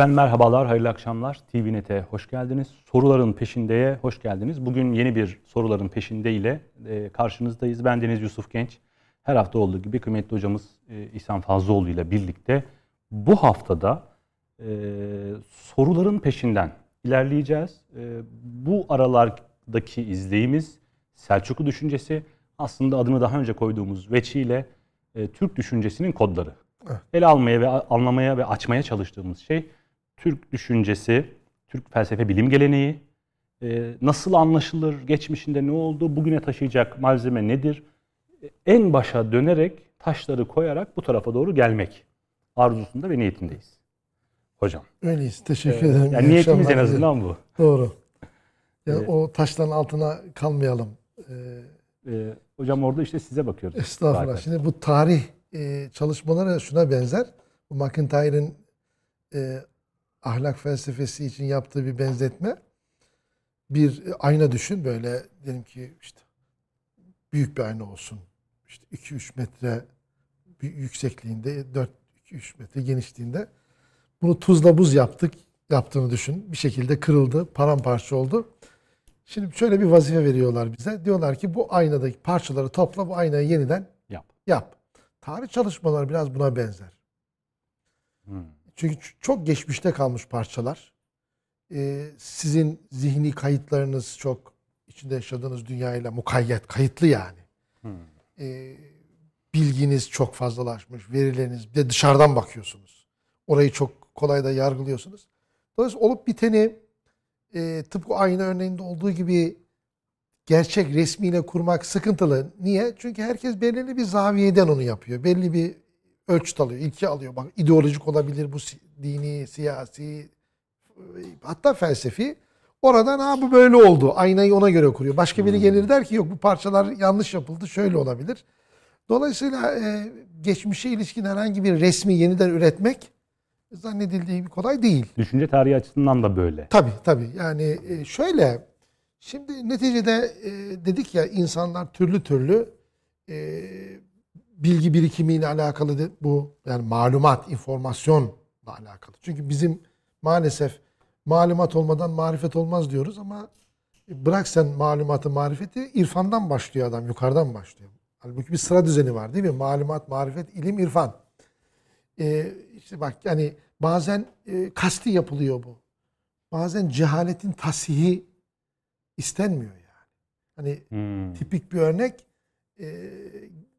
Efendim merhabalar, hayırlı akşamlar. TVNet'e hoş geldiniz. Soruların peşindeye hoş geldiniz. Bugün yeni bir soruların peşinde ile e, karşınızdayız. Ben Deniz Yusuf Genç. Her hafta olduğu gibi kıymetli hocamız e, İhsan Fazlıoğlu ile birlikte bu haftada e, soruların peşinden ilerleyeceğiz. E, bu aralardaki izleyimiz Selçuklu düşüncesi aslında adını daha önce koyduğumuz veçiyle e, Türk düşüncesinin kodları. Evet. Ele almaya ve anlamaya ve açmaya çalıştığımız şey Türk düşüncesi, Türk felsefe bilim geleneği, e, nasıl anlaşılır, geçmişinde ne oldu, bugüne taşıyacak malzeme nedir? E, en başa dönerek, taşları koyarak bu tarafa doğru gelmek arzusunda ve niyetindeyiz. Hocam. Öyleyiz. Teşekkür ee, ederim. Yani niyetimiz en azından bu. Doğru. Yani ee, o taşların altına kalmayalım. Ee, e, hocam orada işte size bakıyoruz. Estağfurullah. Zaten. Şimdi bu tarih e, çalışmaları şuna benzer. Bu McIntyre'in e, ahlak felsefesi için yaptığı bir benzetme. Bir ayna düşün böyle diyelim ki işte büyük bir ayna olsun. İşte 2-3 metre yüksekliğinde 4-2-3 metre genişliğinde. Bunu tuzla buz yaptık. Yaptığını düşün. Bir şekilde kırıldı, paramparça oldu. Şimdi şöyle bir vazife veriyorlar bize. Diyorlar ki bu aynadaki parçaları topla, bu aynayı yeniden yap. Yap. Tarih çalışmaları biraz buna benzer. Hmm. Çünkü çok geçmişte kalmış parçalar. Ee, sizin zihni kayıtlarınız çok içinde yaşadığınız dünyayla mukayyet, kayıtlı yani. Hmm. Ee, bilginiz çok fazlalaşmış, verileriniz. Bir de dışarıdan bakıyorsunuz. Orayı çok kolay da yargılıyorsunuz. Dolayısıyla olup biteni e, tıpkı aynı örneğinde olduğu gibi gerçek resmiyle kurmak sıkıntılı. Niye? Çünkü herkes belirli bir zaviyeden onu yapıyor. Belli bir ölçüt alıyor, ilke alıyor. Bak ideolojik olabilir bu dini, siyasi, hatta felsefi. Oradan ha bu böyle oldu. Aynayı ona göre kuruyor. Başka biri gelir der ki yok bu parçalar yanlış yapıldı. Şöyle olabilir. Dolayısıyla e, geçmişe ilişkin herhangi bir resmi yeniden üretmek zannedildiği gibi kolay değil. Düşünce tarihi açısından da böyle. Tabii tabii. Yani e, şöyle şimdi neticede e, dedik ya insanlar türlü türlü e, bilgi birikimiyle alakalı bu yani malumat, informasyonla alakalı. Çünkü bizim maalesef malumat olmadan marifet olmaz diyoruz ama bırak sen malumatı, marifeti irfandan başlıyor adam, yukarıdan başlıyor. Halbuki bir sıra düzeni var değil mi? Malumat, marifet, ilim, irfan. Ee, işte bak yani bazen e, kasti yapılıyor bu. Bazen cehaletin tasihi istenmiyor yani. Hani hmm. tipik bir örnek e,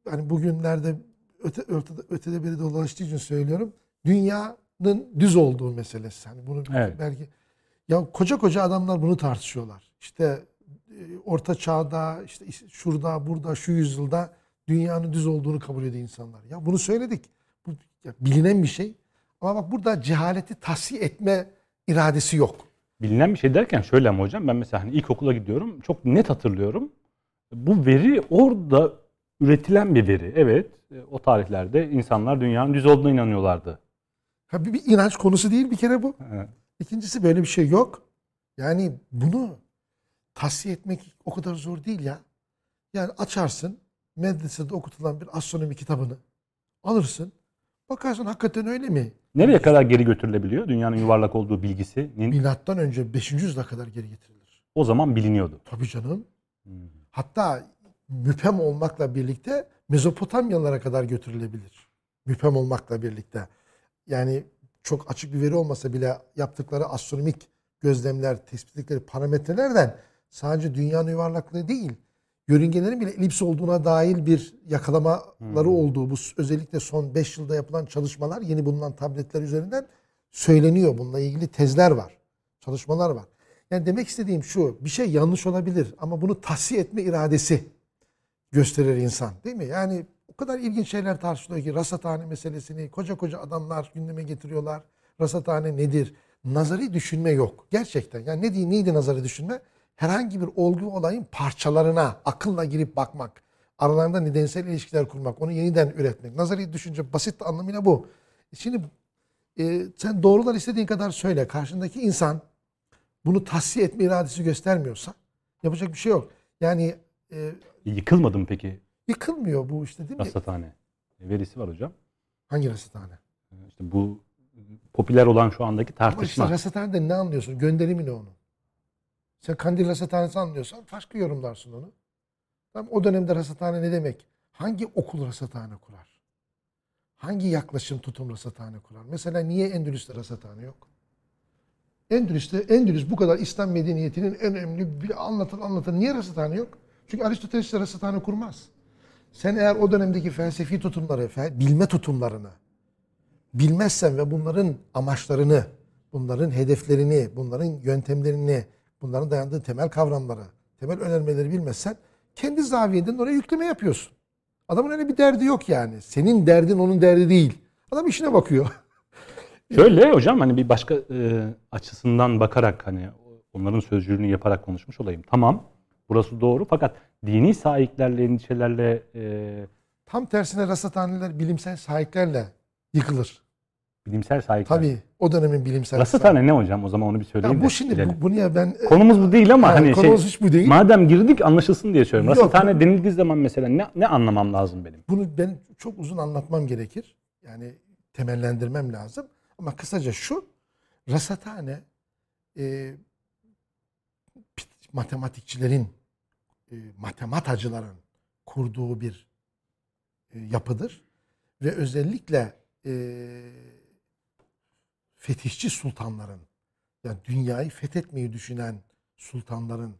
hani bugünlerde öte, ötede, ötede beri dolaştığı için söylüyorum. Dünyanın düz olduğu meselesi. Hani bunu evet. belki ya koca koca adamlar bunu tartışıyorlar. İşte e, orta çağda, işte şurada, burada, şu yüzyılda dünyanın düz olduğunu kabul ediyor insanlar. Ya bunu söyledik. Bu ya bilinen bir şey. Ama bak burada cehaleti tahsiye etme iradesi yok. Bilinen bir şey derken şöyle ama hocam ben mesela hani ilkokula gidiyorum. Çok net hatırlıyorum. Bu veri orada üretilen bir veri. Evet e, o tarihlerde insanlar dünyanın düz olduğuna inanıyorlardı. Ha, bir, bir inanç konusu değil bir kere bu. Evet. İkincisi böyle bir şey yok. Yani bunu tahsiye etmek o kadar zor değil ya. Yani açarsın medresede okutulan bir astronomi kitabını alırsın. Bakarsın hakikaten öyle mi? Nereye kadar geri götürülebiliyor dünyanın yuvarlak olduğu bilgisi? Milattan önce 5. yüzyıla kadar geri getirilir. O zaman biliniyordu. Tabii canım. Hmm. Hatta müphem olmakla birlikte Mezopotamyalara kadar götürülebilir. Müphem olmakla birlikte. Yani çok açık bir veri olmasa bile yaptıkları astronomik gözlemler, tespit ettikleri parametrelerden sadece dünyanın yuvarlaklığı değil, yörüngelerin bile elips olduğuna dair bir yakalamaları hmm. olduğu bu özellikle son 5 yılda yapılan çalışmalar yeni bulunan tabletler üzerinden söyleniyor. Bununla ilgili tezler var, çalışmalar var. Yani demek istediğim şu, bir şey yanlış olabilir ama bunu tahsiye etme iradesi gösterir insan değil mi? Yani o kadar ilginç şeyler tartışılıyor ki rasathane meselesini koca koca adamlar gündeme getiriyorlar. Rasathane nedir? Nazari düşünme yok. Gerçekten. Yani ne değil, neydi nazari düşünme? Herhangi bir olgu olayın parçalarına akılla girip bakmak. Aralarında nedensel ilişkiler kurmak. Onu yeniden üretmek. Nazari düşünce basit anlamıyla bu. Şimdi e, sen doğrular istediğin kadar söyle. Karşındaki insan bunu tahsiye etme iradesi göstermiyorsa yapacak bir şey yok. Yani e, Yıkılmadı mı peki? Yıkılmıyor bu işte değil mi? Rasathane. Verisi var hocam. Hangi rasathane? İşte bu popüler olan şu andaki Ama işte tartışma. rasathanede ne anlıyorsun? Gönderimi ne onun? Sen Kandil Rasathanesi anlıyorsan başka yorumlarsın onu. Tamam, o dönemde rasathane ne demek? Hangi okul rasathane kurar? Hangi yaklaşım tutum rasathane kurar? Mesela niye Endülüs'te rasathane yok? Endülüs'te, Endülüs bu kadar İslam medeniyetinin en önemli bir anlatın anlatın. Niye rasathane yok? Çünkü Aristoteles rasathane kurmaz. Sen eğer o dönemdeki felsefi tutumları, bilme tutumlarını bilmezsen ve bunların amaçlarını, bunların hedeflerini, bunların yöntemlerini, bunların dayandığı temel kavramları, temel önermeleri bilmezsen kendi zaviyenden oraya yükleme yapıyorsun. Adamın öyle bir derdi yok yani. Senin derdin onun derdi değil. Adam işine bakıyor. Şöyle hocam hani bir başka e, açısından bakarak hani onların sözcülüğünü yaparak konuşmuş olayım. Tamam burası doğru fakat dini sahiplerle endişelerle e, Tam tersine rasathaneler bilimsel sahiplerle yıkılır. bilimsel sahipler. Tabii o dönemin bilimsel Rasathane ne hocam o zaman onu bir Ya söyleyeyim de bu şimdi bilelim. bu, bunu ya ben Konumuz bu değil ama Ha, hani şey, konumuz hiç bu değil. madem girdik anlaşılsın diye söylüyorum. Yok. Rasathane denildiği zaman mesela ne, ne anlamam lazım benim? Bunu ben çok uzun anlatmam gerekir. Yani temellendirmem lazım. Ama kısaca şu. Rasathane e, matematikçilerin, e, matematacıların kurduğu bir e, yapıdır. Ve özellikle e, fetihçi sultanların, yani dünyayı fethetmeyi düşünen sultanların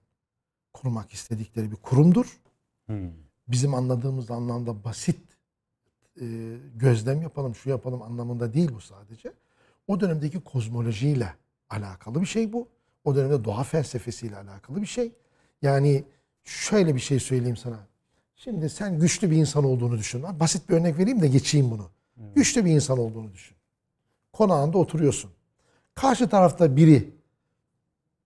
kurmak istedikleri bir kurumdur Hmm. bizim anladığımız anlamda basit e, gözlem yapalım, şu yapalım anlamında değil bu sadece. O dönemdeki kozmolojiyle alakalı bir şey bu. O dönemde doğa felsefesiyle alakalı bir şey. Yani şöyle bir şey söyleyeyim sana. Şimdi sen güçlü bir insan olduğunu düşün. Basit bir örnek vereyim de geçeyim bunu. Güçlü bir insan olduğunu düşün. Konağında oturuyorsun. Karşı tarafta biri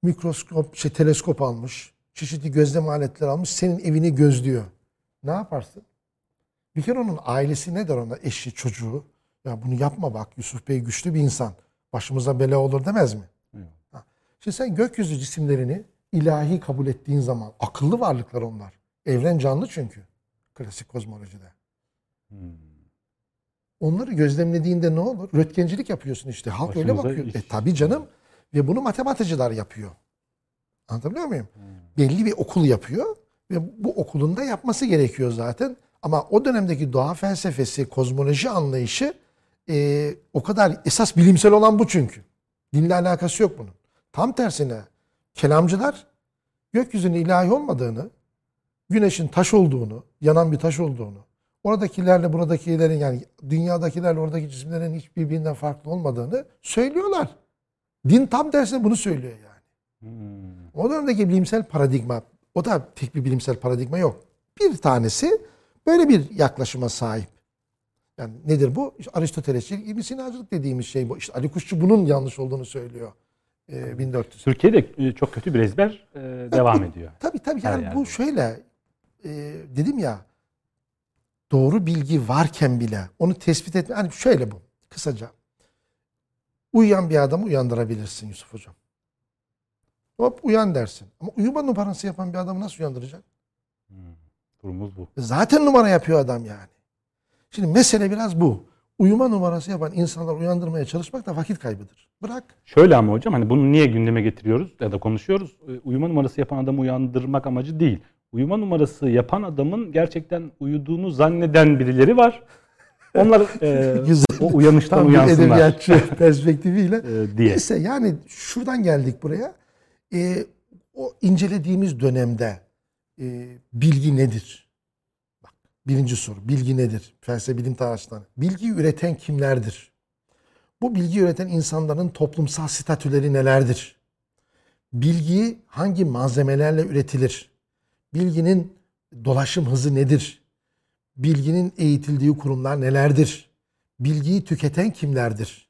mikroskop, şey, teleskop almış, çeşitli gözlem aletleri almış, senin evini gözlüyor. Ne yaparsın? Bir kere onun ailesi ne der ona? Eşi, çocuğu. Ya bunu yapma bak Yusuf Bey güçlü bir insan. Başımıza bela olur demez mi? Evet. Ha. Şimdi sen gökyüzü cisimlerini ilahi kabul ettiğin zaman akıllı varlıklar onlar. Evren canlı çünkü. Klasik kozmolojide. Hmm. Onları gözlemlediğinde ne olur? Röntgencilik yapıyorsun işte. Halk öyle Başımıza bakıyor. iş- E tabii canım. Ve bunu matematikçiler yapıyor. Anlatabiliyor muyum? Hmm. Belli bir okul yapıyor ve bu okulun da yapması gerekiyor zaten. Ama o dönemdeki doğa felsefesi, kozmoloji anlayışı e, o kadar esas bilimsel olan bu çünkü. Dinle alakası yok bunun. Tam tersine kelamcılar gökyüzünün ilahi olmadığını, güneşin taş olduğunu, yanan bir taş olduğunu, oradakilerle buradakilerin yani dünyadakilerle oradaki cisimlerin hiç birbirinden farklı olmadığını söylüyorlar. Din tam tersine bunu söylüyor yani. Hmm. O dönemdeki bilimsel paradigma, o da tek bir bilimsel paradigma yok. Bir tanesi böyle bir yaklaşıma sahip. Yani nedir bu? İşte Aristotelesçilik, İbn Sinacılık dediğimiz şey bu. İşte Ali Kuşçu bunun yanlış olduğunu söylüyor. Ee, 1400. Türkiye'de e, çok kötü bir ezber e, devam ediyor. Tabii tabii Her yani yerde. bu şöyle e, dedim ya doğru bilgi varken bile onu tespit etme. Hani şöyle bu kısaca. Uyuyan bir adamı uyandırabilirsin Yusuf Hocam. Hop uyan dersin. Ama uyuma numarası yapan bir adamı nasıl uyandıracaksın? Hmm. Durumumuz bu. Zaten numara yapıyor adam yani. Şimdi mesele biraz bu. Uyuma numarası yapan insanlar uyandırmaya çalışmak da vakit kaybıdır. Bırak. Şöyle ama hocam hani bunu niye gündeme getiriyoruz ya da konuşuyoruz? E, Uyuma numarası yapan adamı uyandırmak amacı değil. Uyuma numarası yapan adamın gerçekten uyuduğunu zanneden birileri var. Onlar e, o uyanıştan Tam uyansınlar edebiyatçı perspektifiyle. e, diye. Neyse yani şuradan geldik buraya. Ee, o incelediğimiz dönemde e, bilgi nedir? Birinci soru. Bilgi nedir? Felsefe bilim tarihçileri. Bilgiyi üreten kimlerdir? Bu bilgi üreten insanların toplumsal statüleri nelerdir? Bilgi hangi malzemelerle üretilir? Bilginin dolaşım hızı nedir? Bilginin eğitildiği kurumlar nelerdir? Bilgiyi tüketen kimlerdir?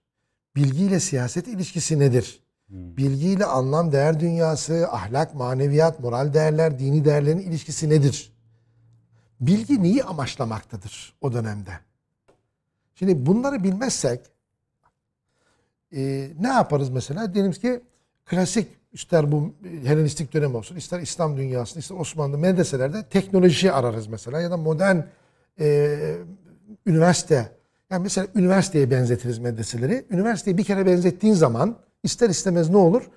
Bilgiyle siyaset ilişkisi nedir? Hmm. Bilgiyle anlam, değer dünyası, ahlak, maneviyat, moral değerler, dini değerlerin ilişkisi nedir? Bilgi neyi amaçlamaktadır o dönemde? Şimdi bunları bilmezsek e, ne yaparız mesela? Diyelim ki klasik ister bu Helenistik dönem olsun, ister İslam dünyasında, ister Osmanlı medreselerde teknoloji ararız mesela ya da modern e, üniversite Yani mesela üniversiteye benzetiriz medreseleri. Üniversiteyi bir kere benzettiğin zaman ister istemez ne olur?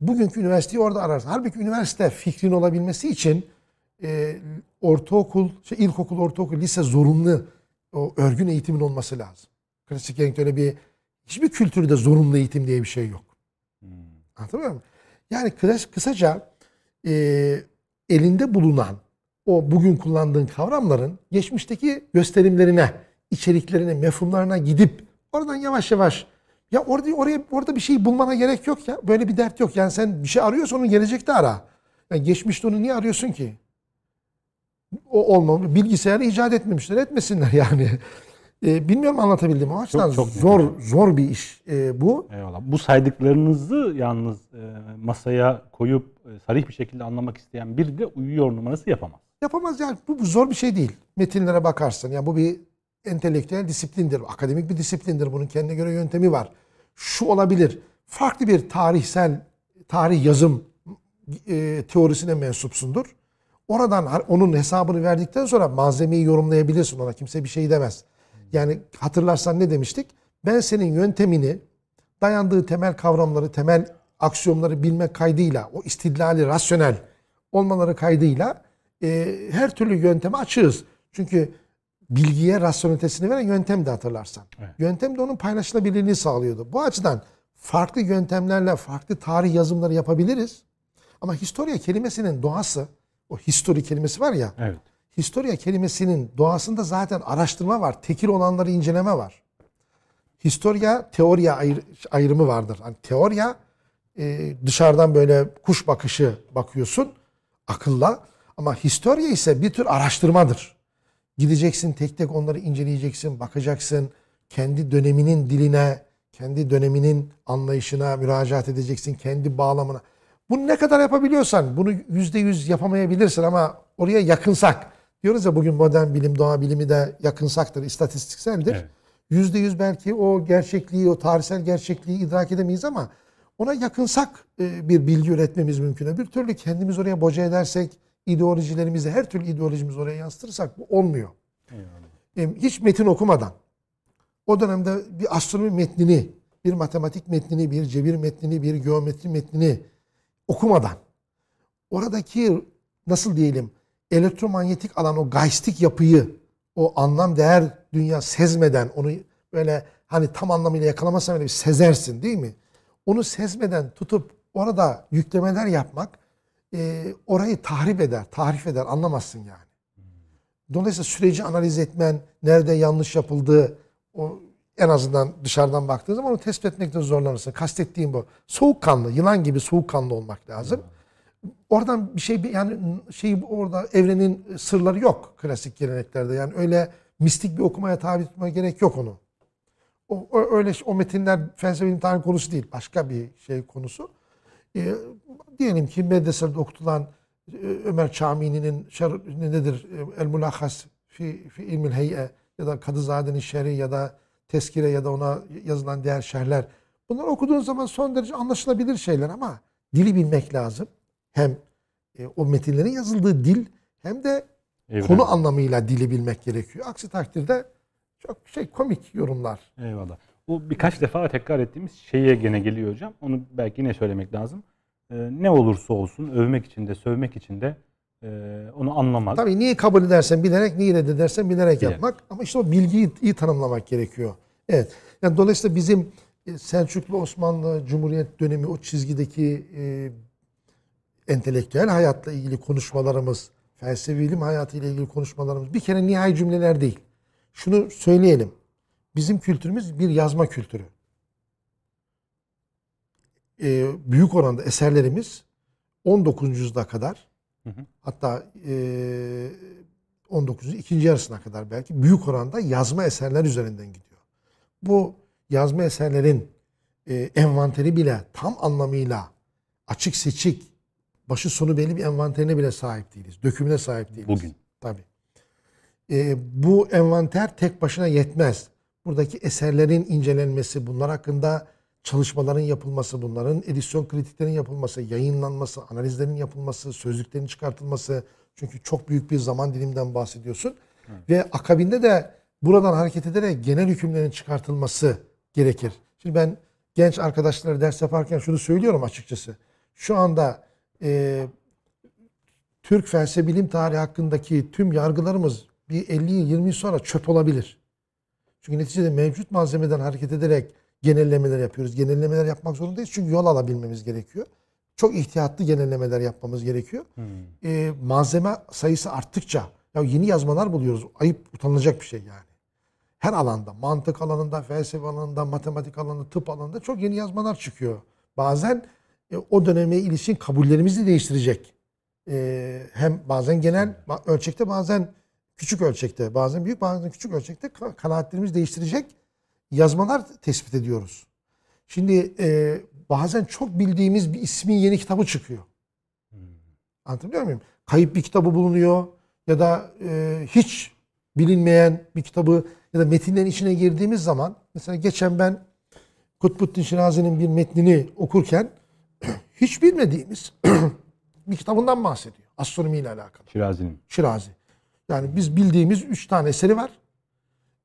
Bugünkü üniversiteyi orada ararsın. Halbuki üniversite fikrin olabilmesi için e, ortaokul, şey, ilkokul, ortaokul, lise zorunlu o örgün eğitimin olması lazım. Klasik renkte öyle bir hiçbir kültürde zorunlu eğitim diye bir şey yok. Anlatabiliyor muyum? Yani kısa, kısaca e, elinde bulunan o bugün kullandığın kavramların geçmişteki gösterimlerine, içeriklerine, mefhumlarına gidip oradan yavaş yavaş ya orada oraya orada bir şey bulmana gerek yok ya. Böyle bir dert yok. Yani sen bir şey arıyorsan onu gelecekte ara. Yani geçmişte onu niye arıyorsun ki? O olmamış. Bilgisayarı icat etmemişler. Etmesinler yani. E, bilmiyorum anlatabildim. O açıdan Çok- çok zor zor bir iş e, bu. Eyvallah. Bu saydıklarınızı yalnız e, masaya koyup e, sarih bir şekilde anlamak isteyen biri de uyuyor numarası yapamaz. Yapamaz yani. Bu, bu zor bir şey değil. Metinlere bakarsın. Yani bu bir entelektüel disiplindir. Akademik bir disiplindir. Bunun kendine göre yöntemi var. Şu olabilir. Farklı bir tarihsel tarih yazım e, teorisine mensupsundur. Oradan onun hesabını verdikten sonra malzemeyi yorumlayabilirsin ona. Kimse bir şey demez. Yani hatırlarsan ne demiştik? Ben senin yöntemini dayandığı temel kavramları, temel aksiyonları bilmek kaydıyla, o istidlali, rasyonel olmaları kaydıyla e, her türlü yönteme açığız. Çünkü bilgiye rasyonelitesini veren yöntem de hatırlarsan. Evet. Yöntem de onun paylaşılabilirliğini sağlıyordu. Bu açıdan farklı yöntemlerle farklı tarih yazımları yapabiliriz. Ama historia kelimesinin doğası, o history kelimesi var ya, Evet. Historia kelimesinin doğasında zaten araştırma var. Tekil olanları inceleme var. Historia, teoria ayır- ayrımı vardır. Hani teoria e, dışarıdan böyle kuş bakışı bakıyorsun akılla. Ama historia ise bir tür araştırmadır. Gideceksin tek tek onları inceleyeceksin, bakacaksın. Kendi döneminin diline, kendi döneminin anlayışına müracaat edeceksin, kendi bağlamına. Bunu ne kadar yapabiliyorsan bunu yüzde yüz yapamayabilirsin ama oraya yakınsak. Diyoruz ya bugün modern bilim, doğa bilimi de yakınsaktır, istatistikseldir. Evet. Yüzde yüz belki o gerçekliği, o tarihsel gerçekliği idrak edemeyiz ama ona yakınsak e, bir bilgi üretmemiz mümkün. Bir türlü kendimiz oraya boca edersek, ideolojilerimizi, her türlü ideolojimizi oraya yansıtırsak bu olmuyor. Eyvallah. E, Hiç metin okumadan, o dönemde bir astronomi metnini, bir matematik metnini, bir cebir metnini, bir geometri metnini okumadan, oradaki nasıl diyelim elektromanyetik alan o geistik yapıyı, o anlam değer dünya sezmeden, onu böyle hani tam anlamıyla yakalamasam bile bir sezersin değil mi? Onu sezmeden tutup orada yüklemeler yapmak e, orayı tahrip eder, tahrif eder, anlamazsın yani. Dolayısıyla süreci analiz etmen, nerede yanlış yapıldığı, o en azından dışarıdan baktığın zaman onu tespit etmekte zorlanırsın. Kastettiğim bu. Soğukkanlı, yılan gibi soğukkanlı olmak lazım. Oradan bir şey yani şey orada evrenin sırları yok klasik geleneklerde. Yani öyle mistik bir okumaya tabi tutmaya gerek yok onu. O, o- öyle o metinler felsefe tarih konusu değil. Başka bir şey konusu. Ee, diyelim ki medresede okutulan e, Ömer Çamini'nin nedir? E, El Mulahhas fi, fi ilmil heyye ya da Kadızade'nin şerhi ya da teskire ya da ona yazılan diğer şerhler. Bunları okuduğun zaman son derece anlaşılabilir şeyler ama dili bilmek lazım. Hem e, o metinlerin yazıldığı dil hem de Evren. konu anlamıyla dili bilmek gerekiyor. Aksi takdirde çok şey komik yorumlar. Eyvallah. Bu birkaç defa tekrar ettiğimiz şeye gene geliyor hocam. Onu belki yine söylemek lazım. Ee, ne olursa olsun övmek için de sövmek için de onu anlamak. Tabii niye kabul edersen bilerek, niye reddedersen bilerek Bilerek. yapmak. Ama işte o bilgiyi iyi tanımlamak gerekiyor. Evet. Yani dolayısıyla bizim e, Selçuklu Osmanlı Cumhuriyet dönemi o çizgideki e, entelektüel hayatla ilgili konuşmalarımız, felsefi ilim hayatıyla ilgili konuşmalarımız bir kere nihai cümleler değil. Şunu söyleyelim. Bizim kültürümüz bir yazma kültürü. E, büyük oranda eserlerimiz 19. yüzyıla kadar Hı hı. hatta e, 19. ikinci yarısına kadar belki büyük oranda yazma eserler üzerinden gidiyor. Bu yazma eserlerin e, envanteri bile tam anlamıyla açık seçik başı sonu belli bir envanterine bile sahip değiliz. Dökümüne sahip değiliz. Bugün. Tabii. E, bu envanter tek başına yetmez. Buradaki eserlerin incelenmesi, bunlar hakkında çalışmaların yapılması, bunların edisyon kritiklerin yapılması, yayınlanması, analizlerin yapılması, sözlüklerin çıkartılması. Çünkü çok büyük bir zaman diliminden bahsediyorsun. Ve akabinde de buradan hareket ederek genel hükümlerin çıkartılması gerekir. Şimdi ben genç arkadaşlara ders yaparken şunu söylüyorum açıkçası. Şu anda e, Türk felsefe bilim tarihi hakkındaki tüm yargılarımız bir 50 yıl 20 yıl sonra çöp olabilir. Çünkü neticede mevcut malzemeden hareket ederek genellemeler yapıyoruz. Genellemeler yapmak zorundayız çünkü yol alabilmemiz gerekiyor. Çok ihtiyatlı genellemeler yapmamız gerekiyor. Ee, malzeme sayısı arttıkça ya yeni yazmalar buluyoruz. Ayıp utanılacak bir şey yani. Her alanda, mantık alanında, felsefe alanında, matematik alanında, tıp alanında çok yeni yazmalar çıkıyor. Bazen e, o döneme ilişkin kabullerimizi değiştirecek. E, hem bazen genel ba- ölçekte bazen küçük ölçekte, bazen büyük bazen küçük ölçekte ka- kanaatlerimizi değiştirecek yazmalar tespit ediyoruz. Şimdi e, bazen çok bildiğimiz bir ismin yeni kitabı çıkıyor. Anlatabiliyor muyum? Kayıp bir kitabı bulunuyor ya da e, hiç bilinmeyen bir kitabı ya da metinlerin içine girdiğimiz zaman mesela geçen ben Kutbuddin Şirazi'nin bir metnini okurken hiç bilmediğimiz bir kitabından bahsediyor. Astronomi ile alakalı. Şirazi'nin. Şirazi. Yani biz bildiğimiz üç tane eseri var.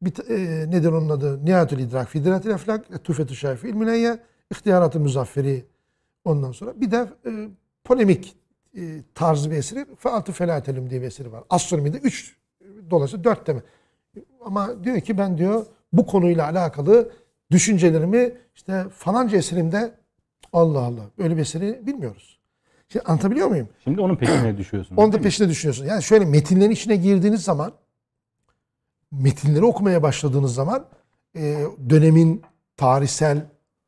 Bir, e, nedir onun adı? Nihatül İdrak, Fidiratil Eflak, Tufetü Şafi, İlmüneyye, İhtiyarat-ı Muzafferi. Ondan sonra bir de e, polemik e, tarzı bir eseri. Fealtı Felatelüm diye bir eseri var. Astronomide üç, dolayısıyla dört deme. Ama diyor ki ben diyor bu konuyla alakalı düşüncelerimi işte falanca eserimde Allah Allah öyle bir eseri bilmiyoruz. Şimdi anlatabiliyor muyum? Şimdi onun peşine düşüyorsunuz. Onu da mi? peşine düşünüyorsun. Yani şöyle metinlerin içine girdiğiniz zaman metinleri okumaya başladığınız zaman e, dönemin tarihsel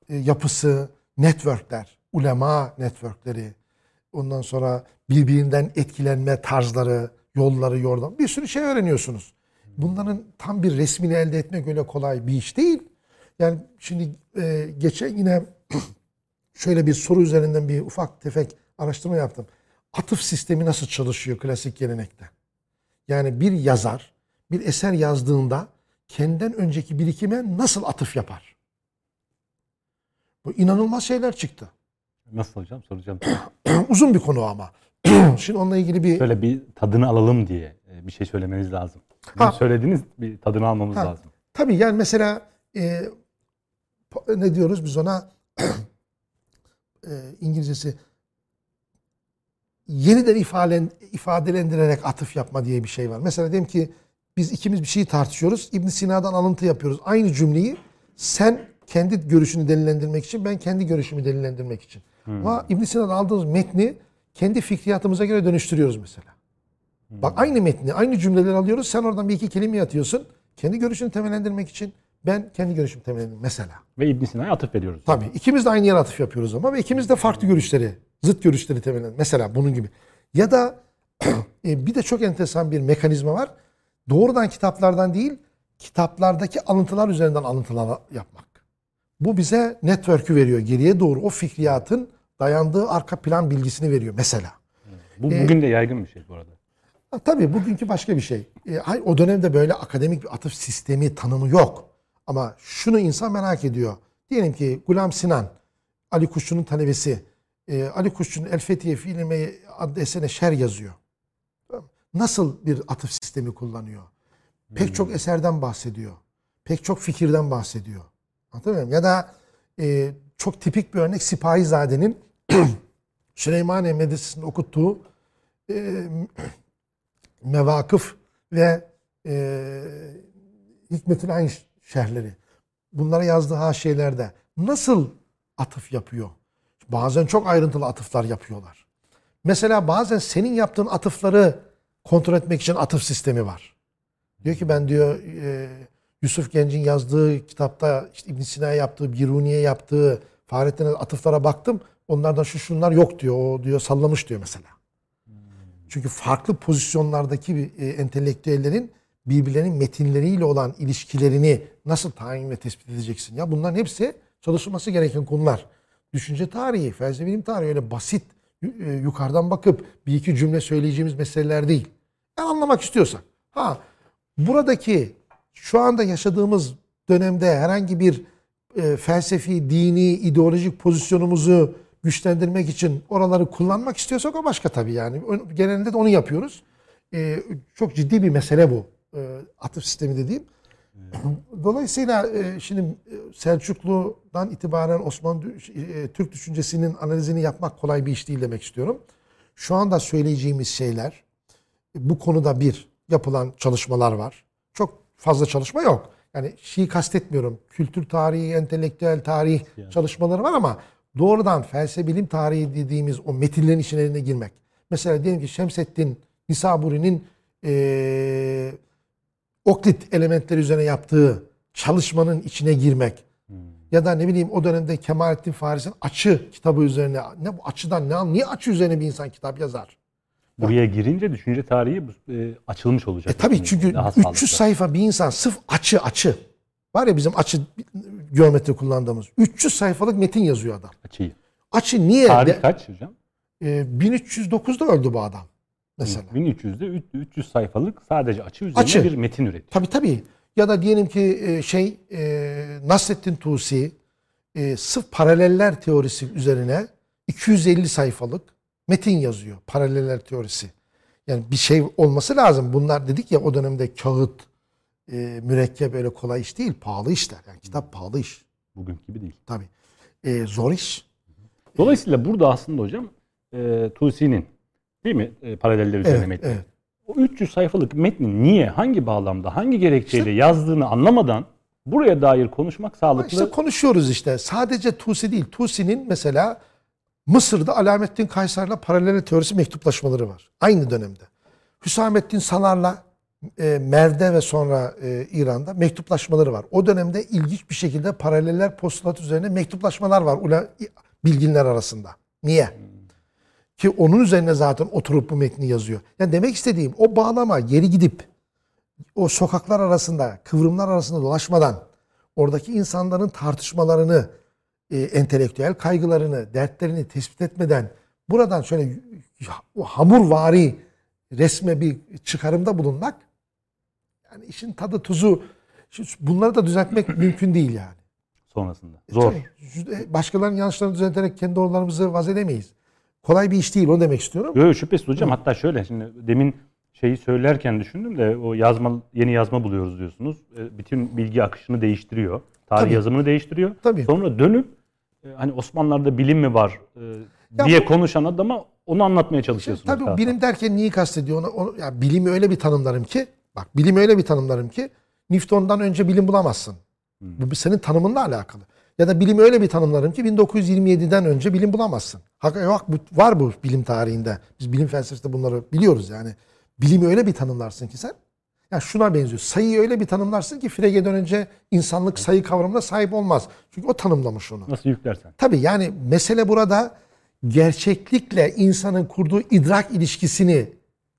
e, yapısı, networkler, ulema networkleri, ondan sonra birbirinden etkilenme tarzları, yolları, yordam bir sürü şey öğreniyorsunuz. Bunların tam bir resmini elde etmek öyle kolay bir iş değil. Yani şimdi e, geçen yine şöyle bir soru üzerinden bir ufak tefek araştırma yaptım. Atıf sistemi nasıl çalışıyor klasik gelenekte? Yani bir yazar bir eser yazdığında kendinden önceki birikime nasıl atıf yapar? Bu inanılmaz şeyler çıktı. Nasıl hocam soracağım. Uzun bir konu ama. Şimdi onunla ilgili bir Şöyle bir tadını alalım diye e, bir şey söylemeniz lazım. Ha. söylediğiniz bir tadını almamız Ha. lazım. Tabii yani mesela e, ne diyoruz biz ona e, İngilizcesi yeniden ifade, ifadelendirerek atıf yapma diye bir şey var. Mesela diyelim ki biz ikimiz bir şeyi tartışıyoruz. İbn Sina'dan alıntı yapıyoruz. Aynı cümleyi sen kendi görüşünü delillendirmek için, ben kendi görüşümü delillendirmek için. Ama İbn Sina'dan aldığımız metni kendi fikriyatımıza göre dönüştürüyoruz mesela. Bak aynı metni, aynı cümleleri alıyoruz. Sen oradan bir iki kelime atıyorsun. Kendi görüşünü temellendirmek için. Ben kendi görüşümü temellendiriyorum mesela. Ve İbn Sina'ya atıf ediyoruz. Tabii. ikimiz de aynı yere atıf yapıyoruz ama ve ikimiz de farklı görüşleri, zıt görüşleri temelen. Mesela bunun gibi. Ya da e, bir de çok enteresan bir mekanizma var. Doğrudan kitaplardan değil, kitaplardaki alıntılar üzerinden alıntılar yapmak. Bu bize network'ü veriyor. Geriye doğru o fikriyatın dayandığı arka plan bilgisini veriyor mesela. Bu bugün de yaygın bir şey bu arada. Tabii bugünkü başka bir şey. E, hayır, o dönemde böyle akademik bir atıf sistemi, tanımı yok. Ama şunu insan merak ediyor. Diyelim ki Gulam Sinan, Ali Kuşçu'nun talebesi. E, Ali Kuşçu'nun El Fethiye Fiilime adlı eserine şer yazıyor. Nasıl bir atıf sistemi kullanıyor? Pek çok eserden bahsediyor. Pek çok fikirden bahsediyor. Anlatabiliyor muyum? Ya da e, çok tipik bir örnek Sipahizade'nin Süleymaniye Medresesi'nde okuttuğu e, mevakıf ve e, Hikmetül Ayn şerhleri. Bunlara yazdığı haşiyelerde nasıl atıf yapıyor? Bazen çok ayrıntılı atıflar yapıyorlar. Mesela bazen senin yaptığın atıfları kontrol etmek için atıf sistemi var. Diyor ki ben diyor e, Yusuf Genc'in yazdığı kitapta işte İbn Sina'ya yaptığı, Biruni'ye yaptığı Fahrettin'e atıflara baktım. Onlardan şu şunlar yok diyor. O diyor sallamış diyor mesela. Çünkü farklı pozisyonlardaki bir, e, entelektüellerin birbirlerinin metinleriyle olan ilişkilerini nasıl tayin ve tespit edeceksin? Ya bunların hepsi çalışılması gereken konular. Düşünce tarihi, felsefe bilim tarihi öyle basit yukarıdan bakıp bir iki cümle söyleyeceğimiz meseleler değil. Yani anlamak istiyorsak. Ha buradaki şu anda yaşadığımız dönemde herhangi bir e, felsefi, dini, ideolojik pozisyonumuzu güçlendirmek için oraları kullanmak istiyorsak o başka tabii yani. Genelinde de onu yapıyoruz. E, çok ciddi bir mesele bu. E, atıf sistemi dediğim. Dolayısıyla e, şimdi e, Selçuklu'dan itibaren Osmanlı e, Türk düşüncesinin analizini yapmak kolay bir iş değil demek istiyorum. Şu anda söyleyeceğimiz şeyler bu konuda bir yapılan çalışmalar var. Çok fazla çalışma yok. Yani şeyi kastetmiyorum. Kültür tarihi, entelektüel tarih çalışmaları var ama doğrudan felsefe bilim tarihi dediğimiz o metinlerin içine girmek. Mesela diyelim ki Şemseddin Nisaburi'nin eee Oklit elementleri üzerine yaptığı çalışmanın içine girmek. Ya da ne bileyim o dönemde Kemalettin Faris'in açı kitabı üzerine ne bu açıdan ne niye açı üzerine bir insan kitap yazar? Buraya girince düşünce tarihi e, açılmış olacak. E tabii çünkü Daha 300 sağlıklı. sayfa bir insan sırf açı açı. Var ya bizim açı geometri kullandığımız. 300 sayfalık metin yazıyor adam. Açıyı. Açı niye? Tarih De- kaç hocam? e, 1309'da öldü bu adam. Mesela. 1300'de üç- 300 sayfalık sadece açı üzerine Açı. bir metin üretiyor. Tabii tabii. Ya da diyelim ki e, şey e, Nasrettin Tusi e, sırf paraleller teorisi üzerine 250 sayfalık metin yazıyor. Paraleller teorisi. Yani bir şey olması lazım. Bunlar dedik ya o dönemde kağıt, e, mürekkep öyle kolay iş değil. Pahalı işler. Yani kitap pahalı iş. Bugünkü gibi değil. Tabii. E, zor iş. Dolayısıyla burada aslında hocam e, Tusi'nin değil mi e, paraleller üzerine Evet, metni. evet. O 300 sayfalık metni niye, hangi bağlamda, hangi gerekçeyle yazdığını anlamadan buraya dair konuşmak sağlıklı. işte konuşuyoruz işte. Sadece Tusi değil. Tusi'nin mesela Mısır'da Alamettin Kaysar'la paralel teorisi mektuplaşmaları var. Aynı dönemde. Hüsamettin Salar'la e, Merv'de ve sonra e, İran'da mektuplaşmaları var. O dönemde ilginç bir şekilde paraleller postulat üzerine mektuplaşmalar var ula, bilginler arasında. Niye? Ki onun üzerine zaten oturup bu metni yazıyor. Yani demek istediğim o bağlama geri gidip o sokaklar arasında, kıvrımlar arasında dolaşmadan oradaki insanların tartışmalarını, e, entelektüel kaygılarını, dertlerini tespit etmeden buradan şöyle hamurvari resme bir çıkarımda bulunmak yani işin tadı tuzu bunları da düzeltmek mümkün değil yani. sonrasında. Zor. Tabii, Başkalarının yanlışlarını düzelterek kendi doğrularımızı vaz edemeyiz. Kolay bir iş değil onu demek istiyorum. Yok şüphesiz hocam. Hatta şöyle şimdi demin şeyi söylerken düşündüm de o yazma yeni yazma buluyoruz diyorsunuz. E, Bütün bilgi akışını değiştiriyor. Tarih Tabii. yazımını değiştiriyor. Tabii. Sonra dönüp e, hani Osmanlılar'da bilim mi var e, Ya diye bu- konuşan adama onu anlatmaya çalışıyorsunuz. Tabii daha bilim derken neyi kastediyor? Onu, onu, yani bilimi öyle bir tanımlarım ki, bak bilimi öyle bir tanımlarım ki Newton'dan önce bilim bulamazsın. Bu bir senin tanımınla alakalı. Ya da bilimi öyle bir tanımlarım ki 1927'den önce bilim bulamazsın. Hak, yok, bu, var bu bilim tarihinde. Biz bilim felsefesinde bunları biliyoruz yani. Bilimi öyle bir tanımlarsın ki sen. Ya şuna benziyor. Sayıyı öyle bir tanımlarsın ki Frege'den önce insanlık sayı kavramına sahip olmaz. Çünkü o tanımlamış onu. Nasıl yüklersen. Tabii yani mesele burada gerçeklikle insanın kurduğu idrak ilişkisini,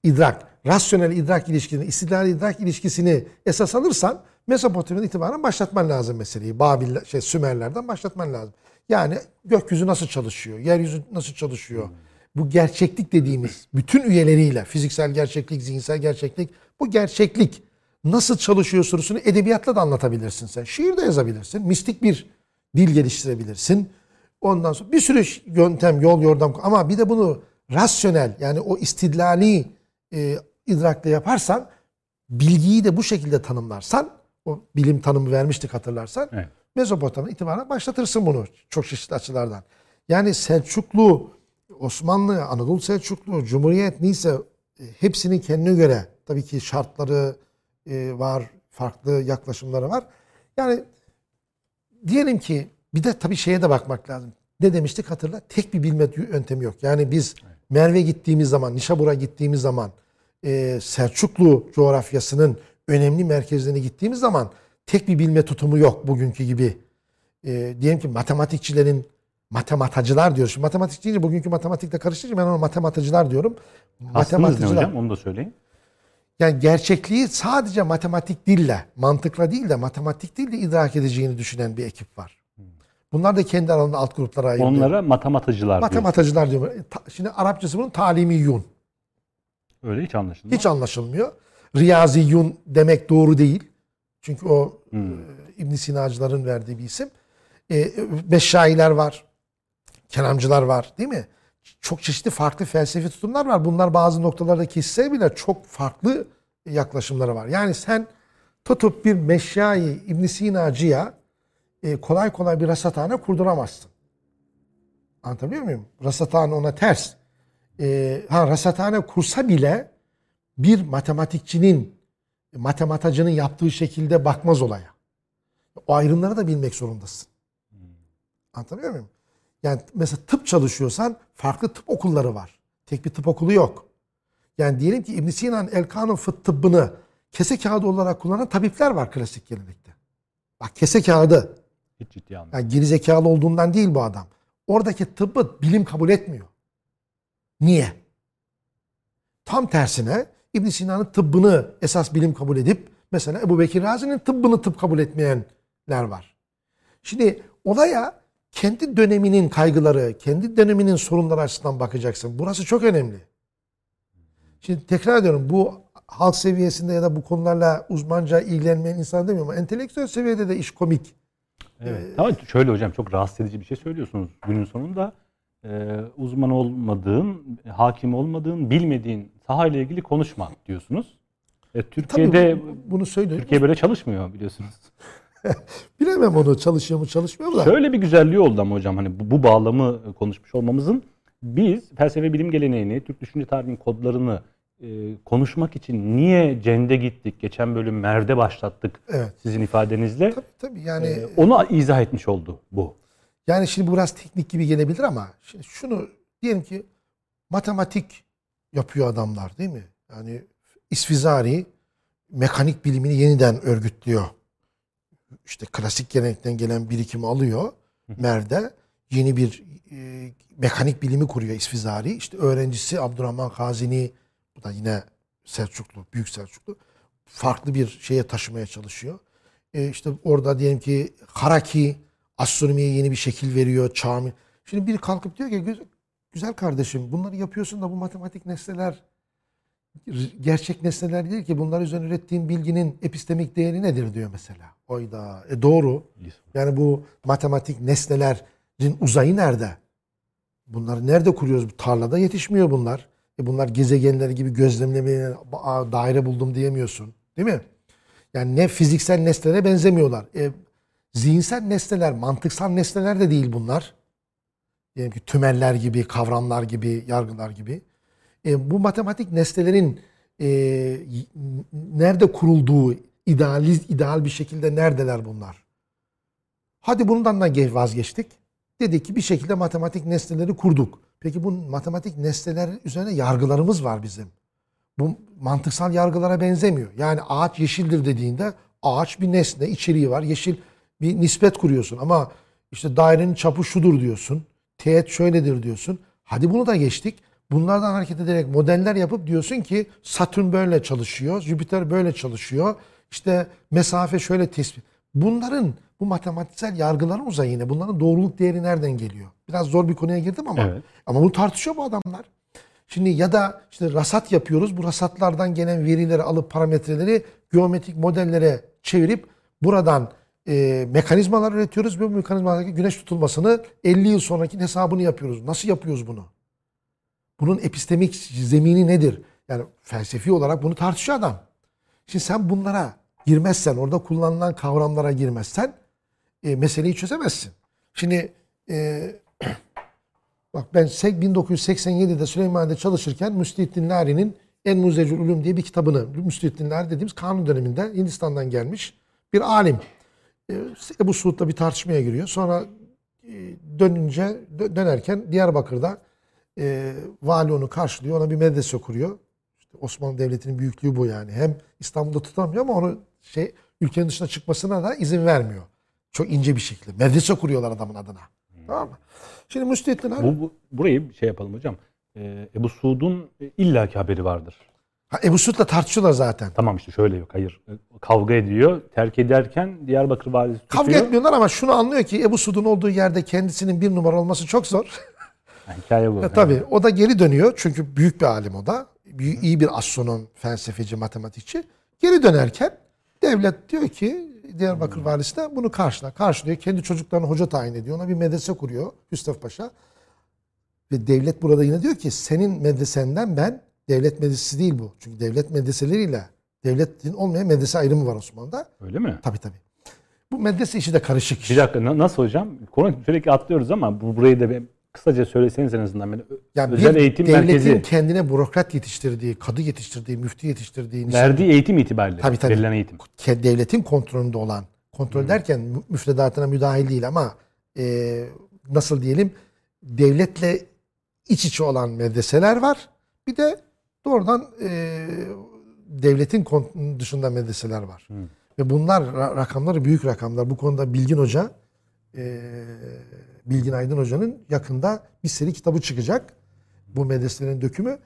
idrak, rasyonel idrak ilişkisini, istidlal idrak ilişkisini esas alırsan Mezopotamya'dan itibaren başlatman lazım meseleyi. Babil, şey, Sümerlerden başlatman lazım. Yani gökyüzü nasıl çalışıyor, yeryüzü nasıl çalışıyor? Bu gerçeklik dediğimiz bütün üyeleriyle fiziksel gerçeklik, zihinsel gerçeklik, bu gerçeklik nasıl çalışıyor sorusunu edebiyatla da anlatabilirsin sen. Şiir de yazabilirsin. Mistik bir dil geliştirebilirsin. Ondan sonra bir sürü yöntem, yol, yordam ama bir de bunu rasyonel yani o istidlali e, idrakla yaparsan bilgiyi de bu şekilde tanımlarsan o bilim tanımı vermiştik hatırlarsan Evet. Mezopotamya itibaren başlatırsın bunu çok çeşitli açılardan. Yani Selçuklu, Osmanlı, Anadolu Selçuklu, Cumhuriyet neyse e, hepsinin kendine göre tabii ki şartları e, var, farklı yaklaşımları var. Yani diyelim ki bir de tabii şeye de bakmak lazım. Ne demiştik hatırla? Tek bir bilme yöntemi yok. Yani biz Merve gittiğimiz zaman, Nişabur'a gittiğimiz zaman, e, Selçuklu coğrafyasının önemli merkezlerine gittiğimiz zaman tek bir bilme tutumu yok bugünkü gibi. E, diyelim ki matematikçilerin matematacılar diyoruz. Şimdi matematik deyince bugünkü matematikle karıştırınca ben ona matematacılar diyorum. Aslınız ne hocam? Onu da söyleyin. Yani gerçekliği sadece matematik dille, mantıkla değil de matematik dille idrak edeceğini düşünen bir ekip var. Bunlar da kendi aralarında alt gruplara ayrılıyor. Onlara matematıcılar diyor. Matematacılar diyor. Şimdi Arapçası bunun talimiyyun. Öyle hiç anlaşılmaz. Hiç anlaşılmıyor. Riyaziyun demek doğru değil. Çünkü o e, İbn Sinacıların verdiği bir isim. E, Beşşailer var. Kelamcılar var değil mi? Çok çeşitli farklı felsefi tutumlar var. Bunlar bazı noktalarda kesişse bile çok farklı yaklaşımları var. Yani sen tutup bir meşyayı İbn Sina'cıya e, kolay kolay bir rasathane kurduramazsın. Anlatabiliyor muyum? Rasathane ona ters. E, ha rasathane kursa bile bir matematikçinin, matematacının yaptığı şekilde bakmaz olaya. O ayrımları da bilmek zorundasın. Anlatabiliyor muyum? Yani mesela tıp çalışıyorsan farklı tıp okulları var. Tek bir tıp okulu yok. Yani diyelim ki İbn Sina'nın El Kanun Fıt tıbbını kese kağıdı olarak kullanan tabipler var klasik gelenekte. Bak kese kağıdı. Hiç ciddiye almıyorum. Yani geri zekalı olduğundan değil bu adam. Oradaki tıbbı bilim kabul etmiyor. Niye? Tam tersine İbn Sina'nın tıbbını esas bilim kabul edip mesela Ebu Bekir Razi'nin tıbbını tıp kabul etmeyenler var. Şimdi olaya kendi döneminin kaygıları, kendi döneminin sorunları açısından bakacaksın. Burası çok önemli. Şimdi tekrar ediyorum bu halk seviyesinde ya da bu konularla uzmanca ilgilenmeyen insan demiyorum ama entelektüel seviyede de iş komik. Evet. Ama şöyle hocam çok rahatsız edici bir şey söylüyorsunuz. Günün sonunda e, uzman olmadığın, hakim olmadığın, bilmediğin sahayla ilgili konuşma diyorsunuz. E, Türkiye'de Tabii bu- bunu söylüyorum. Türkiye böyle çalışmıyor biliyorsunuz. Bilemem onu çalışıyor mu çalışmıyor mu da. Şöyle bir güzelliği oldu ama hocam hani bu, bu bağlamı konuşmuş olmamızın biz felsefe bilim geleneğini, Türk düşünce tarihinin kodlarını e, konuşmak için niye Cende gittik, geçen bölüm Merde başlattık Evet. sizin ifadenizle. Tabii tabii yani E, onu izah etmiş oldu bu. yani şimdi bu biraz teknik gibi gelebilir ama şimdi şunu diyelim ki matematik yapıyor adamlar değil mi? Yani İsfizari mekanik bilimini yeniden örgütlüyor. İşte klasik gelenekten gelen birikimi alıyor. Mer'de yeni bir e, mekanik bilimi kuruyor İsfizari. İşte öğrencisi Abdurrahman Kazini bu da yine Selçuklu, Büyük Selçuklu. Farklı bir şeye taşımaya çalışıyor. E, işte orada diyelim ki Haraki astronomiye yeni bir şekil veriyor. Çağmi. Şimdi biri kalkıp diyor ki "Güzel- kardeşim bunları yapıyorsun da bu matematik nesneler gerçek nesneler değil ki bunlar üzerine ürettiğin bilginin epistemik değeri nedir diyor mesela. Oyda. E doğru. Yani bu matematik nesnelerin uzayı nerede? Bunları nerede kuruyoruz? Bu tarlada yetişmiyor bunlar. E bunlar gezegenler gibi gözlemlemeye "Aa, daire buldum diyemiyorsun. Değil mi? Yani ne fiziksel nesnelere benzemiyorlar. E, zihinsel nesneler, mantıksal nesneler de değil bunlar. Diyelim ki tümeller gibi, kavramlar gibi, yargılar gibi. E, bu matematik nesnelerin e, nerede kurulduğu, idealiz, ideal bir şekilde neredeler bunlar? Hadi bundan da ge- vazgeçtik. Dedik ki bir şekilde matematik nesneleri kurduk. Peki bu matematik nesneler üzerine yargılarımız var bizim. Bu mantıksal yargılara benzemiyor. Yani ağaç yeşildir dediğinde ağaç bir nesne, içeriği var. Yeşil bir nispet kuruyorsun ama işte dairenin çapı şudur diyorsun. Teğet şöyledir diyorsun. Hadi bunu da geçtik. Bunlardan hareket ederek modeller yapıp diyorsun ki Satürn böyle çalışıyor, Jüpiter böyle çalışıyor. İşte mesafe şöyle tespit. Bunların bu matematiksel yargıların uzayı yine. Bunların doğruluk değeri nereden geliyor? Biraz zor bir konuya girdim ama Evet. ama bunu tartışıyor bu adamlar. Şimdi ya da işte rasat yapıyoruz. Bu rasatlardan gelen verileri alıp parametreleri geometrik modellere çevirip buradan e, mekanizmalar üretiyoruz ve bu mekanizmalardaki güneş tutulmasını 50 yıl sonraki hesabını yapıyoruz. Nasıl yapıyoruz bunu? Bunun epistemik zemini nedir? Yani felsefi olarak bunu tartışıyor adam. Şimdi sen bunlara girmezsen, orada kullanılan kavramlara girmezsen e, meseleyi çözemezsin. Şimdi e, bak ben sek- 1987'de Süleymaniye'de çalışırken Müstihittin Nari'nin En Muzecül Ulum diye bir kitabını, Müstihittin Nari dediğimiz kanun döneminde Hindistan'dan gelmiş bir alim. E, Ebu Suud'la bir tartışmaya giriyor. Sonra e, dönünce dö- dönerken Diyarbakır'da e, vali onu karşılıyor. Ona bir medrese kuruyor. İşte Osmanlı Devleti'nin büyüklüğü bu yani. Hem İstanbul'da tutamıyor ama onu şey ülkenin dışına çıkmasına da izin vermiyor. Çok ince bir şekilde. Medrese kuruyorlar adamın adına. Tamam mı? Şimdi Müstehittin abi. Bu, bu- burayı şey yapalım hocam. E, Ebu Suud'un e, illaki haberi vardır. Ha, Ebu Suud'la tartışıyorlar zaten. Tamam işte şöyle yok hayır. Kavga ediyor. Terk ederken Diyarbakır valisi tutuyor. Kavga etmiyorlar ama şunu anlıyor ki Ebu Suud'un olduğu yerde kendisinin bir numara olması çok zor. Hikaye bu. E, tabii o da geri dönüyor çünkü büyük bir alim o da. Büyük, iyi bir astronom, felsefeci, matematikçi. Geri dönerken devlet diyor ki Diyarbakır valisi de bunu karşıla. Karşılıyor. Kendi çocuklarını hoca tayin ediyor. Ona bir medrese kuruyor Hüsrev Paşa. Ve devlet burada yine diyor ki senin medresenden ben devlet medresesi değil bu. Çünkü devlet medreseleriyle Devletin olmayan medrese ayrımı var Osmanlı'da. Öyle mi? Tabii tabii. Bu medrese işi de karışık iş. Bir dakika na- nasıl hocam? Konu sürekli atlıyoruz ama bu burayı da bir kısaca söyleseniz en azından. Yani ö- Yani özel bir eğitim devletin merkezi kendine bürokrat yetiştirdiği, kadı yetiştirdiği, müftü yetiştirdiği, verdiği eğitim itibariyle Tabii, tabii. verilen eğitim. devletin kontrolünde olan, kontrol derken mü- müfredatına müdahil değil ama e, nasıl diyelim devletle iç içe olan medreseler var. Bir de doğrudan e, devletin dışında medreseler var. Ve bunlar ra- rakamları büyük rakamlar. Bu konuda Bilgin Hoca, e, Bilgin Aydın Hoca'nın yakında bir seri kitabı çıkacak. Bu medreselerin dökümü.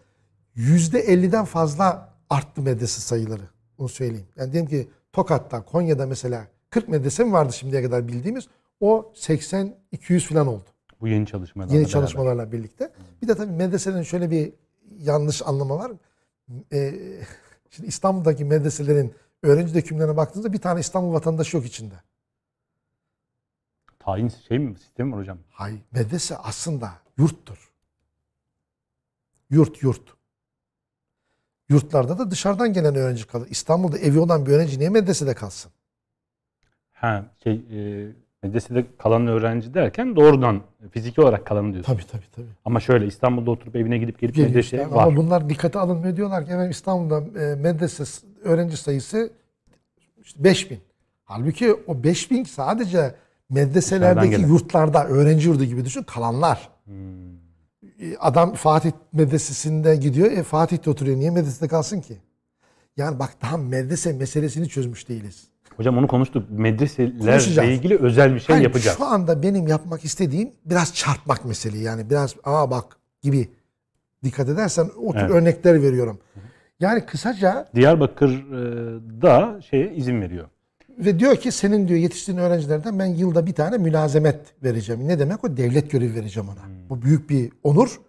Yüzde 50'den fazla arttı medrese sayıları. Onu söyleyeyim. Yani diyelim ki Tokat'ta, Konya'da mesela 40 medrese mi vardı şimdiye kadar bildiğimiz? O 80-200 falan oldu. Bu yeni çalışmalarla Yeni beraber. çalışmalarla birlikte. Bir de tabii medreselerin şöyle bir yanlış anlama var. Ee, şimdi İstanbul'daki medreselerin öğrenci dökümlerine baktığınızda bir tane İstanbul vatandaşı yok içinde. Tayin şey mi sistemi var hocam? Hayır. Medrese aslında yurttur. Yurt yurt. Yurtlarda da dışarıdan gelen öğrenci kalır. İstanbul'da evi olan bir öğrenci niye medresede kalsın? Ha şey e, medresede kalan öğrenci derken doğrudan fiziki olarak kalanı diyorsun. Tabii tabii tabii. Ama şöyle İstanbul'da oturup evine gidip gelip Geliyor medrese işte. var. Ama bunlar dikkate alınmıyor. Diyorlar ki efendim İstanbul'da e, medrese öğrenci sayısı işte 5000. Halbuki o 5000 sadece medreselerdeki yurtlarda öğrenci yurdu gibi düşün kalanlar. Hmm. E, Adam Fatih medresesinde gidiyor. E, Fatih'te oturuyor. Niye medresede kalsın ki? Yani bak daha medrese meselesini çözmüş değiliz. Hocam onu konuştuk. Medreselerle ilgili özel bir şey Hayır, yapacağız. Şu anda benim yapmak istediğim biraz çarpmak meseleyi. Yani biraz aa bak gibi dikkat edersen o tür Evet. örnekler veriyorum. Yani kısaca Diyarbakır'da şeye izin veriyor. ve diyor ki senin diyor yetiştiğin öğrencilerden ben yılda bir tane mülazemet vereceğim. Ne demek o? Devlet görevi vereceğim ona. Bu büyük bir onur.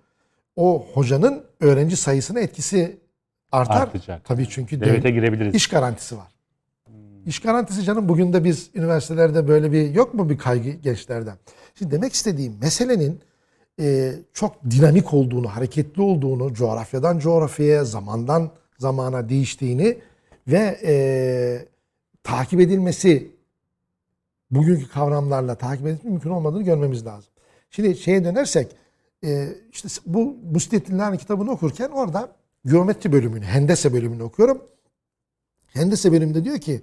O hocanın öğrenci sayısına etkisi artar. Artacak. Tabii çünkü Devlete dev- girebiliriz. iş garantisi var. İş garantisi canım bugün de biz üniversitelerde böyle bir yok mu bir kaygı gençlerden? Şimdi demek istediğim meselenin e, çok dinamik olduğunu, hareketli olduğunu, coğrafyadan coğrafyaya, zamandan zamana değiştiğini ve e, takip edilmesi bugünkü kavramlarla takip edilmesi mümkün olmadığını görmemiz lazım. Şimdi şeye dönersek e, işte bu Mustettinler'in kitabını okurken orada geometri bölümünü, hendese bölümünü okuyorum. Hendese bölümünde diyor ki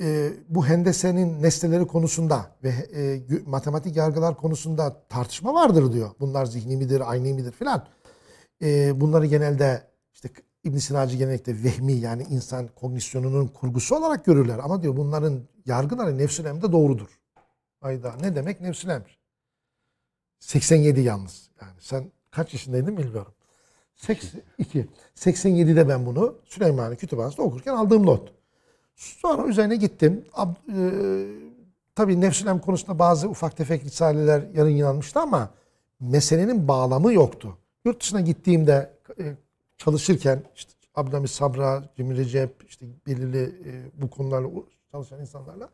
e, bu hendesenin nesneleri konusunda ve e, matematik yargılar konusunda tartışma vardır diyor. Bunlar zihni midir, ayni midir filan. E, bunları genelde işte İbn Sinacı genellikle vehmi yani insan kognisyonunun kurgusu olarak görürler. Ama diyor bunların yargıları nefsül emrde doğrudur. Ayda ne demek nefsül emr? 87 yalnız. Yani sen kaç yaşındaydın bilmiyorum. 82. 87'de ben bunu Süleymaniye Kütüphanesi'nde okurken aldığım not. Sonra üzerine gittim. Ab, e, tabii nefsülem konusunda bazı ufak tefek risaleler yarın yanılmıştı ama meselenin bağlamı yoktu. Yurt dışına gittiğimde e, çalışırken işte Abdülhamit Sabra, Cemil Recep, işte belirli e, bu konularla çalışan insanlarla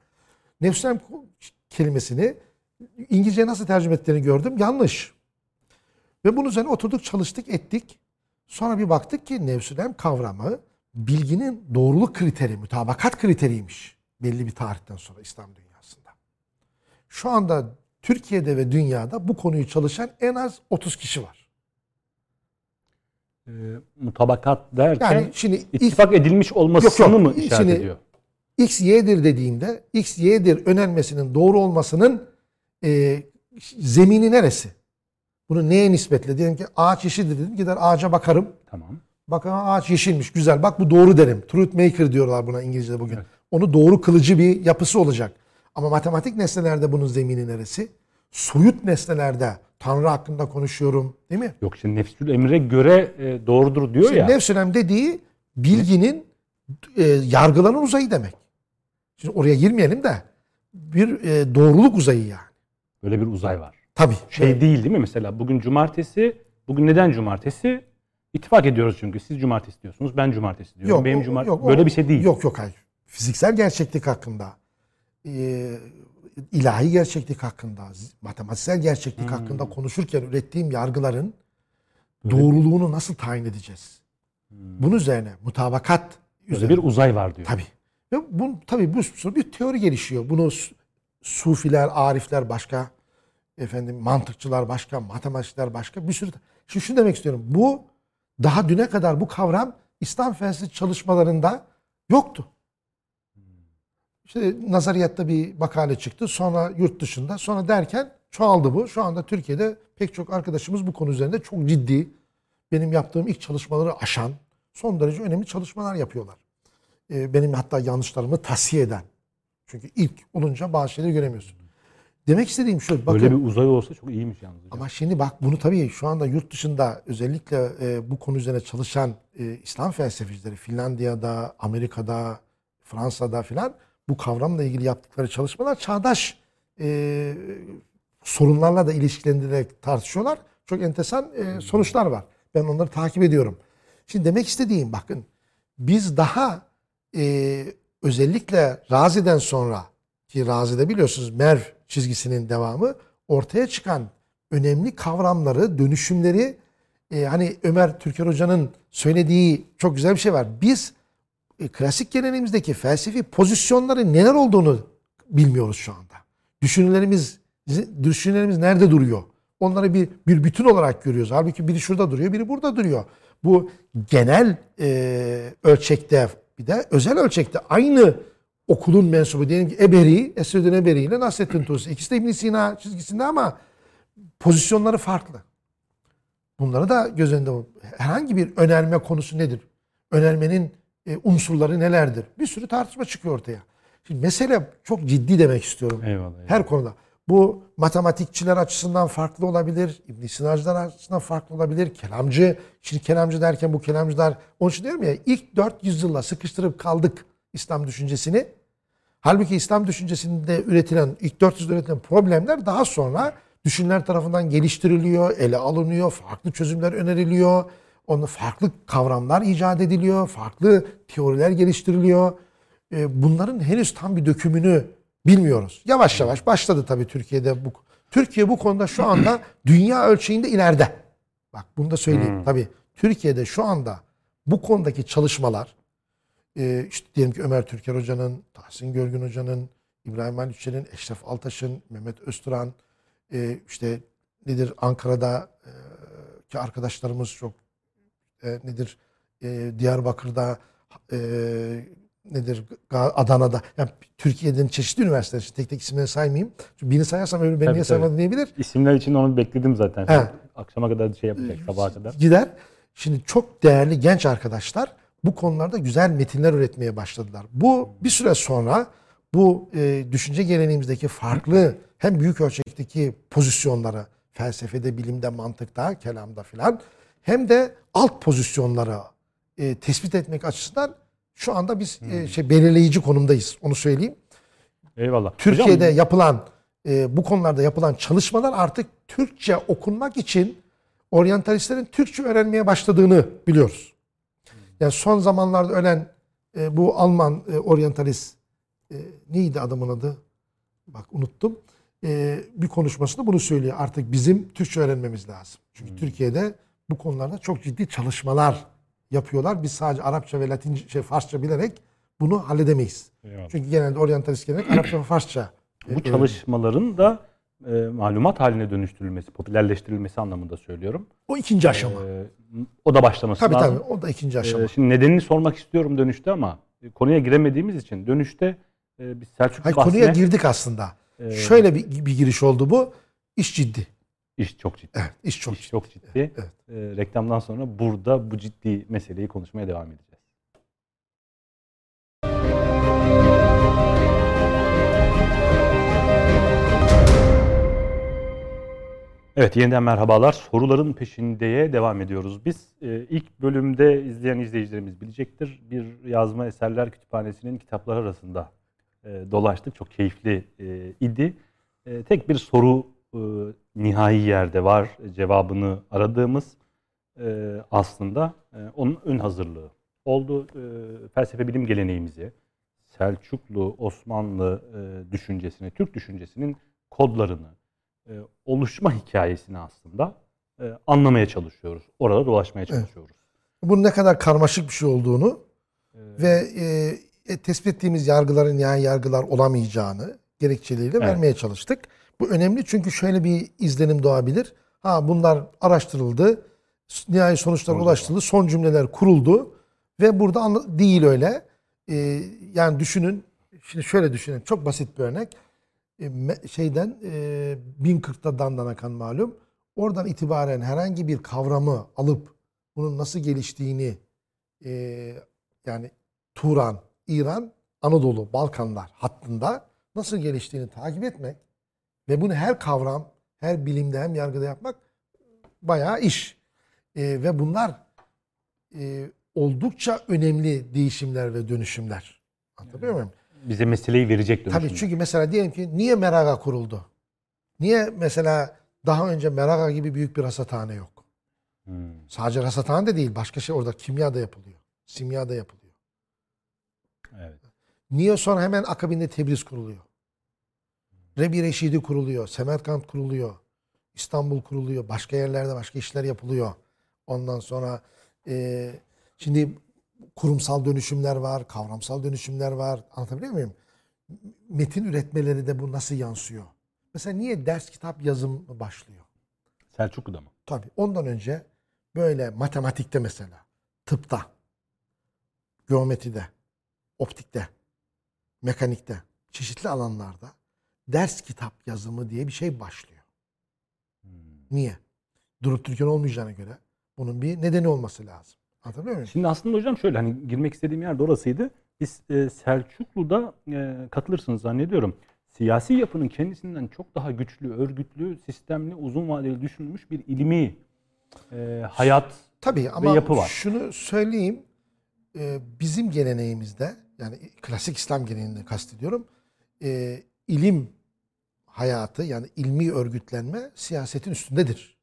nefsülem kelimesini İngilizce nasıl tercüme ettiklerini gördüm. Yanlış. Ve bunun üzerine oturduk, çalıştık, ettik. Sonra bir baktık ki nefsülem kavramı bilginin doğruluk kriteri, mütabakat kriteriymiş. Belli bir tarihten sonra İslam dünyasında. Şu anda Türkiye'de ve dünyada bu konuyu çalışan en az 30 kişi var. E, mutabakat derken Yani şimdi ittifak edilmiş olmasını Yok, yok. mı işaret Şimdi- ediyor? X Y'dir dediğimde X Y'dir önermesinin doğru olmasının e, zemini neresi? Bunu neye nispetle? Diyelim ki ağaç yeşildir dedim. Gider ağaca bakarım. Tamam. Bakın ağaç yeşilmiş güzel. Bak bu doğru derim. Truth maker diyorlar buna İngilizce'de bugün. Evet. Onu doğru kılıcı bir yapısı olacak. Ama matematik nesnelerde bunun zemini neresi? Soyut nesnelerde Tanrı hakkında konuşuyorum değil mi? Yok şimdi nefsül emre göre e, doğrudur diyor Şimdi ya. nefsülem dediği bilginin e, yargılanan uzayı demek. Şimdi oraya girmeyelim de bir e, doğruluk uzayı yani. Böyle bir uzay var. Tabii. Şey Evet. değil değil mi mesela bugün cumartesi, bugün neden cumartesi? İttifak ediyoruz çünkü. Siz cumartesi diyorsunuz, ben cumartesi diyorum. Yok, Benim o- cumar yok, o- böyle bir şey değil. Yok yok hayır. Fiziksel gerçeklik hakkında, e, ilahi gerçeklik hakkında, matematiksel gerçeklik Hmm. hakkında konuşurken ürettiğim yargıların doğruluğunu nasıl tayin edeceğiz? Hmm. Bunun üzerine mutabakat Böyle bir uzay var diyor. Tabii. Ve bu tabii bu bir teori gelişiyor. Bunu su- sufiler, arifler başka, efendim mantıkçılar başka, matematikçiler başka bir sürü. Şimdi şunu demek istiyorum. Bu daha düne kadar bu kavram İslam felsefesi çalışmalarında yoktu. İşte nazariyatta bir makale çıktı. Sonra yurt dışında. Sonra derken çoğaldı bu. Şu anda Türkiye'de pek çok arkadaşımız bu konu üzerinde çok ciddi. Benim yaptığım ilk çalışmaları aşan son derece önemli çalışmalar yapıyorlar. Ee, benim hatta yanlışlarımı tasfiye eden. Çünkü ilk olunca bazı şeyleri göremiyorsun. Demek istediğim şu. Bakın, Böyle bir uzay olsa çok iyiymiş yalnız. ama şimdi bak bunu tabii şu anda yurt dışında özellikle e, bu konu üzerine çalışan e, İslam felsefecileri Finlandiya'da, Amerika'da, Fransa'da filan bu kavramla ilgili yaptıkları çalışmalar çağdaş e, sorunlarla da ilişkilendirerek tartışıyorlar. Çok enteresan e, sonuçlar var. Ben onları takip ediyorum. Şimdi demek istediğim bakın biz daha e, özellikle Razi'den sonra ki Razi'de biliyorsunuz Merv çizgisinin devamı ortaya çıkan önemli kavramları, dönüşümleri e, hani Ömer Türker Hoca'nın söylediği çok güzel bir şey var. Biz e, klasik geleneğimizdeki felsefi pozisyonların neler olduğunu bilmiyoruz şu anda. Düşüncelerimiz düşüncelerimiz nerede duruyor? Onları bir bir bütün olarak görüyoruz. Halbuki biri şurada duruyor, biri burada duruyor. Bu genel e, ölçekte bir de özel ölçekte aynı okulun mensubu diyelim ki Eberi, Esreddin Eberi ile Nasrettin Tusi. İkisi de İbn Sina çizgisinde ama pozisyonları farklı. Bunları da göz önünde Herhangi bir önerme konusu nedir? Önermenin e, unsurları nelerdir? Bir sürü tartışma çıkıyor ortaya. Şimdi mesele çok ciddi demek istiyorum. Eyvallah. eyvallah. Her konuda. Bu matematikçiler açısından farklı olabilir. İbn Sinacılar açısından farklı olabilir. Kelamcı, şimdi kelamcı derken bu kelamcılar, onun için diyorum ya ilk 400 yılla sıkıştırıp kaldık İslam düşüncesini. Halbuki İslam düşüncesinde üretilen, ilk 400 üretilen problemler daha sonra düşünürler tarafından geliştiriliyor, ele alınıyor, farklı çözümler öneriliyor. Onun farklı kavramlar icat ediliyor, farklı teoriler geliştiriliyor. E, bunların henüz tam bir dökümünü bilmiyoruz. Yavaş yavaş başladı tabii Türkiye'de bu. Türkiye bu konuda şu anda dünya ölçeğinde ileride. Bak bunu da söyleyeyim. Tabii Türkiye'de şu anda bu konudaki çalışmalar e, işte diyelim ki Ömer Türker Hoca'nın, Tahsin Görgün Hoca'nın, İbrahim Ali Üçer'in, Eşref Altaş'ın, Mehmet Özturan, e, işte nedir Ankara'da e, ki arkadaşlarımız çok e, nedir e, Diyarbakır'da e, nedir Adana'da yani Türkiye'nin çeşitli üniversiteler için tek tek isimleri saymayayım. Çünkü birini sayarsam öbürü beni Tabii, niye tabii. saymadın diyebilir. İsimler için onu bekledim zaten. He. Akşama kadar şey yapacak, sabaha kadar. gider. Şimdi çok değerli genç arkadaşlar bu konularda güzel metinler üretmeye başladılar. Bu bir süre sonra bu e, düşünce geleneğimizdeki farklı hem büyük ölçekteki pozisyonları felsefede, bilimde, mantıkta, kelamda filan hem de alt pozisyonları e, tespit etmek açısından şu anda biz e, şey belirleyici konumdayız. Onu söyleyeyim. Eyvallah. Türkiye'de Hocam, yapılan e, bu konularda yapılan çalışmalar artık Türkçe okunmak için oryantalistlerin Türkçe öğrenmeye başladığını biliyoruz. Yani son zamanlarda ölen e, bu Alman e, oryantalist e, neydi adamın adı? Bak unuttum. E, bir konuşmasında bunu söylüyor. Artık bizim Türkçe öğrenmemiz lazım. Çünkü Türkiye'de bu konularda çok ciddi çalışmalar yapıyorlar. Biz sadece Arapça ve Latince, şey, Farsça bilerek bunu halledemeyiz. Eyvallah. Çünkü genelde oryantalist gelenek Arapça ve Farsça. e, bu çalışmaların da e, malumat haline dönüştürülmesi, popülerleştirilmesi anlamında söylüyorum. O ikinci aşama. E, o da başlaması tabii lazım. tabii o da ikinci E, aşama. şimdi nedenini sormak istiyorum dönüşte ama e, konuya giremediğimiz için dönüşte e, biz Selçuklu Hayır, bahsine konuya girdik aslında. e, Şöyle bir, bir giriş oldu bu. İş ciddi. iş çok ciddi. Evet, iş çok İş ciddi. çok ciddi. Evet. E, reklamdan sonra burada bu ciddi meseleyi konuşmaya devam edeceğiz. Evet yeniden merhabalar. Soruların peşindeye devam ediyoruz. Biz e, ilk bölümde izleyen izleyicilerimiz bilecektir. Bir yazma eserler kütüphanesinin kitapları arasında e, dolaştık. Çok keyifli e, idi. E, tek bir soru e, nihai yerde var. Cevabını aradığımız e, aslında e, onun ön hazırlığı oldu. E, felsefe bilim geleneğimizi, Selçuklu, Osmanlı e, düşüncesini, Türk düşüncesinin kodlarını, e, oluşma hikayesini aslında e, anlamaya çalışıyoruz. Orada dolaşmaya çalışıyoruz. Bunun ne kadar karmaşık bir şey olduğunu E, ve e, tespit ettiğimiz yargıların yani yargılar olamayacağını gerekçeleriyle Evet. vermeye çalıştık. Bu önemli çünkü şöyle bir izlenim doğabilir. Ha bunlar araştırıldı, nihai Sonuçlar ulaştırıldı, son cümleler kuruldu ve burada değil öyle. E, yani düşünün, şimdi şöyle düşünün, çok basit bir örnek. E, şeyden e, 1040'ta Dandanakan malum. Oradan itibaren herhangi bir kavramı alıp bunun nasıl geliştiğini e, yani Turan, İran, Anadolu, Balkanlar hattında nasıl geliştiğini takip etmek ve bunu her kavram, her bilimde hem yargıda yapmak bayağı iş. E, ve bunlar e, oldukça önemli değişimler ve dönüşümler. Anlatabiliyor muyum? Bize meseleyi verecek dönüşümler. Tabii çünkü mesela diyelim ki niye Meraga kuruldu? Niye mesela daha önce Meraga gibi büyük bir rasathane yok? Hmm. Sadece rasathane de değil, başka şey orada kimya da yapılıyor. Simya da yapılıyor. Evet. Niye sonra hemen akabinde Tebriz kuruluyor? Rebi Reşidi kuruluyor, Semerkant kuruluyor, İstanbul kuruluyor, başka yerlerde başka işler yapılıyor. Ondan sonra e, şimdi kurumsal dönüşümler var, kavramsal dönüşümler var. Anlatabiliyor muyum? Metin üretmeleri de bu nasıl yansıyor? Mesela niye ders kitap yazım başlıyor? Selçuklu'da mı? Tabii ondan önce böyle matematikte mesela, tıpta, geometride, optikte, mekanikte, çeşitli alanlarda ders kitap yazımı diye bir şey başlıyor. Niye? Durup Türkan olmayacağına göre bunun bir nedeni olması lazım. Anlatabiliyor muyum? Şimdi aslında hocam şöyle hani girmek istediğim yer de orasıydı. Biz e, Selçuklu'da e, katılırsınız zannediyorum. Siyasi yapının kendisinden çok daha güçlü, örgütlü, sistemli, uzun vadeli düşünülmüş bir ilmi e, hayat Tabii ama yapı var. şunu söyleyeyim. e, bizim geleneğimizde yani klasik İslam geleneğinde kastediyorum. e, ilim hayatı yani ilmi örgütlenme siyasetin üstündedir.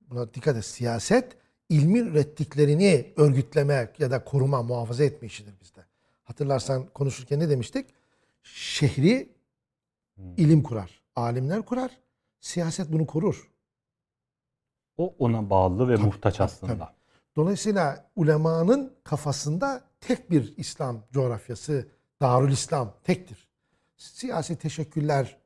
Buna dikkat et. Siyaset ilmi ürettiklerini örgütlemek ya da koruma, muhafaza etme işidir bizde. Hatırlarsan konuşurken ne demiştik? Şehri ilim kurar, alimler kurar. Siyaset bunu korur. o ona bağlı ve muhtaç tabii, aslında. tabii. Dolayısıyla ulemanın kafasında tek bir İslam coğrafyası, Darül İslam tektir. Siyasi teşekküller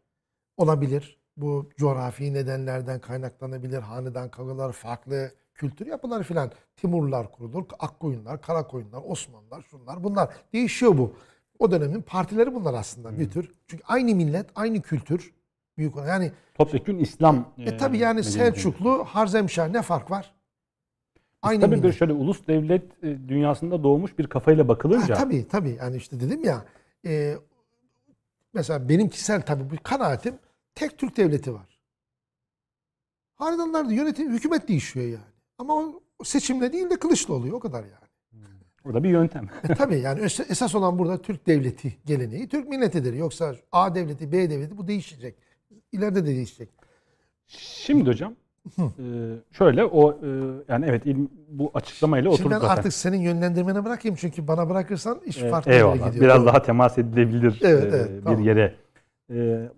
olabilir. Bu coğrafi nedenlerden kaynaklanabilir. Hanedan kavgalar, farklı kültür yapıları filan. Timurlar kurulur, Akkoyunlar, Karakoyunlar, Osmanlılar, şunlar bunlar. Değişiyor bu. O dönemin partileri bunlar aslında bir tür. Çünkü aynı millet, aynı kültür. Büyük. Yani Topyekun İslam e, tabii yani. Selçuklu, Harzemşah ne fark var? Aynı Tabii millet. bir şöyle ulus devlet e, dünyasında doğmuş bir kafayla bakılınca Ha, tabii tabii yani işte dedim ya e, mesela benim kişisel tabii bu kanaatim tek Türk devleti var. Hanedanlarda yönetim, hükümet değişiyor yani. Ama o seçimle değil de kılıçla oluyor o kadar yani. orada bir yöntem. E, tabii yani es- esas olan burada Türk devleti geleneği Türk milletidir. Yoksa A devleti, B devleti bu değişecek. İleride de değişecek. Şimdi hocam e, şöyle o e, yani evet ilm, bu açıklamayla Şimdi ben zaten. artık senin yönlendirmene bırakayım çünkü bana bırakırsan iş E, farklı yere eyvallah. gidiyor. Biraz daha temas edilebilir Evet, e, evet, bir tamam. yere. E,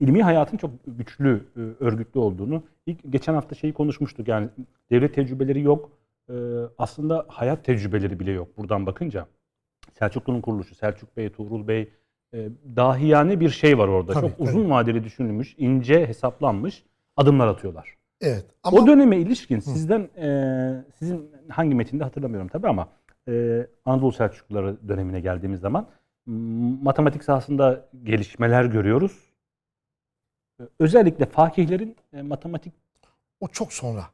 ilmi hayatın çok güçlü, e, örgütlü olduğunu. İlk geçen hafta şeyi konuşmuştuk. Yani devlet tecrübeleri yok. E, aslında hayat tecrübeleri bile yok buradan bakınca. Selçuklu'nun kuruluşu, Selçuk Bey, Tuğrul Bey, e, dahiyane bir şey var orada. Tabii, çok tabii. uzun vadeli düşünülmüş, ince hesaplanmış adımlar atıyorlar. Evet. Ama O döneme ilişkin sizden e, sizin hangi metinde hatırlamıyorum tabii ama e, Anadolu Selçukluları dönemine geldiğimiz zaman matematik sahasında gelişmeler görüyoruz. E, Özellikle fakihlerin e, matematik o çok sonra.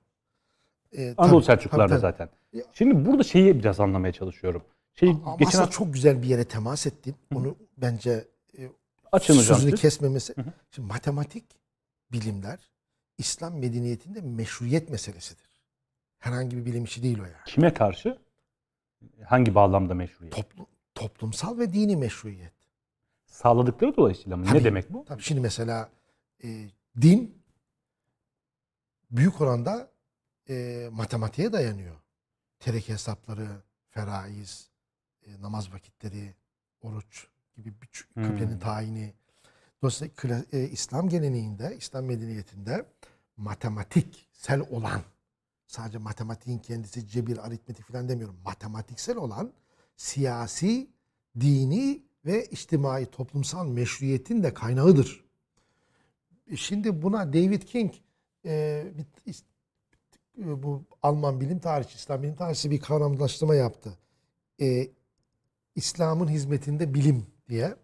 E, Anadolu tabii, Selçuklularda tabii, zaten. Ya- Şimdi burada şeyi biraz anlamaya çalışıyorum. Şey Ama geçen aslında çok güzel bir yere temas ettin. Onu bence e, açın hocam sözünü siz. kesmemesi. hı. Şimdi matematik bilimler İslam medeniyetinde meşruiyet meselesidir. Herhangi bir bilim işi değil o yani. Kime karşı? Hangi bağlamda meşruiyet? Toplu- toplumsal ve dini meşruiyet. Sağladıkları dolayısıyla mı? Tabii. Ne demek bu? Tabii şimdi mesela e, din büyük oranda e, matematiğe dayanıyor. Tereke hesapları, feraiz, e, namaz vakitleri, oruç gibi bir Hmm. kıblenin tayini. Dolayısıyla kla- e, İslam geleneğinde, İslam medeniyetinde matematiksel olan sadece matematiğin kendisi cebir, aritmetik falan demiyorum. Matematiksel olan siyasi, dini ve içtimai toplumsal meşruiyetin de kaynağıdır. Şimdi buna David King e, e, bu Alman bilim tarihçisi, İslam bilim tarihçisi bir kavramlaştırma yaptı. E, İslam'ın hizmetinde bilim diye.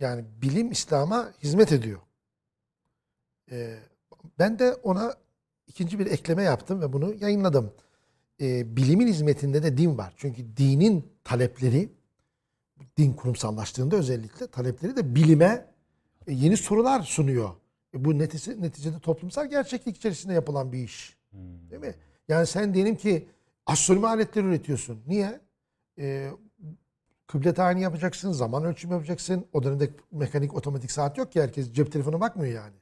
Yani bilim İslam'a hizmet ediyor. E, ben de ona ikinci bir ekleme yaptım ve bunu yayınladım. E, bilimin hizmetinde de din var. Çünkü dinin talepleri, din kurumsallaştığında özellikle talepleri de bilime e, yeni sorular sunuyor. E, bu neticede, neticede toplumsal gerçeklik içerisinde yapılan bir iş. Değil mi? Yani sen diyelim ki astronomi aletleri üretiyorsun. Niye? E, kıble tayini yapacaksın, zaman ölçümü yapacaksın. O dönemde mekanik otomatik saat yok ki herkes cep telefonu bakmıyor yani.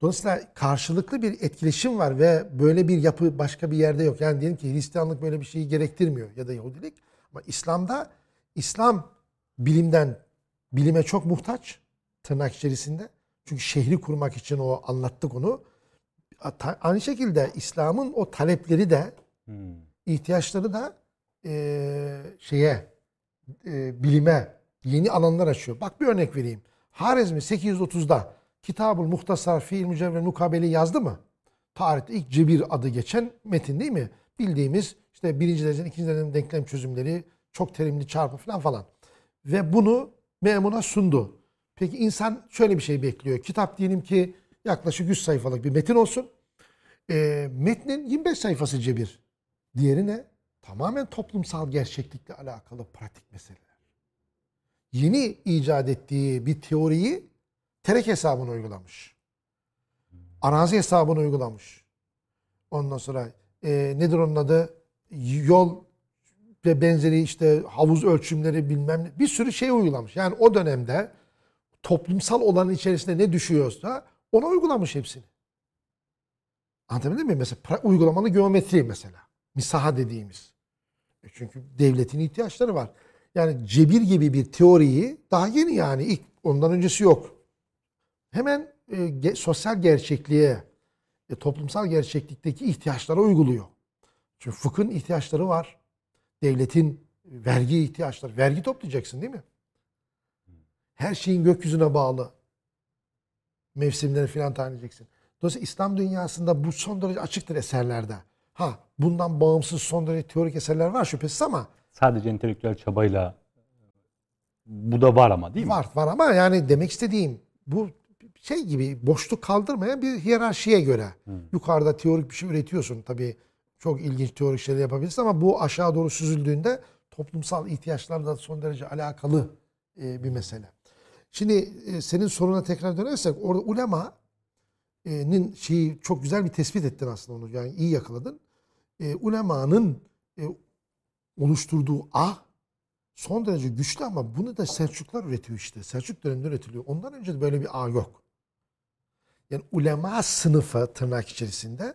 Dolayısıyla karşılıklı bir etkileşim var ve böyle bir yapı başka bir yerde yok. Yani diyelim ki Hristiyanlık böyle bir şeyi gerektirmiyor ya da Yahudilik. Ama İslam'da İslam bilimden bilime çok muhtaç tırnak içerisinde. Çünkü şehri kurmak için o anlattık onu. Aynı şekilde İslam'ın o talepleri de hmm. ihtiyaçları da e, şeye e, bilime yeni alanlar açıyor. Bak bir örnek vereyim. Harizmi 830'da Kitabul Muhtasar Fiil Mücevvel Mukabele yazdı mı? Tarihte ilk cebir adı geçen metin değil mi? Bildiğimiz işte birinci derecenin ikinci derecenin denklem çözümleri, çok terimli çarpı falan falan. Ve bunu memuna sundu. Peki insan şöyle bir şey bekliyor. Kitap diyelim ki yaklaşık 100 sayfalık bir metin olsun. E, metnin 25 sayfası cebir. Diğeri ne? Tamamen toplumsal gerçeklikle alakalı pratik meseleler. Yeni icat ettiği bir teoriyi terek hesabını uygulamış. Arazi hesabını uygulamış. Ondan sonra e, nedir onun adı? Yol ve benzeri işte havuz ölçümleri bilmem ne. Bir sürü şey uygulamış. Yani o dönemde toplumsal olanın içerisinde ne düşüyorsa ona uygulamış hepsini. Anlatabildim mi? Mesela uygulamalı geometri mesela. Misaha dediğimiz. E çünkü devletin ihtiyaçları var. Yani cebir gibi bir teoriyi daha yeni yani ilk ondan öncesi yok. Hemen e, ge, sosyal gerçekliğe, e, toplumsal gerçeklikteki ihtiyaçlara uyguluyor. Çünkü fıkhın ihtiyaçları var. Devletin vergi ihtiyaçları. Vergi toplayacaksın değil mi? Her şeyin gökyüzüne bağlı. Mevsimleri filan tayin edeceksin. Dolayısıyla İslam dünyasında bu son derece açıktır eserlerde. Ha bundan bağımsız son derece teorik eserler var şüphesiz ama sadece entelektüel çabayla bu da var ama değil mi? Var var ama yani demek istediğim bu şey gibi boşluk kaldırmayan bir hiyerarşiye göre. Hmm. Yukarıda teorik bir şey üretiyorsun. Tabii çok ilginç teorik şeyler yapabilirsin ama bu aşağı doğru süzüldüğünde toplumsal ihtiyaçlarla son derece alakalı e, bir mesele. Şimdi e, senin soruna tekrar dönersek orada ulema'nın şeyi çok güzel bir tespit ettin aslında onu. Yani iyi yakaladın. E, ulemanın e, oluşturduğu ah son derece güçlü ama bunu da Selçuklar üretiyor işte. Selçuk döneminde üretiliyor. Ondan önce de böyle bir ağ yok. Yani ulema sınıfı tırnak içerisinde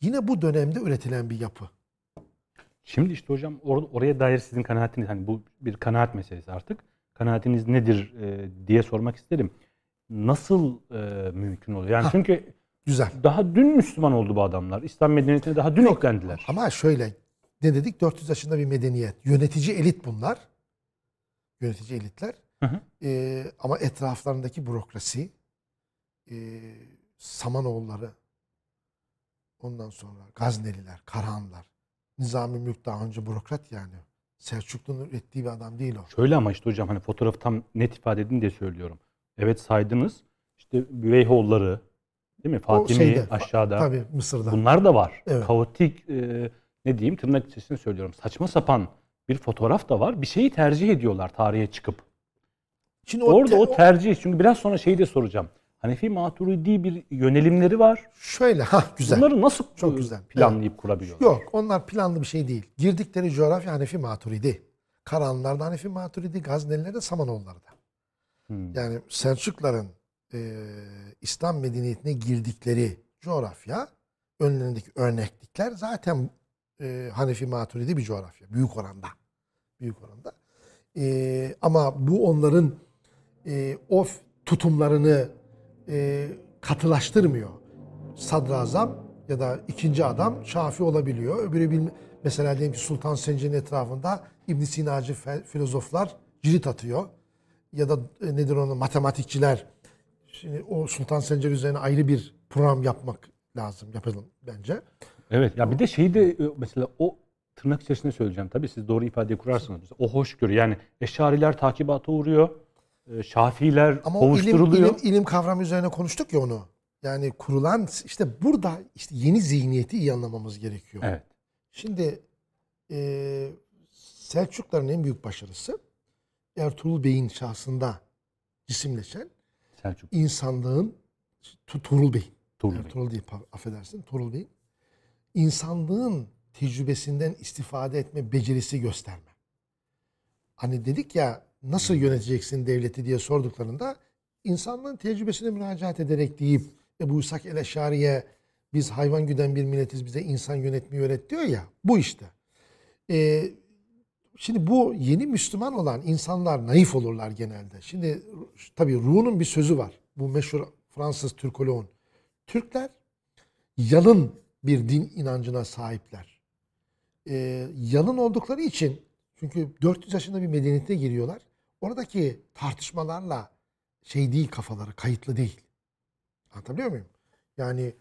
yine bu dönemde üretilen bir yapı. Şimdi işte hocam or oraya dair sizin kanaatiniz hani bu bir kanaat meselesi artık. Kanaatiniz nedir e, diye sormak isterim. Nasıl e, mümkün oluyor? Yani ha, çünkü güzel. Daha dün Müslüman oldu bu adamlar. İslam medeniyetine daha dün Yok, eklendiler. Ama şöyle ne dedik? 400 yaşında bir medeniyet. Yönetici elit bunlar. Yönetici elitler. Hı hı. E, ama etraflarındaki bürokrasi, e, Samanoğulları, ondan sonra Gazneliler, Karahanlar, Nizami Mülk daha önce bürokrat yani. Selçuklu'nun ürettiği bir adam değil o. Şöyle ama işte hocam hani fotoğrafı tam net ifade edin diye söylüyorum. Evet saydınız. İşte Büveyhoğulları, değil mi? Fatimi aşağıda. Tabii Mısır'da. Bunlar da var. Evet. Kaotik e, ne diyeyim tırnak içerisinde söylüyorum. Saçma sapan bir fotoğraf da var. Bir şeyi tercih ediyorlar tarihe çıkıp. Şimdi o Orada te- o tercih. Çünkü biraz sonra şeyi de soracağım. Hanefi Maturidi bir yönelimleri var. Şöyle ha güzel. Bunları nasıl çok güzel planlayıp evet. kurabiliyorlar? Yok onlar planlı bir şey değil. Girdikleri coğrafya Hanefi Maturidi. Karahanlılar da Hanefi Maturidi, Gazneliler de Samanoğulları da. Hmm. Yani Selçukların e, İslam medeniyetine girdikleri coğrafya önlerindeki örneklikler zaten e, Hanefi Maturidi bir coğrafya. Büyük oranda. Büyük oranda. E, ama bu onların e, of tutumlarını e, katılaştırmıyor. Sadrazam Ya da ikinci adam Şafi olabiliyor. Öbürü bilme, mesela diyelim ki Sultan Sencer'in etrafında İbn Sinacı filozoflar cirit atıyor. Ya da e, nedir onu matematikçiler. Şimdi o Sultan Sencer üzerine ayrı bir program yapmak lazım. Yapalım bence. Evet ya bir de şeyi de e, mesela o tırnak içerisinde söyleyeceğim tabii siz doğru ifadeyi kurarsınız. O hoşgörü yani Eşariler takibata uğruyor. E, Şafiiler Ama kovuşturuluyor. ilim, ilim kavramı üzerine konuştuk ya onu. Yani kurulan işte burada işte yeni zihniyeti iyi anlamamız gerekiyor. Evet. Şimdi e, Selçukluların en büyük başarısı Ertuğrul Bey'in şahsında cisimleşen Selçuk insanlığın Tu- Tuğrul Bey. Tuğrul Bey. Ertuğrul değil pa- affedersin Tuğrul Bey. İnsanlığın tecrübesinden istifade etme becerisi gösterme. Hani dedik ya nasıl yöneteceksin devleti diye sorduklarında insanlığın tecrübesine müracaat ederek deyip Ebu İshak el-Eşari'ye biz hayvan güden bir milletiz bize insan yönetmeyi öğret diyor ya bu işte. Ee, şimdi bu yeni Müslüman olan insanlar naif olurlar genelde. Şimdi tabii Ruh'un bir sözü var. Bu meşhur Fransız Türkoloğun. Türkler yalın bir din inancına sahipler. Ee, yalın oldukları için çünkü 400 yaşında bir medeniyete giriyorlar. Oradaki tartışmalarla şey değil kafaları, kayıtlı değil. Anlatabiliyor muyum? Yani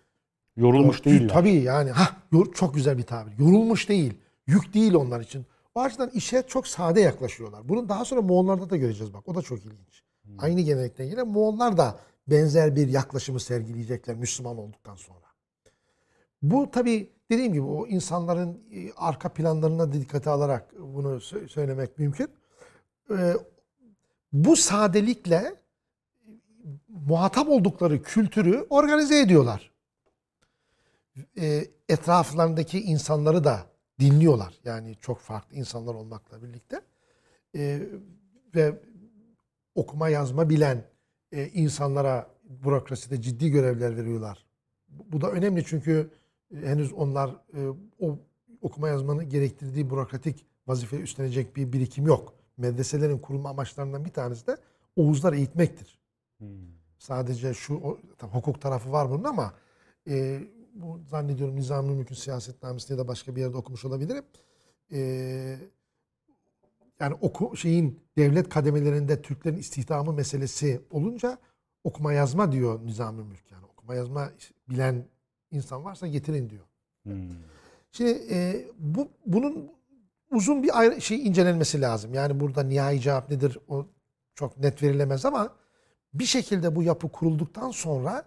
Yorulmuş değiller. Tabii yani ha çok güzel bir tabir. Yorulmuş değil. Yük değil onlar için. O açıdan işe çok sade yaklaşıyorlar. Bunu daha sonra Moğollarda da göreceğiz bak. O da çok ilginç. Aynı gelenekten yine Moğollar da benzer bir yaklaşımı sergileyecekler Müslüman olduktan sonra. Bu tabii dediğim gibi o insanların e, arka planlarına dikkate alarak bunu sö- söylemek mümkün. Ee, bu sadelikle muhatap oldukları kültürü organize ediyorlar. E, etraflarındaki insanları da dinliyorlar. Yani çok farklı insanlar olmakla birlikte. E, ve okuma yazma bilen e, insanlara bürokraside ciddi görevler veriyorlar. Bu da önemli çünkü e, henüz onlar e, o okuma yazmanın gerektirdiği bürokratik vazifeyi üstlenecek bir birikim yok. Medreselerin kurulma amaçlarından bir tanesi de Oğuzlar eğitmektir. Hmm. Sadece şu o, tabii hukuk tarafı var bunun ama e, bu zannediyorum Nizami Mülk'ün siyasetnamesinde ya da başka bir yerde okumuş olabilirim. E, yani oku şeyin devlet kademelerinde Türklerin istihdamı meselesi olunca okuma yazma diyor Nizami Mülk yani okuma yazma bilen insan varsa getirin diyor. Hmm. Şimdi e, bu bunun uzun bir ayrı şey incelenmesi lazım. Yani burada nihai cevap nedir o çok net verilemez ama bir şekilde bu yapı kurulduktan sonra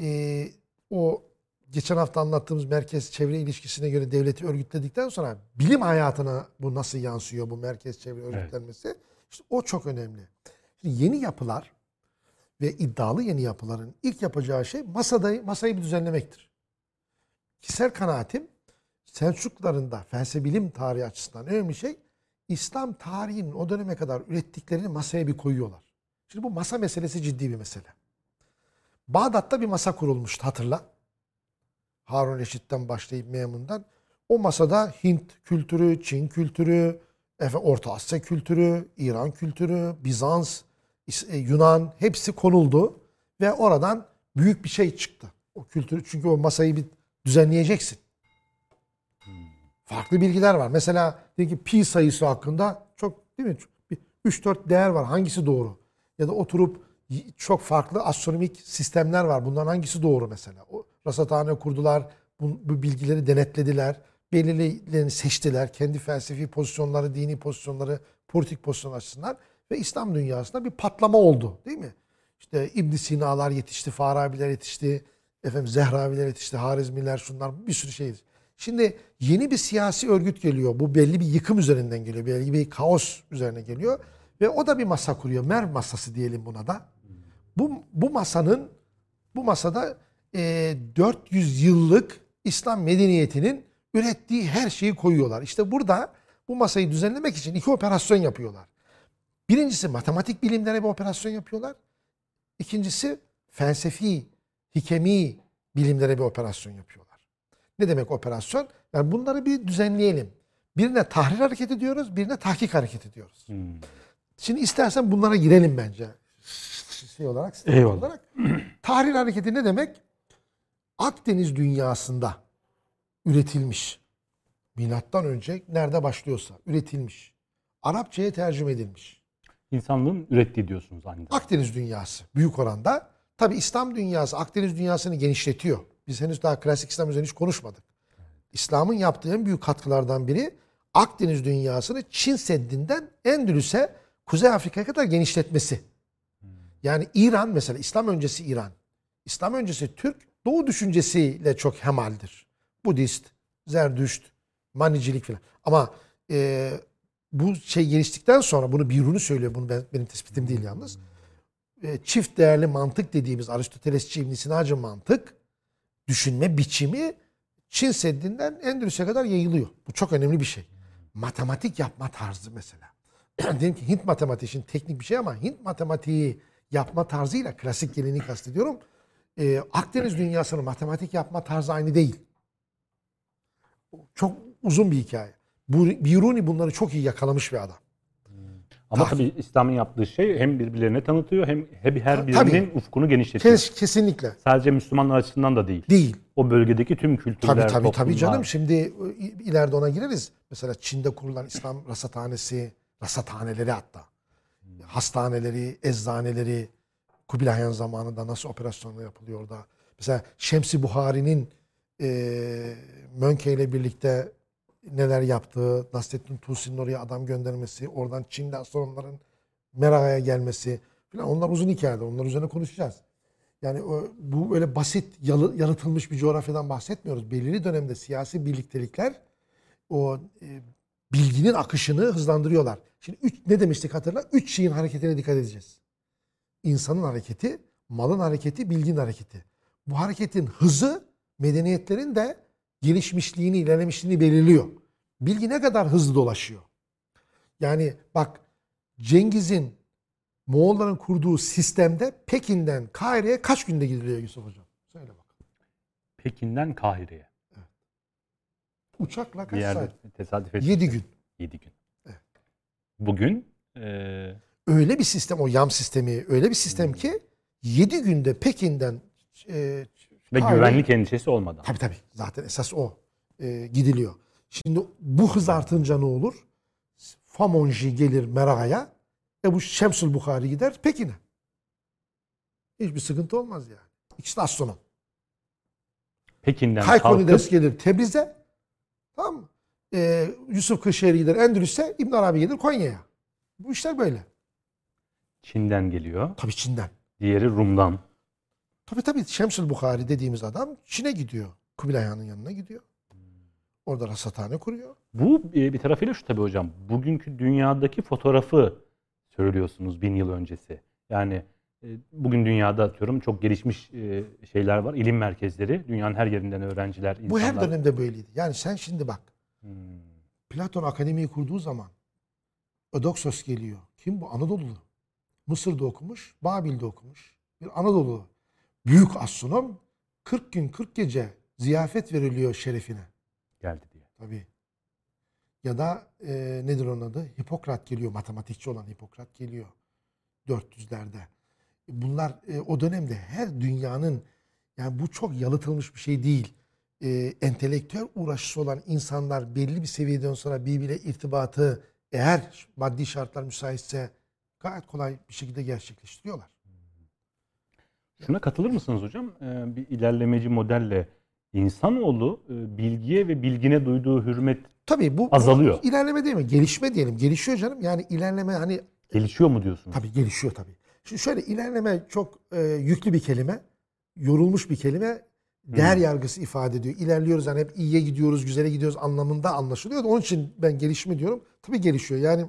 e, o geçen hafta anlattığımız merkez çevre ilişkisine göre devleti örgütledikten sonra bilim hayatına bu nasıl yansıyor bu merkez çevre örgütlenmesi? İşte o çok önemli. Şimdi yeni yapılar ve iddialı yeni yapıların ilk yapacağı şey masada masayı bir düzenlemektir. Kişisel kanaatim Selçukluların da felsefe tarihi açısından önemli şey İslam tarihinin o döneme kadar ürettiklerini masaya bir koyuyorlar. Şimdi bu masa meselesi ciddi bir mesele. Bağdat'ta bir masa kurulmuştu hatırla. Harun Reşit'ten başlayıp Memun'dan. O masada Hint kültürü, Çin kültürü, Orta Asya kültürü, İran kültürü, Bizans, e, Yunan hepsi konuldu. Ve oradan büyük bir şey çıktı. O kültürü çünkü o masayı bir düzenleyeceksin. Farklı bilgiler var. Mesela diyelim ki pi sayısı hakkında çok değil mi? Bir 3-4 değer var. Hangisi doğru? Ya da oturup çok farklı astronomik sistemler var. Bunların hangisi doğru mesela? O rasathane kurdular. Bu, bu bilgileri denetlediler. Belirlilerini seçtiler. Kendi felsefi pozisyonları, dini pozisyonları, politik pozisyon açısından. Ve İslam dünyasında bir patlama oldu. Değil mi? İşte İbn Sina'lar yetişti, Farabiler yetişti, efendim Zehraviler yetişti, Harizmiler şunlar bir sürü şey. Şimdi yeni bir siyasi örgüt geliyor. Bu belli bir yıkım üzerinden geliyor. Belli bir kaos üzerine geliyor. Ve o da bir masa kuruyor. Mer masası diyelim buna da. Bu, bu masanın bu masada e, 400 yıllık İslam medeniyetinin ürettiği her şeyi koyuyorlar. İşte burada bu masayı düzenlemek için iki operasyon yapıyorlar. Birincisi matematik bilimlere bir operasyon yapıyorlar. İkincisi felsefi, hikemi bilimlere bir operasyon yapıyorlar. Ne demek operasyon? Yani bunları bir düzenleyelim. Birine tahrir hareketi diyoruz, birine tahkik hareketi diyoruz. Hmm. Şimdi istersen bunlara girelim bence. Şey olarak, Eyvallah. olarak. tahrir hareketi ne demek? Akdeniz dünyasında üretilmiş. Milattan önce nerede başlıyorsa üretilmiş. Arapçaya tercüme edilmiş. İnsanlığın ürettiği diyorsunuz aynı zamanda. Akdeniz dünyası büyük oranda. Tabi İslam dünyası Akdeniz dünyasını genişletiyor. Biz henüz daha klasik İslam üzerine hiç konuşmadık. İslam'ın yaptığı en büyük katkılardan biri Akdeniz dünyasını Çin Seddi'nden Endülüs'e Kuzey Afrika'ya kadar genişletmesi. Yani İran mesela İslam öncesi İran, İslam öncesi Türk Doğu düşüncesiyle çok hemaldir. Budist, Zerdüşt, Manicilik falan. Ama e, bu şey geliştikten sonra bunu Biruni söylüyor. Bunu ben, benim tespitim değil yalnız. E, çift değerli mantık dediğimiz Aristotelesçi İbn Sinacı mantık düşünme biçimi Çin Seddi'nden Endülüs'e kadar yayılıyor. Bu çok önemli bir şey. Matematik yapma tarzı mesela. Diyelim ki Hint matematiği şimdi teknik bir şey ama Hint matematiği yapma tarzıyla klasik geleneği kastediyorum. Ee, Akdeniz dünyasının matematik yapma tarzı aynı değil. Çok uzun bir hikaye. Biruni bunları çok iyi yakalamış bir adam. Ama Tak- tabii İslam'ın yaptığı şey hem birbirlerine tanıtıyor hem hem her birinin tabii. ufkunu genişletiyor. Kes, kesinlikle. Sadece Müslümanlar açısından da değil. Değil. O bölgedeki tüm kültürler, Tabii tabii tabii toplumlar. canım. Şimdi e, ileride ona gireriz. Mesela Çin'de kurulan İslam rasathanesi, rasathaneleri hatta. Hastaneleri, eczaneleri, Kubilay Han zamanında nasıl operasyonlar yapılıyor orada. Mesela Şemsi Buhari'nin e, Mönke ile birlikte neler yaptığı, Nasrettin Tusi'nin oraya adam göndermesi, oradan Çin'den sonra onların Meraga'ya gelmesi falan. Onlar uzun hikayeler. Onlar üzerine konuşacağız. Yani bu öyle basit yalı- yaratılmış bir coğrafyadan bahsetmiyoruz. Belirli dönemde siyasi birliktelikler o e, bilginin akışını hızlandırıyorlar. Şimdi üç, ne demiştik hatırla? Üç şeyin hareketine dikkat edeceğiz. İnsanın hareketi, malın hareketi, bilginin hareketi. Bu hareketin hızı medeniyetlerin de gelişmişliğini, ilerlemişliğini belirliyor. Bilgi ne kadar hızlı dolaşıyor. Yani bak Cengiz'in Moğolların kurduğu sistemde Pekin'den Kahire'ye kaç günde gidiliyor Yusuf Hocam? Söyle bakalım. Pekin'den Kahire'ye. Uçakla Bir kaç yerde saat? tesadüf etmiş. 7 gün. 7 gün. Evet. Bugün eee, Öyle bir sistem o yam sistemi öyle bir sistem ki 7 günde Pekin'den e, ve Kahire- güvenlik endişesi olmadan. Tabii tabii. Zaten esas o. e, gidiliyor. Şimdi bu hız artınca ne olur? Famonji gelir Meraga'ya. E bu Şemsül Bukhari gider Pekin'e. Hiçbir sıkıntı olmaz yani. İkisi de astronom. Pekin'den Kaykonides gelir Tebriz'e. Tamam mı? E, Yusuf Kırşehir gider Endülüs'e. İbn Arabi gelir Konya'ya. Bu işler böyle. Çin'den geliyor. Tabii Çin'den. Diğeri Rum'dan. Tabii tabii Şemsül Bukhari dediğimiz adam Çin'e gidiyor. Kubilay Han'ın yanına gidiyor. Orada rasathane kuruyor. Bu e, bir tarafıyla şu tabii hocam. Bugünkü dünyadaki fotoğrafı söylüyorsunuz bin yıl öncesi. Yani e, bugün dünyada atıyorum çok gelişmiş e, şeyler var. İlim merkezleri. Dünyanın her yerinden öğrenciler, insanlar. Bu her dönemde böyleydi. Yani sen şimdi bak. Hmm. Platon akademiyi kurduğu zaman Ödoksos geliyor. Kim bu? Anadolu'lu. Mısır'da okumuş, Babil'de okumuş. Bir Anadolu büyük astronom 40 gün 40 gece ziyafet veriliyor şerefine. geldi diye. Tabii. Ya da e, nedir onun adı? Hipokrat geliyor. Matematikçi olan Hipokrat geliyor. 400'lerde. Bunlar e, o dönemde her dünyanın yani bu çok yalıtılmış bir şey değil. E, entelektüel uğraşısı olan insanlar belli bir seviyeden sonra birbiriyle irtibatı eğer maddi şartlar müsaitse gayet kolay bir şekilde gerçekleştiriyorlar. Şuna katılır mısınız hocam? Ee, bir ilerlemeci modelle insanoğlu e, bilgiye ve bilgine duyduğu hürmet Tabii bu Azalıyor. bu ilerleme değil mi? Gelişme diyelim. Gelişiyor canım. Yani ilerleme hani gelişiyor mu diyorsunuz? Tabii gelişiyor tabii. Şimdi şöyle ilerleme çok e, yüklü bir kelime. Yorulmuş bir kelime. Değer yargısı ifade ediyor. İlerliyoruz hani hep iyiye gidiyoruz, güzele gidiyoruz anlamında anlaşılıyor. Onun için ben gelişme diyorum. Tabii gelişiyor. Yani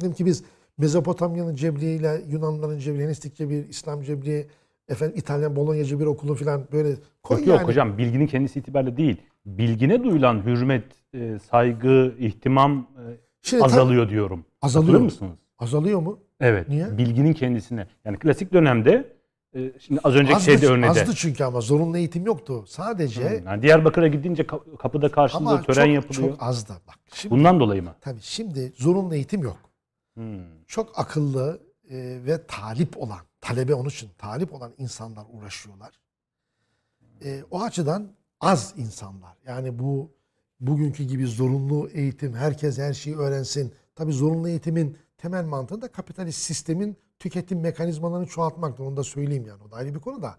dedim ki biz Mezopotamya'nın cebriye ile Yunanlıların cebriye, Helenistik cebriye, İslam cebriye, efendim İtalyan Bologna cebriye okulu falan böyle koy Yok yok yani. hocam bilginin kendisi itibariyle değil. Bilgine duyulan hürmet, e, saygı, ihtimam e, Şimdi tabii azalıyor diyorum. Azalıyor. Katılır mısınız? azalıyor mu? Evet. Niye? Bilginin kendisine. Yani klasik dönemde e, şimdi az önceki Azdı, şeyde örneğde. azdı çünkü ama zorunlu eğitim yoktu. Sadece Yani Diyarbakır'a gidince ka- kapıda ama tören çok, yapılıyor. çok azdı. Bak şimdi Bundan dolayı mı? tabii şimdi zorunlu eğitim yok. Hmm. çok akıllı e, ve talip olan, talebe onun için talip olan insanlar uğraşıyorlar. E, o açıdan az insanlar. Yani bu bugünkü gibi zorunlu eğitim, herkes her şeyi öğrensin. Tabii zorunlu eğitimin temel mantığı da kapitalist sistemin tüketim mekanizmalarını çoğaltmaktır. Onu da söyleyeyim yani. O da ayrı bir konu da.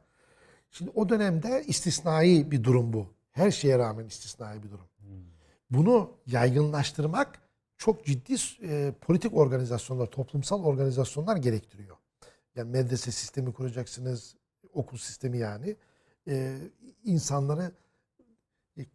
Şimdi o dönemde istisnai bir durum bu. Her şeye rağmen istisnai bir durum. Bunu yaygınlaştırmak çok ciddi e, politik organizasyonlar, toplumsal organizasyonlar gerektiriyor. Yani medrese sistemi kuracaksınız, okul sistemi yani. E, insanları e,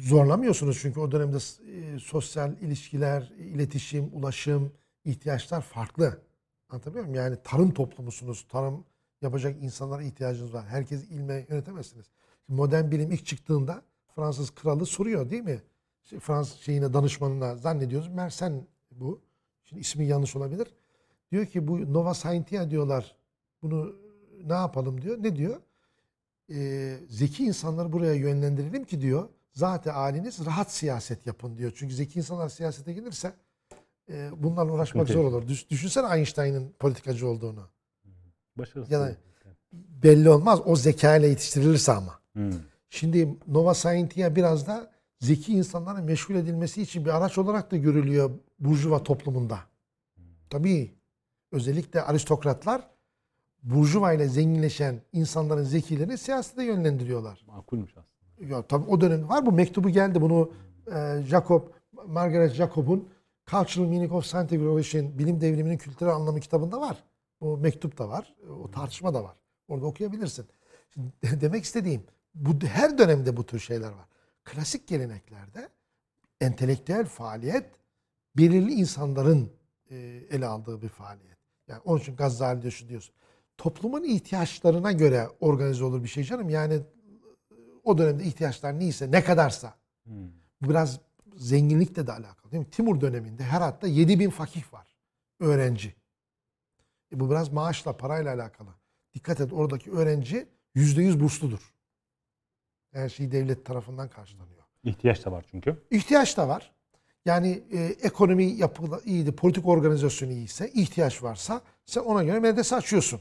zorlamıyorsunuz çünkü o dönemde e, sosyal ilişkiler, iletişim, ulaşım, ihtiyaçlar farklı. Anlatabiliyor muyum? Yani tarım toplumusunuz. Tarım yapacak insanlara ihtiyacınız var. Herkes ilme yönetemezsiniz. Modern bilim ilk çıktığında Fransız kralı soruyor değil mi? Fransız şeyine danışmanına zannediyoruz. Mersen bu. Şimdi ismi yanlış olabilir. Diyor ki bu Nova Scientia diyorlar. Bunu ne yapalım diyor. Ne diyor? Ee, zeki insanları buraya yönlendirelim ki diyor. Zaten haliniz rahat siyaset yapın diyor. Çünkü zeki insanlar siyasete gelirse e, bunlarla uğraşmak zor olur. Düş, düşünsene Einstein'ın politikacı olduğunu. Başarısız. Ya da belli olmaz. O zeka ile yetiştirilirse ama. Hmm. Şimdi Nova Scientia biraz da zeki insanların meşgul edilmesi için bir araç olarak da görülüyor Burjuva toplumunda. Tabii özellikle aristokratlar Burjuva ile zenginleşen insanların zekilerini siyasete yönlendiriyorlar. Makulmüş aslında. Ya tabii o dönemde var bu mektubu geldi bunu e, Jacob Margaret Jacob'un Cultural Meaning of Scientific Revolution bilim devriminin kültürel anlamı kitabında var. O mektup da var. O tartışma da var. Orada okuyabilirsin. Şimdi demek istediğim bu her dönemde bu tür şeyler var. Klasik geleneklerde entelektüel faaliyet belirli insanların e, ele aldığı bir faaliyet. Yani onun için Gazali diyor şu diyorsun. Toplumun ihtiyaçlarına göre organize olur bir şey canım. Yani o dönemde ihtiyaçlar neyse ne kadarsa. Hmm. Bu biraz zenginlikle de alakalı değil mi? Timur döneminde Herat'ta 7 bin fakih var. Öğrenci. E bu biraz maaşla, parayla alakalı. Dikkat et oradaki öğrenci %100 bursludur. Her şey devlet tarafından karşılanıyor. İhtiyaç da var çünkü. İhtiyaç da var. Yani e, ekonomi yapılı iyiydi, politik organizasyonu iyiyse, ihtiyaç varsa sen ona göre medrese açıyorsun.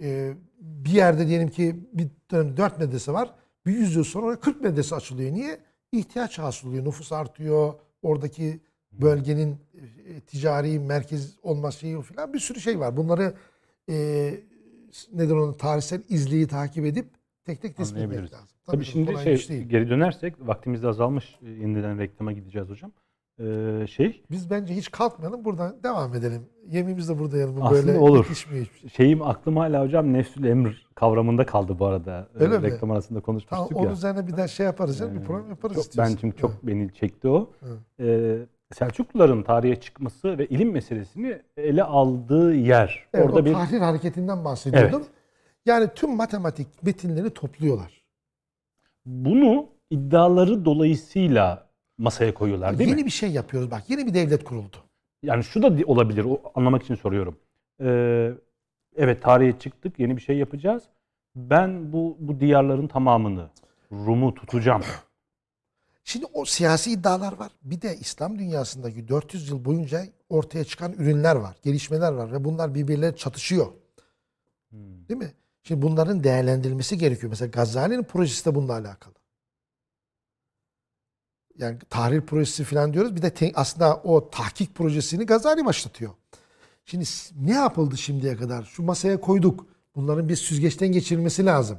E, bir yerde diyelim ki bir dönemde 4 medrese var. Bir yüzyıl sonra oraya 40 medrese açılıyor. Niye? İhtiyaç hasıl oluyor. Nüfus artıyor. Oradaki bölgenin e, ticari merkez olması falan bir sürü şey var. Bunları e, nedir onun tarihsel izleyi takip edip tek tek tespit etmek Anlayabiliriz. lazım. Tabii, şimdi kolay şey değil. geri dönersek vaktimiz de azalmış. E, Yeniden reklama gideceğiz hocam. Ee, şey Biz bence hiç kalkmayalım buradan devam edelim. Yemeğimiz de burada yanımda Aslında böyle olur. yetişmiyor hiçbir şey. şeyim aklım hala hocam nefsül emr kavramında kaldı bu arada. Ee, Öyle mi? Reklam arasında konuşmuştuk Tamam ya. onun üzerine bir daha şey yaparız canım. Bir Ee, program yaparız Çok, ben çünkü çok Ha. beni çekti o. Hı. Ee, Selçukluların tarihe çıkması ve ilim meselesini ele aldığı yer. Evet, Orada o bir tahrir hareketinden bahsediyordum. Yani tüm matematik metinleri topluyorlar. bunu iddiaları dolayısıyla masaya koyuyorlar değil yeni mi? bir şey yapıyoruz bak. Yeni bir devlet kuruldu. Yani şu da olabilir. O anlamak için soruyorum. Ee, evet tarihe çıktık. Yeni bir şey yapacağız. Ben bu bu diyarların tamamını Rum'u tutacağım. Şimdi o siyasi iddialar var. Bir de İslam dünyasındaki 400 yıl boyunca ortaya çıkan ürünler var, gelişmeler var ve bunlar birbirleriyle çatışıyor. Hmm. Değil mi? Şimdi bunların değerlendirilmesi gerekiyor. Mesela Gazali'nin projesi de bununla alakalı. Yani tahrir projesi falan diyoruz. Bir de aslında o tahkik projesini Gazali başlatıyor. Şimdi ne yapıldı şimdiye kadar? Şu masaya koyduk. Bunların bir süzgeçten geçirilmesi lazım.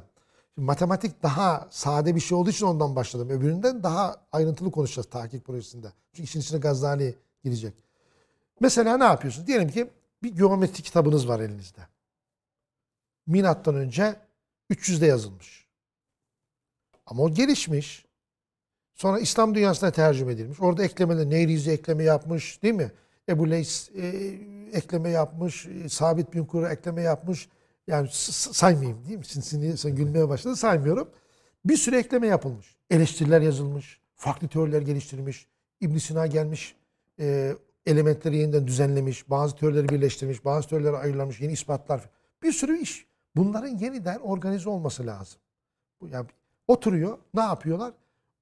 Şimdi matematik daha sade bir şey olduğu için ondan başladım. Öbüründen daha ayrıntılı konuşacağız tahkik projesinde. Çünkü işin içine Gazali girecek. Mesela ne yapıyorsunuz? Diyelim ki bir geometri kitabınız var elinizde. Milattan önce 300'de yazılmış. Ama o gelişmiş. Sonra İslam dünyasına tercüme edilmiş. Orada eklemeler, Neyrizi ekleme yapmış değil mi? Ebu Leys e, ekleme yapmış. e, Sabit bin Kura ekleme yapmış. Yani saymayayım değil mi? Sen, sen, gülmeye başladın saymıyorum. Bir sürü ekleme yapılmış. Eleştiriler yazılmış. Farklı teoriler geliştirmiş. ibn Sina gelmiş. E, elementleri yeniden düzenlemiş. Bazı teorileri birleştirmiş. Bazı teorileri ayırlamış. Yeni ispatlar. Bir sürü iş. Bunların yeniden organize olması lazım. Yani oturuyor. Ne yapıyorlar?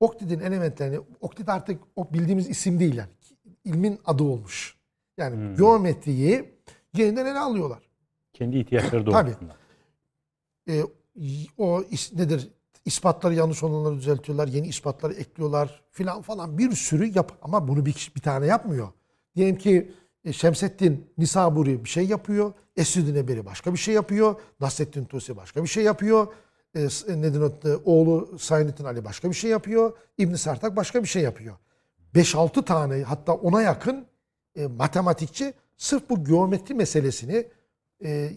Oktid'in elementlerini, Oktid artık o bildiğimiz isim değil yani. İlmin adı olmuş. Yani Hmm. geometriyi yeniden ele alıyorlar. Kendi ihtiyaçları Tabii. doğrultusunda. E, o iş nedir? ispatları yanlış olanları düzeltiyorlar, yeni ispatları ekliyorlar filan falan bir sürü yap ama bunu bir, kişi- bir tane yapmıyor. Diyelim ki e, Şemsettin Nisaburi bir şey yapıyor, Esüddin Eberi başka bir şey yapıyor, Nasrettin Tusi başka bir şey yapıyor, e, e, o, e, oğlu Saynettin Ali başka bir şey yapıyor, İbn Sartak başka bir şey yapıyor. 5-6 tane hatta ona yakın e, matematikçi sırf bu geometri meselesini e,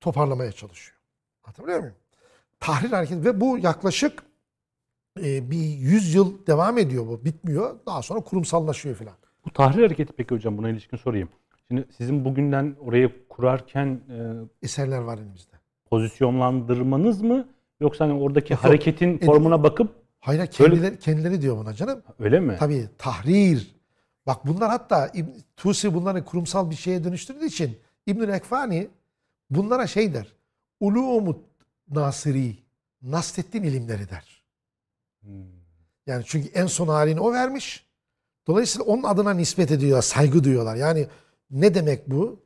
toparlamaya çalışıyor. Hatırlıyor muyum? Tahrir hareketi ve bu yaklaşık e, bir 100 yıl devam ediyor bu. Bitmiyor. Daha sonra kurumsallaşıyor filan. Bu tahrir hareketi peki hocam buna ilişkin sorayım. Şimdi sizin bugünden orayı kurarken e, Eserler var elimizde. Pozisyonlandırmanız mı yoksa hani oradaki Yok, hareketin Ed- formuna bakıp Hayır kendileri, kendileri diyor buna canım. öyle mi? Tabii tahrir. Bak bunlar hatta İbn- Tusi bunları kurumsal bir şeye dönüştürdüğü için İbnül Ekfani bunlara şey der. Ulumut Nasiri, Nasreddin ilimleri der. Hmm. Yani çünkü en son halini o vermiş. Dolayısıyla onun adına nispet ediyorlar, saygı duyuyorlar. Yani ne demek bu?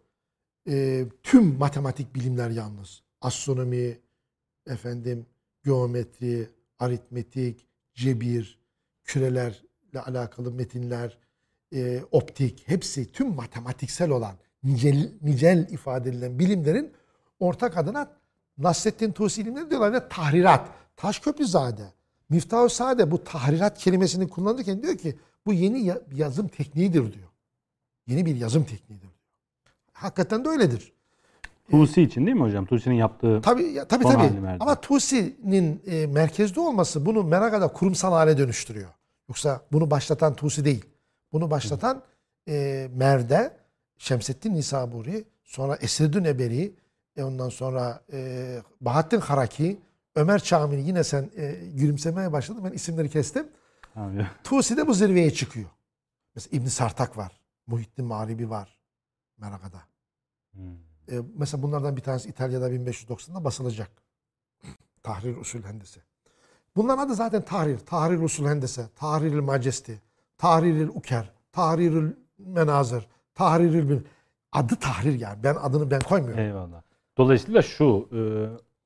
Ee, tüm matematik bilimler yalnız. Astronomi, efendim, geometri, aritmetik, cebir, kürelerle alakalı metinler, e, optik, hepsi tüm matematiksel olan nicel, nicel ifade edilen bilimlerin ortak adına Nasrettin Tusi ilimleri diyorlar ve tahrirat. Taşköprüzade, Miftah-ı Sade bu tahrirat kelimesini kullanırken diyor ki bu yeni ya- yazım tekniğidir diyor. Yeni bir yazım tekniğidir. Hakikaten de öyledir. Tusi için değil mi hocam? Tusi'nin yaptığı Tabii ya, tabii tabii. Ama Tusi'nin e, merkezde olması bunu Meraga'da kurumsal hale dönüştürüyor. Yoksa bunu başlatan Tusi değil. Bunu başlatan e, Mer'de Şemsettin Nisaburi, sonra Esredün Eberi, e, ondan sonra e, Bahattin Haraki, Ömer Çamini yine sen e, gülümsemeye başladın. Ben isimleri kestim. Abi, Tusi de bu zirveye çıkıyor. Mesela İbn Sartak var. Muhittin Mağribi var Meraga'da. hmm. E, mesela bunlardan bir tanesi İtalya'da 1590'da basılacak. Tahrir Usul Hendese. Bunların adı zaten tahrir. Tahrir Usul Hendese, Tahriril Majesti, Tahriril Uker, Tahriril Menazır, Tahriril Bil- Adı tahrir yani. Ben adını ben koymuyorum. Eyvallah. Dolayısıyla şu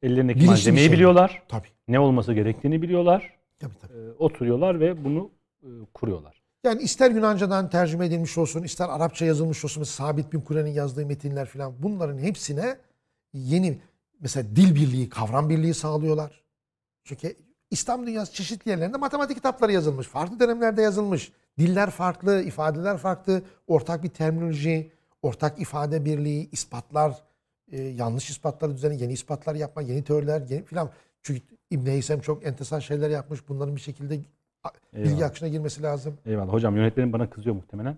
e, ellerindeki bir malzemeyi şey. biliyorlar. Tabii. Ne olması gerektiğini biliyorlar. Tabii tabii. e, oturuyorlar ve bunu e, kuruyorlar. Yani ister Yunancadan tercüme edilmiş olsun, ister Arapça yazılmış olsun. Sabit bin Kure'nin yazdığı metinler falan. Bunların hepsine yeni mesela dil birliği, kavram birliği sağlıyorlar. Çünkü İslam dünyası çeşitli yerlerinde matematik kitapları yazılmış. Farklı dönemlerde yazılmış. Diller farklı, ifadeler farklı. Ortak bir terminoloji, ortak ifade birliği, ispatlar, e, yanlış ispatları düzeni, yeni ispatlar yapma, yeni teoriler yeni filan. Çünkü İbn Heysem çok enteresan şeyler yapmış. Bunların bir şekilde a- bilgi Eyvallah. akışına girmesi lazım. Eyvallah. Hocam yönetmenim bana kızıyor muhtemelen.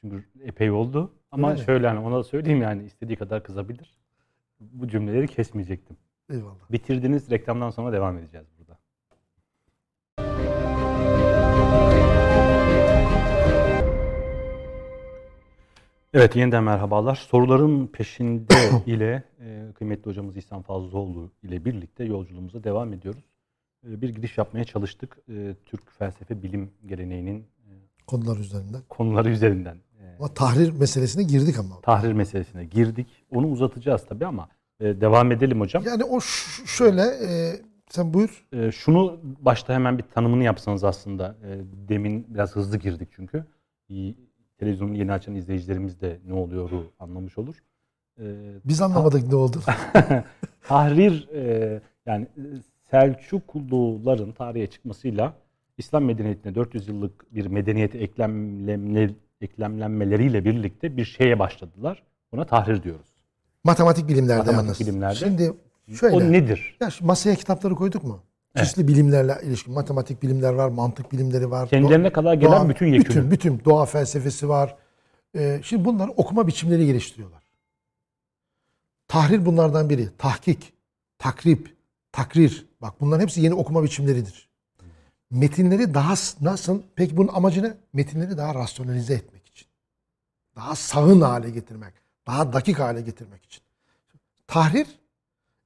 Çünkü epey oldu. Ama Öyle mi? şöyle hani ona da söyleyeyim yani istediği kadar kızabilir. Bu cümleleri kesmeyecektim. Eyvallah. Bitirdiniz reklamdan sonra devam edeceğiz burada. Evet yeniden merhabalar. Soruların peşinde ile e, kıymetli hocamız İhsan Fazlıoğlu ile birlikte yolculuğumuza devam ediyoruz. E, bir giriş yapmaya çalıştık. E, Türk felsefe bilim geleneğinin e, Konular üzerinden. konuları üzerinden. E, Ama tahrir meselesine girdik ama. tahrir meselesine girdik. Onu uzatacağız tabii ama e, devam edelim hocam. Yani o şöyle e, sen buyur. E, şunu başta hemen bir tanımını yapsanız aslında. E, demin biraz hızlı girdik çünkü. Televizyonu yeni açan izleyicilerimiz de ne oluyoru anlamış olur. E, Biz anlamadık ne oldu. tahrir e, yani Selçukluların tarihe çıkmasıyla İslam medeniyetine 400 yıllık bir medeniyete eklemlemle, eklemlenmeleriyle birlikte bir şeye başladılar. Buna tahrir diyoruz. Matematik bilimlerde Matematik yalnız. bilimlerde. Şimdi şöyle. O nedir? Ya şu masaya kitapları koyduk mu? Çeşitli bilimlerle ilişkin matematik bilimler var, mantık bilimleri var. Kendilerine kadar gelen doğa- bütün yekünü. Bütün, bütün doğa felsefesi var. Ee, şimdi bunları okuma biçimleri geliştiriyorlar. Tahrir bunlardan biri. Tahkik, takrip, takrir. Bak bunların hepsi yeni okuma biçimleridir. Metinleri daha nasıl? Peki bunun amacı ne? Metinleri daha rasyonalize etmek için. Daha sağın hale getirmek. Daha dakik hale getirmek için. Tahrir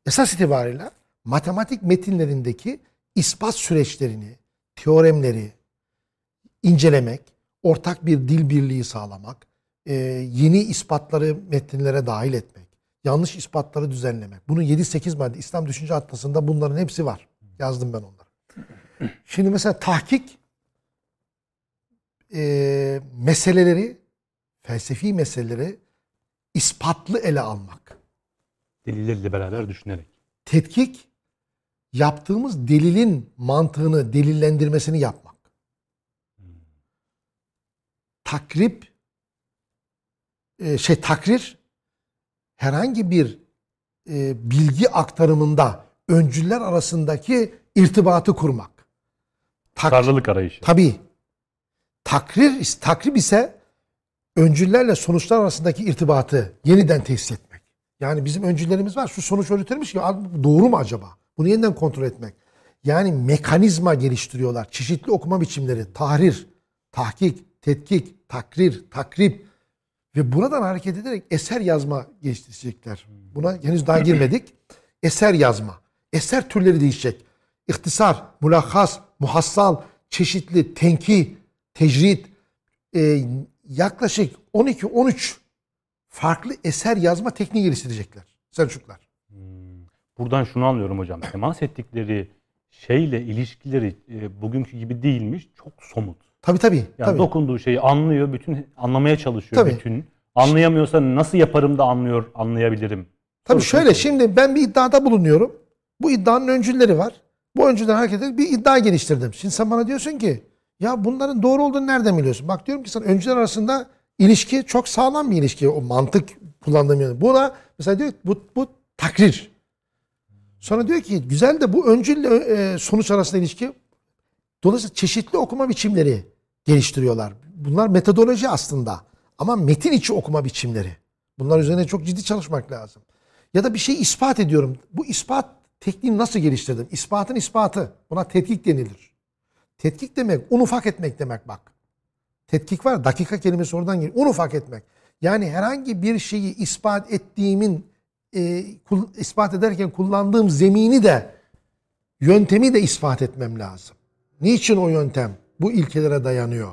esas itibariyle matematik metinlerindeki ispat süreçlerini, teoremleri incelemek, ortak bir dil birliği sağlamak, yeni ispatları metinlere dahil etmek, yanlış ispatları düzenlemek. Bunun 7-8 madde İslam Düşünce Atlası'nda bunların hepsi var. Yazdım ben onları. Şimdi mesela tahkik e, meseleleri, felsefi meseleleri ispatlı ele almak. Delillerle beraber düşünerek. Tetkik, yaptığımız delilin mantığını, delillendirmesini yapmak. Takrip, e, şey takrir, herhangi bir e, bilgi aktarımında öncüller arasındaki irtibatı kurmak. Tak- Karlılık arayışı. Tabii. Takrir, takrib ise öncüllerle sonuçlar arasındaki irtibatı yeniden tesis etmek. Yani bizim öncüllerimiz var. Şu sonuç üretilmiş ki "Abi doğru mu acaba? Bunu yeniden kontrol etmek. Yani mekanizma geliştiriyorlar. Çeşitli okuma biçimleri. Tahrir, tahkik, tetkik, takrir, takrib. Ve buradan hareket ederek eser yazma geliştirecekler. Buna henüz daha girmedik. Eser yazma. Eser türleri değişecek. İhtisar, mulahhas, muhassal, çeşitli, tenki, tecrit, e, yaklaşık 12-13 farklı eser yazma tekniği geliştirecekler. Selçuklar. Buradan şunu anlıyorum hocam. Temas ettikleri şeyle ilişkileri e, bugünkü gibi değilmiş. Çok somut. Tabii tabii. Yani tabii. dokunduğu şeyi anlıyor, bütün anlamaya çalışıyor Tabii. bütün. Anlayamıyorsa nasıl yaparım da anlıyor, anlayabilirim. Tabii Sorusunu şöyle soruyor. şimdi ben bir iddiada bulunuyorum. Bu iddianın öncülleri var. Bu öncüden hareket ederek bir iddia geliştirdim. Şimdi sen bana diyorsun ki ya bunların doğru olduğunu nereden biliyorsun? Bak diyorum ki sana öncüler arasında ilişki çok sağlam bir ilişki. O mantık kullandığım yani. Buna mesela diyor bu, bu takrir. Sonra diyor ki güzel de bu öncülle e, sonuç arasında ilişki. Dolayısıyla çeşitli okuma biçimleri geliştiriyorlar. Bunlar metodoloji aslında. Ama metin içi okuma biçimleri. Bunlar üzerine çok ciddi çalışmak lazım. Ya da bir şey ispat ediyorum. Bu ispat tekniğini nasıl geliştirdim? İspatın ispatı. Buna tetkik denilir. Tetkik demek un ufak etmek demek bak. Tetkik var. Dakika kelimesi oradan geliyor. Un ufak etmek. Yani herhangi bir şeyi ispat ettiğimin e, ispat ederken kullandığım zemini de yöntemi de ispat etmem lazım. Niçin o yöntem? Bu ilkelere dayanıyor.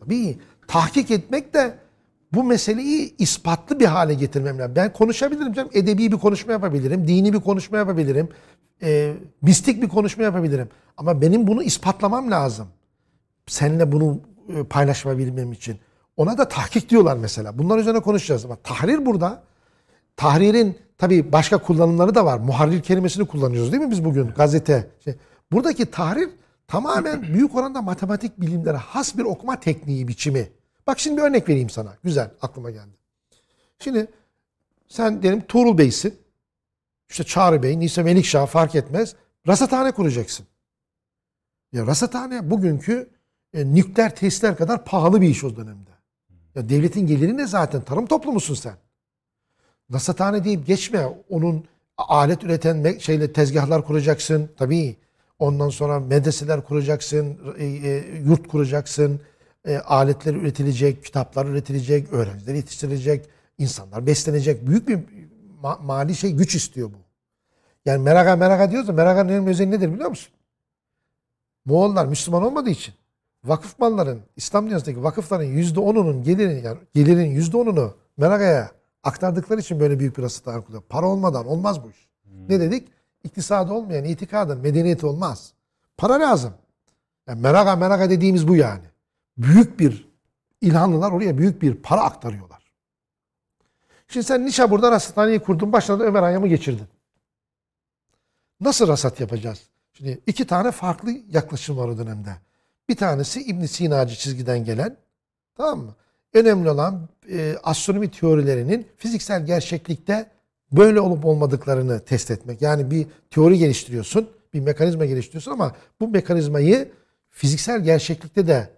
Tabii tahkik etmek de bu meseleyi ispatlı bir hale getirmem lazım. Ben konuşabilirim canım. Edebi bir konuşma yapabilirim. Dini bir konuşma yapabilirim. E, mistik bir konuşma yapabilirim. Ama benim bunu ispatlamam lazım. Seninle bunu e, paylaşabilmem için. Ona da tahkik diyorlar mesela. Bunlar üzerine konuşacağız. Ama tahrir burada. Tahririn tabii başka kullanımları da var. Muharrir kelimesini kullanıyoruz değil mi biz bugün? Gazete. Şey. Buradaki tahrir tamamen büyük oranda matematik bilimlere has bir okuma tekniği biçimi. Bak şimdi bir örnek vereyim sana. Güzel aklıma geldi. Şimdi sen diyelim Tuğrul Bey'sin. İşte Çağrı Bey, Nisa Melikşah fark etmez. Rasathane kuracaksın. Ya rasathane bugünkü e, nükleer tesisler kadar pahalı bir iş o dönemde. Ya devletin geliri ne zaten? Tarım toplumusun sen. Rasathane deyip geçme. Onun alet üreten şeyle tezgahlar kuracaksın. Tabii. Ondan sonra medreseler kuracaksın, e, e, yurt kuracaksın. E, aletler üretilecek, kitaplar üretilecek, öğrenciler yetiştirilecek, insanlar beslenecek. Büyük bir ma- mali şey güç istiyor bu. Yani meraka meraka diyoruz da merakanın en önemli özelliği nedir biliyor musun? Moğollar Müslüman olmadığı için vakıf malların, İslam dünyasındaki vakıfların yüzde onunun gelirin, yani gelirin yüzde onunu Meraka'ya aktardıkları için böyle büyük bir rasatlar kuruluyor. Para olmadan olmaz bu iş. Ne dedik? İktisadı olmayan itikadın medeniyeti olmaz. Para lazım. Yani Meraka Meraka dediğimiz bu yani. Büyük bir İlhanlılar oraya büyük bir para aktarıyorlar. Şimdi sen Nişabur'da rasathaneyi kurdun, başına da Ömer Hayyam'ı geçirdin. Nasıl rasat yapacağız? Şimdi iki tane farklı yaklaşım var o dönemde. Bir tanesi İbn Sinacı çizgiden gelen, tamam mı? Önemli olan e, astronomi teorilerinin fiziksel gerçeklikte böyle olup olmadıklarını test etmek. Yani bir teori geliştiriyorsun, bir mekanizma geliştiriyorsun ama bu mekanizmayı fiziksel gerçeklikte de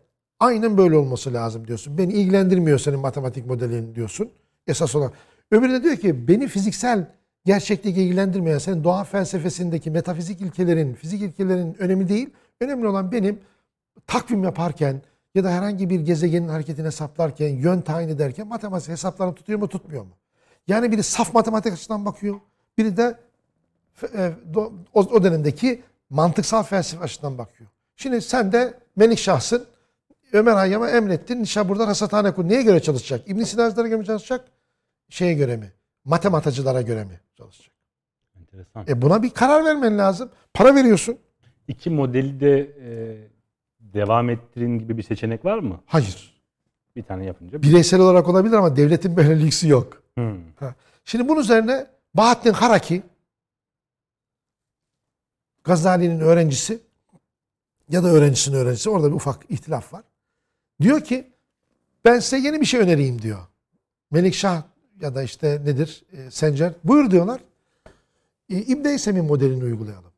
aynen böyle olması lazım diyorsun. Beni ilgilendirmiyor senin matematik modelin diyorsun. Esas olan. Öbürü de diyor ki beni fiziksel gerçeklik ilgilendirmeyen senin doğa felsefesindeki metafizik ilkelerin, fizik ilkelerin önemi değil. Önemli olan benim takvim yaparken ya da herhangi bir gezegenin hareketini hesaplarken, yön tayin ederken matematik hesaplarını tutuyor mu tutmuyor mu? Yani biri saf matematik açıdan bakıyor. Biri de e, do- o, o dönemdeki mantıksal felsefe açıdan bakıyor. Şimdi sen de Melik Şahsın Ömer Hayyam'a emrettin. Nişabur'da rasathane kur. Neye göre çalışacak? İbn Sina'cılara göre mi çalışacak? Şeye göre mi? Matematacılara göre mi çalışacak? Enteresan. E buna bir karar vermen lazım. Para veriyorsun. İki modeli de e, devam ettirin gibi bir seçenek var mı? Hayır. Bir tane yapınca. Bireysel olarak olabilir ama devletin böyle lüksü yok. Hmm. Şimdi bunun üzerine Bahattin Haraki Gazali'nin öğrencisi ya da öğrencisinin öğrencisi orada bir ufak ihtilaf var. Diyor ki ben size yeni bir şey önereyim diyor. Melikşah ya da işte nedir e, Sencer buyur diyorlar. E, İbn Eysem'in modelini uygulayalım.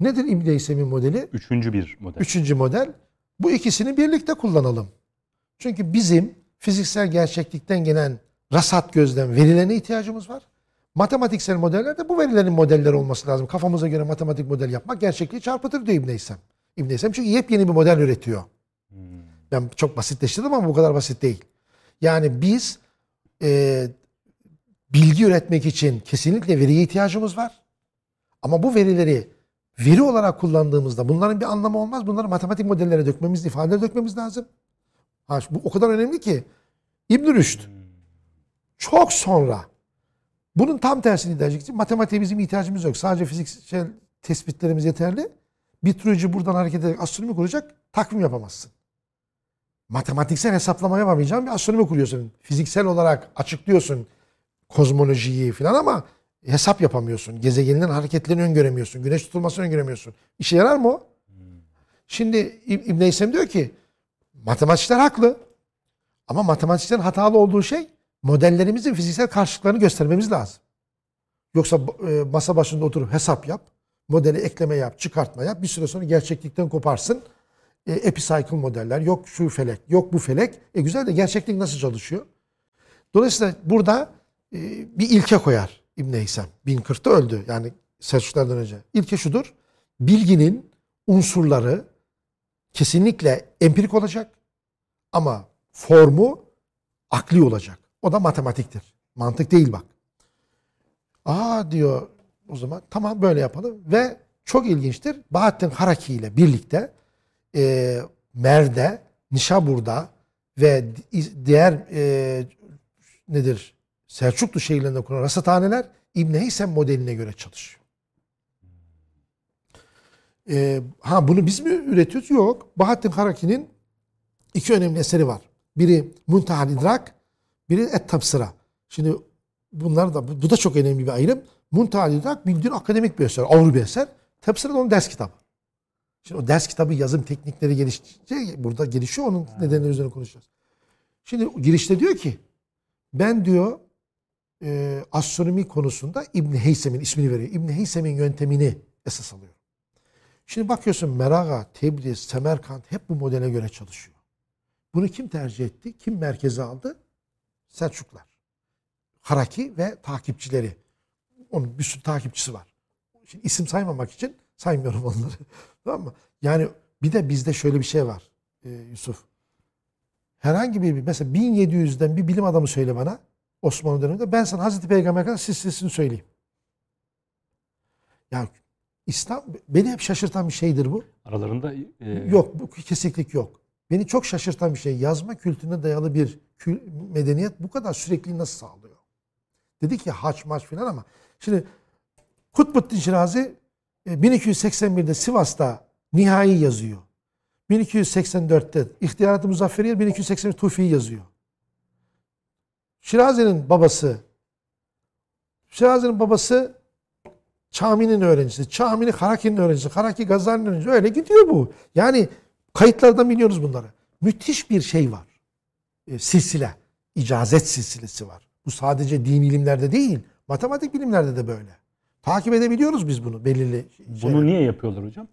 Nedir İbn Eysem'in modeli? Üçüncü bir model. Üçüncü model. Bu ikisini birlikte kullanalım. Çünkü bizim fiziksel gerçeklikten gelen rasat gözlem verilerine ihtiyacımız var. Matematiksel modellerde bu verilerin modelleri olması lazım. Kafamıza göre matematik model yapmak gerçekliği çarpıtır diyor İbn Eysem. İbn Eysem çünkü yepyeni bir model üretiyor. Hmm. Ben çok basitleştirdim ama bu kadar basit değil. Yani biz e, bilgi üretmek için kesinlikle veriye ihtiyacımız var. Ama bu verileri veri olarak kullandığımızda bunların bir anlamı olmaz. Bunları matematik modellere dökmemiz, ifadelere dökmemiz lazım. Ha, bu o kadar önemli ki İbn Rüşd çok sonra bunun tam tersini iddia edecek. Matematiğe bizim ihtiyacımız yok. Sadece fiziksel tespitlerimiz yeterli. Bir türcü buradan hareket ederek astronomi kuracak. Takvim yapamazsın. Matematiksel hesaplama yapamayacağın bir astronomi kuruyorsun. Fiziksel olarak açıklıyorsun kozmolojiyi falan ama hesap yapamıyorsun. Gezegenlerin hareketlerini öngöremiyorsun. Güneş tutulmasını öngöremiyorsun. İşe yarar mı o? Şimdi İb- İbn Eysem diyor ki matematikçiler haklı. Ama matematikçilerin hatalı olduğu şey modellerimizin fiziksel karşılıklarını göstermemiz lazım. Yoksa e, masa başında oturup hesap yap, modeli ekleme yap, çıkartma yap. Bir süre sonra gerçeklikten koparsın. E, epicycle modeller, yok şu felek, yok bu felek. E güzel de gerçeklik nasıl çalışıyor? Dolayısıyla burada e, bir ilke koyar İbn Heysem. 1040'ta öldü yani Selçuklardan önce. İlke şudur. Bilginin unsurları kesinlikle empirik olacak ama formu akli olacak. O da matematiktir. Mantık değil bak. Aa diyor o zaman tamam böyle yapalım ve çok ilginçtir. Bahattin Haraki ile birlikte e, Mer'de, Nişabur'da ve di- diğer e, nedir Selçuklu şehirlerinde kurulan rasathaneler İbn Heysem modeline göre çalışıyor. E, ha bunu biz mi üretiyoruz? Yok. Bahattin Haraki'nin iki önemli eseri var. Biri Muntahal İdrak, biri Et Tabsıra. Şimdi bunlar da bu, da çok önemli bir ayrım. Muntahal İdrak bildiğin akademik bir eser, ağır bir eser. Tabsıra da onun ders kitabı. Şimdi o ders kitabı yazım teknikleri geliştikçe burada gelişiyor. Onun nedenleri üzerine konuşacağız. Şimdi girişte diyor ki ben diyor e, astronomi konusunda İbn Heysem'in ismini veriyor. İbn Heysem'in yöntemini esas alıyor. Şimdi bakıyorsun Meraga, Tebriz, Semerkant hep bu modele göre çalışıyor. Bunu kim tercih etti? Kim merkeze aldı? Selçuklar. Haraki ve takipçileri. Onun bir sürü takipçisi var. Şimdi isim saymamak için saymıyorum onları. tamam mı? Yani bir de bizde şöyle bir şey var e, Yusuf. Herhangi bir mesela 1700'den bir bilim adamı söyle bana Osmanlı döneminde ben sana Hazreti Peygamber kadar silsilesini söyleyeyim. Ya İslam beni hep şaşırtan bir şeydir bu. Aralarında e, Yok, bu kesinlik yok. Beni çok şaşırtan bir şey. Yazma kültürüne dayalı bir kül- medeniyet bu kadar sürekli nasıl sağlıyor? Dedi ki haç maç filan ama şimdi Kutbuddin Şirazi e, 1281'de Sivas'ta nihai yazıyor. 1284'te İhtiyarat-ı Muzafferiye 1281 Tufi'yi yazıyor. Şirazi'nin babası Şirazi'nin babası Çami'nin öğrencisi. Çamini Haraki'nin öğrencisi. Haraki Gazali'nin öğrencisi. Öyle gidiyor bu. Yani kayıtlardan biliyoruz bunları. Müthiş bir şey var. E, silsile. İcazet silsilesi var. Bu sadece din ilimlerde değil. Matematik bilimlerde de böyle. Takip edebiliyoruz biz bunu belirli bunu şeyler. niye yapıyorlar hocam?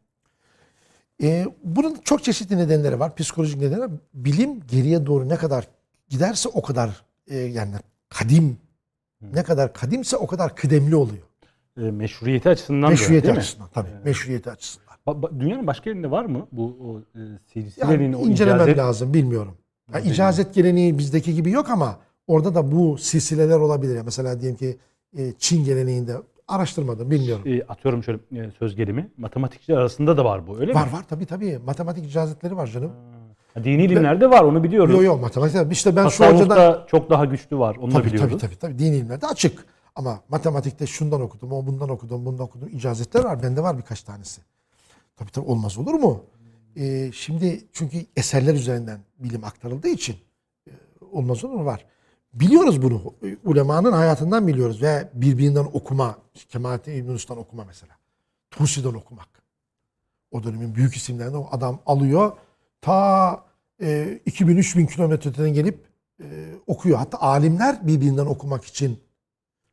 E, bunun çok çeşitli nedenleri var. Psikolojik nedenleri var. Bilim geriye doğru ne kadar giderse o kadar e, yani kadim ne kadar kadimse o kadar kıdemli oluyor. E, meşruiyeti açısından da Meşruiyeti değil mi? açısından tabii. Meşruiyeti açısından. Dünyanın başka yerinde var mı bu o, e, Yani silsilenin o incelemem icazet? lazım bilmiyorum. Yani icazet geleneği bizdeki gibi yok ama orada da bu silsileler olabilir. Yani Mesela diyelim ki e, Çin geleneğinde araştırmadım bilmiyorum. E, atıyorum şöyle e, söz gelimi. Matematikçiler arasında da var bu öyle Var mi? var tabii tabii. Matematik icazetleri var canım. Ha, Dini ilimlerde var onu biliyoruz. Yok yok matematik. İşte ben şu hocadan çok daha güçlü var onu da tabii, biliyoruz. tabii tabii tabii. Din ilimlerde açık. Ama matematikte şundan okudum, o bundan okudum, bundan okudum. İcazetler var. Bende var birkaç tanesi. Tabii tabii olmaz olur mu? Ee, şimdi çünkü eserler üzerinden bilim aktarıldığı için e, olmaz olur mu? Var. Biliyoruz bunu. Ulemanın hayatından biliyoruz. Ve birbirinden okuma. Kemalettin İbn okuma mesela. Tusi'den okumak. O dönemin büyük isimlerinden o adam alıyor. Ta e, 2000-3000 kilometreden gelip e, okuyor. Hatta alimler birbirinden okumak için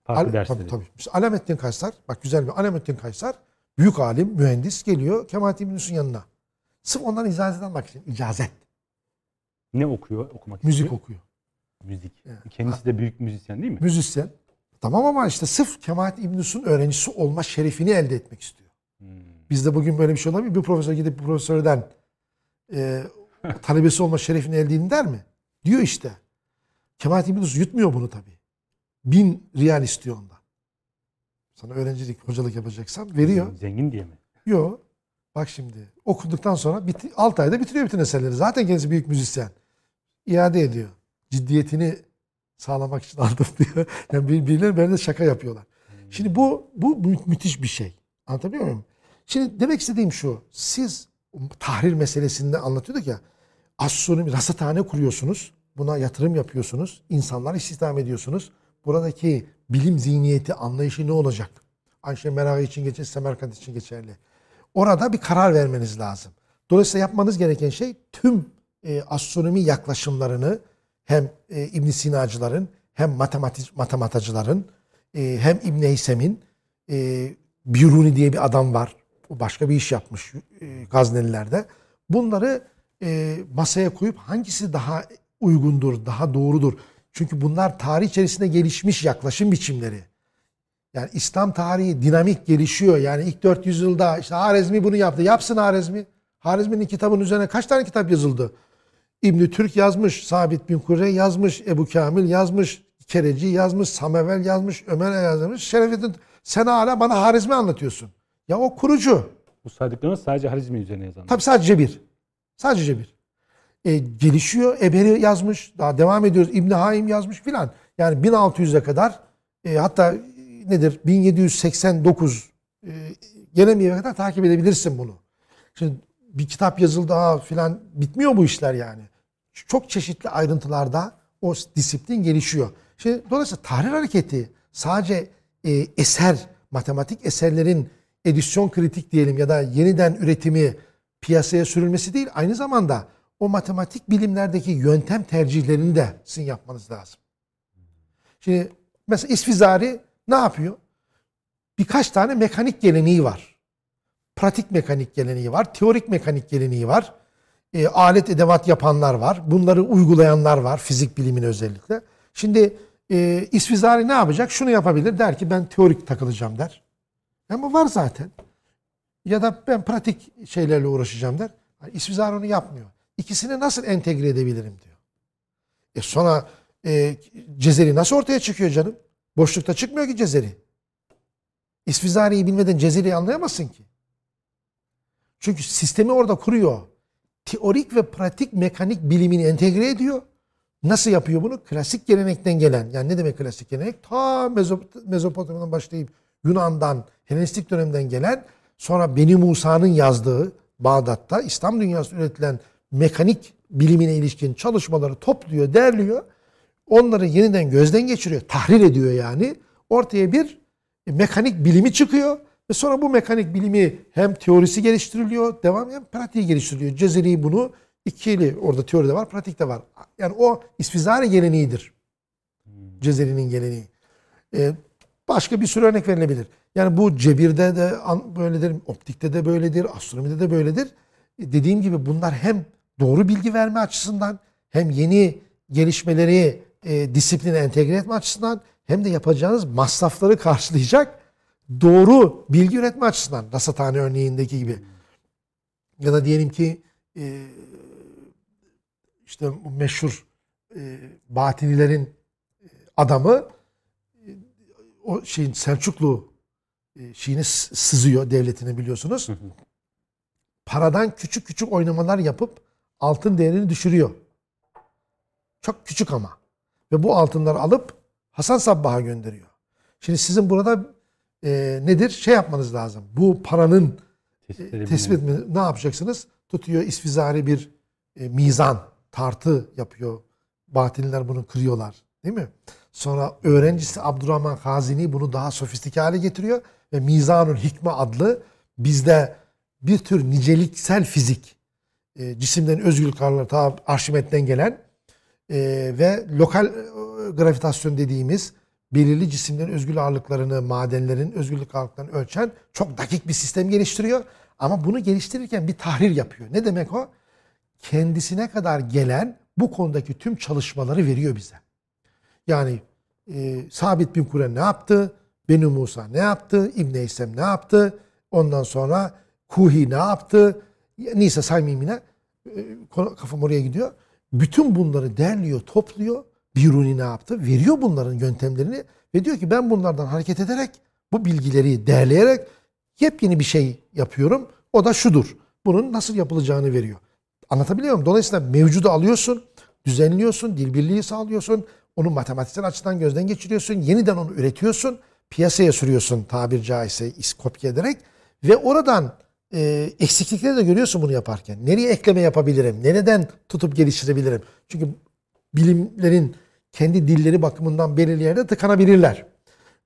Farklı Al- dersleri. Tabii tabii. Mesela Alamettin Kaysar, bak güzel bir Alamettin Kaysar, büyük alim, mühendis geliyor Kemalettin Yunus'un yanına. Sırf ondan icazet almak için. İcazet. Ne okuyor? Okumak Müzik istiyor? okuyor. Müzik. Evet. Kendisi de büyük müzisyen değil mi? Müzisyen. Tamam ama işte sırf Kemalettin İbn Yunus'un öğrencisi olma şerefini elde etmek istiyor. Hmm. Bizde bugün böyle bir şey mi? Bir profesör gidip bir profesörden e, talebesi olma şerefini elde edin der mi? Diyor işte. Kemalettin İbn Yunus yutmuyor bunu tabii. Bin riyal istiyor ondan. Sana öğrencilik, hocalık yapacaksan veriyor. Zengin diye mi? Yok. Bak şimdi okuduktan sonra 6 ayda bitiriyor bütün eserleri. Zaten kendisi büyük müzisyen. İade ediyor. Ciddiyetini sağlamak için aldım diyor. Yani bir- birileri böyle şaka yapıyorlar. Şimdi bu bu mü- müthiş bir şey. Anlatabiliyor muyum? Şimdi demek istediğim şu. Siz tahrir meselesinde anlatıyorduk ya. Astronomi, rasathane kuruyorsunuz. Buna yatırım yapıyorsunuz. insanlar istihdam ediyorsunuz. Buradaki bilim zihniyeti, anlayışı ne olacak? Ayşe Merakı için geçerli, Semerkant için geçerli. Orada bir karar vermeniz lazım. Dolayısıyla yapmanız gereken şey tüm e, astronomi yaklaşımlarını hem e, İbn Sinacıların hem matematik matematacıların e, hem İbn Heysem'in e, Biruni diye bir adam var. O başka bir iş yapmış e, Gaznelilerde. Bunları e, masaya koyup hangisi daha uygundur, daha doğrudur? Çünkü bunlar tarih içerisinde gelişmiş yaklaşım biçimleri. Yani İslam tarihi dinamik gelişiyor. Yani ilk 400 yılda işte Harezmi bunu yaptı. Yapsın Harezmi. Harezmi'nin kitabının üzerine kaç tane kitap yazıldı? İbn Türk yazmış, Sabit bin Kurre yazmış, Ebu Kamil yazmış, Kereci yazmış, Samevel yazmış, Ömer yazmış. Şerefettin sen hala bana Harizmi anlatıyorsun. Ya o kurucu. Bu saydıklarınız sadece Harizmi üzerine yazanlar. Tabi sadece bir. Sadece bir. E, gelişiyor. Eberi yazmış. Daha devam ediyoruz. İbn Haim yazmış filan. Yani 1600'e kadar e, hatta e, nedir 1789 e, gelemeyene kadar takip edebilirsin bunu. Şimdi bir kitap yazıldı ha filan bitmiyor bu işler yani. Çok çeşitli ayrıntılarda o disiplin gelişiyor. Şimdi dolayısıyla tahrir hareketi sadece e, eser, matematik eserlerin edisyon kritik diyelim ya da yeniden üretimi piyasaya sürülmesi değil aynı zamanda o matematik bilimlerdeki yöntem tercihlerini de sizin yapmanız lazım. Şimdi mesela İsfizari ne yapıyor? Birkaç tane mekanik geleneği var. Pratik mekanik geleneği var, teorik mekanik geleneği var. E, alet edevat yapanlar var. Bunları uygulayanlar var, fizik bilimin özellikle. Şimdi e, İsfizari ne yapacak? Şunu yapabilir. Der ki ben teorik takılacağım der. Ama var zaten. Ya da ben pratik şeylerle uğraşacağım der. Yani İsfizari onu yapmıyor. İkisini nasıl entegre edebilirim diyor. E sonra e, Cezeri nasıl ortaya çıkıyor canım? Boşlukta çıkmıyor ki Cezeri. İsfizari'yi bilmeden Cezeri'yi anlayamazsın ki. Çünkü sistemi orada kuruyor. Teorik ve pratik mekanik bilimini entegre ediyor. Nasıl yapıyor bunu? Klasik gelenekten gelen. Yani ne demek klasik gelenek? Ta Mezop- Mezopotamya'dan başlayıp Yunan'dan, Helenistik dönemden gelen sonra Beni Musa'nın yazdığı Bağdat'ta İslam dünyasında üretilen mekanik bilimine ilişkin çalışmaları topluyor, derliyor. Onları yeniden gözden geçiriyor, tahrir ediyor yani. Ortaya bir mekanik bilimi çıkıyor. Ve sonra bu mekanik bilimi hem teorisi geliştiriliyor, devam hem pratiği geliştiriliyor. Cezeri bunu ikili, orada teoride var, pratikte var. Yani o isfizari geleneğidir. Cezeri'nin geleneği. Ee, başka bir sürü örnek verilebilir. Yani bu cebirde de böyledir, optikte de böyledir, astronomide de böyledir. Dediğim gibi bunlar hem doğru bilgi verme açısından hem yeni gelişmeleri e, disipline entegre etme açısından hem de yapacağınız masrafları karşılayacak doğru bilgi üretme açısından. Rasathane örneğindeki gibi. Ya da diyelim ki e, işte meşhur e, batinilerin e, adamı e, o şeyin Selçuklu e, şeyini sızıyor devletini biliyorsunuz. Paradan küçük küçük oynamalar yapıp altın değerini düşürüyor. Çok küçük ama. Ve bu altınları alıp Hasan Sabbah'a gönderiyor. Şimdi sizin burada e, nedir? Şey yapmanız lazım. Bu paranın e, tespit etme- ne yapacaksınız? Tutuyor isfizari bir e, mizan, tartı yapıyor. Batiniler bunu kırıyorlar. Değil mi? Sonra öğrencisi Abdurrahman Hazini bunu daha sofistike hale getiriyor. Ve Mizanül Hikme adlı bizde bir tür niceliksel fizik, e, cisimlerin özgül kararları ta Arşimet'ten gelen e, ve lokal e, gravitasyon dediğimiz belirli cisimlerin özgül ağırlıklarını, madenlerin özgürlük ağırlıklarını ölçen çok dakik bir sistem geliştiriyor. Ama bunu geliştirirken bir tahrir yapıyor. Ne demek o? Kendisine kadar gelen bu konudaki tüm çalışmaları veriyor bize. Yani e, Sabit bin Kure ne yaptı? Benu Musa ne yaptı? İbn İsem ne yaptı? Ondan sonra Kuhi ne yaptı? Neyse saymayayım yine. E, kafam oraya gidiyor. Bütün bunları derliyor, topluyor. Biruni ne yaptı? Veriyor bunların yöntemlerini ve diyor ki ben bunlardan hareket ederek bu bilgileri derleyerek yepyeni bir şey yapıyorum. O da şudur. Bunun nasıl yapılacağını veriyor. Anlatabiliyor muyum? Dolayısıyla mevcudu alıyorsun, düzenliyorsun, dil birliği sağlıyorsun. Onu matematiksel açıdan gözden geçiriyorsun. Yeniden onu üretiyorsun. Piyasaya sürüyorsun tabir caizse kopya ederek. Ve oradan e, eksiklikleri de görüyorsun bunu yaparken. Nereye ekleme yapabilirim? Nereden tutup geliştirebilirim? Çünkü bilimlerin kendi dilleri bakımından belirli yerde tıkanabilirler.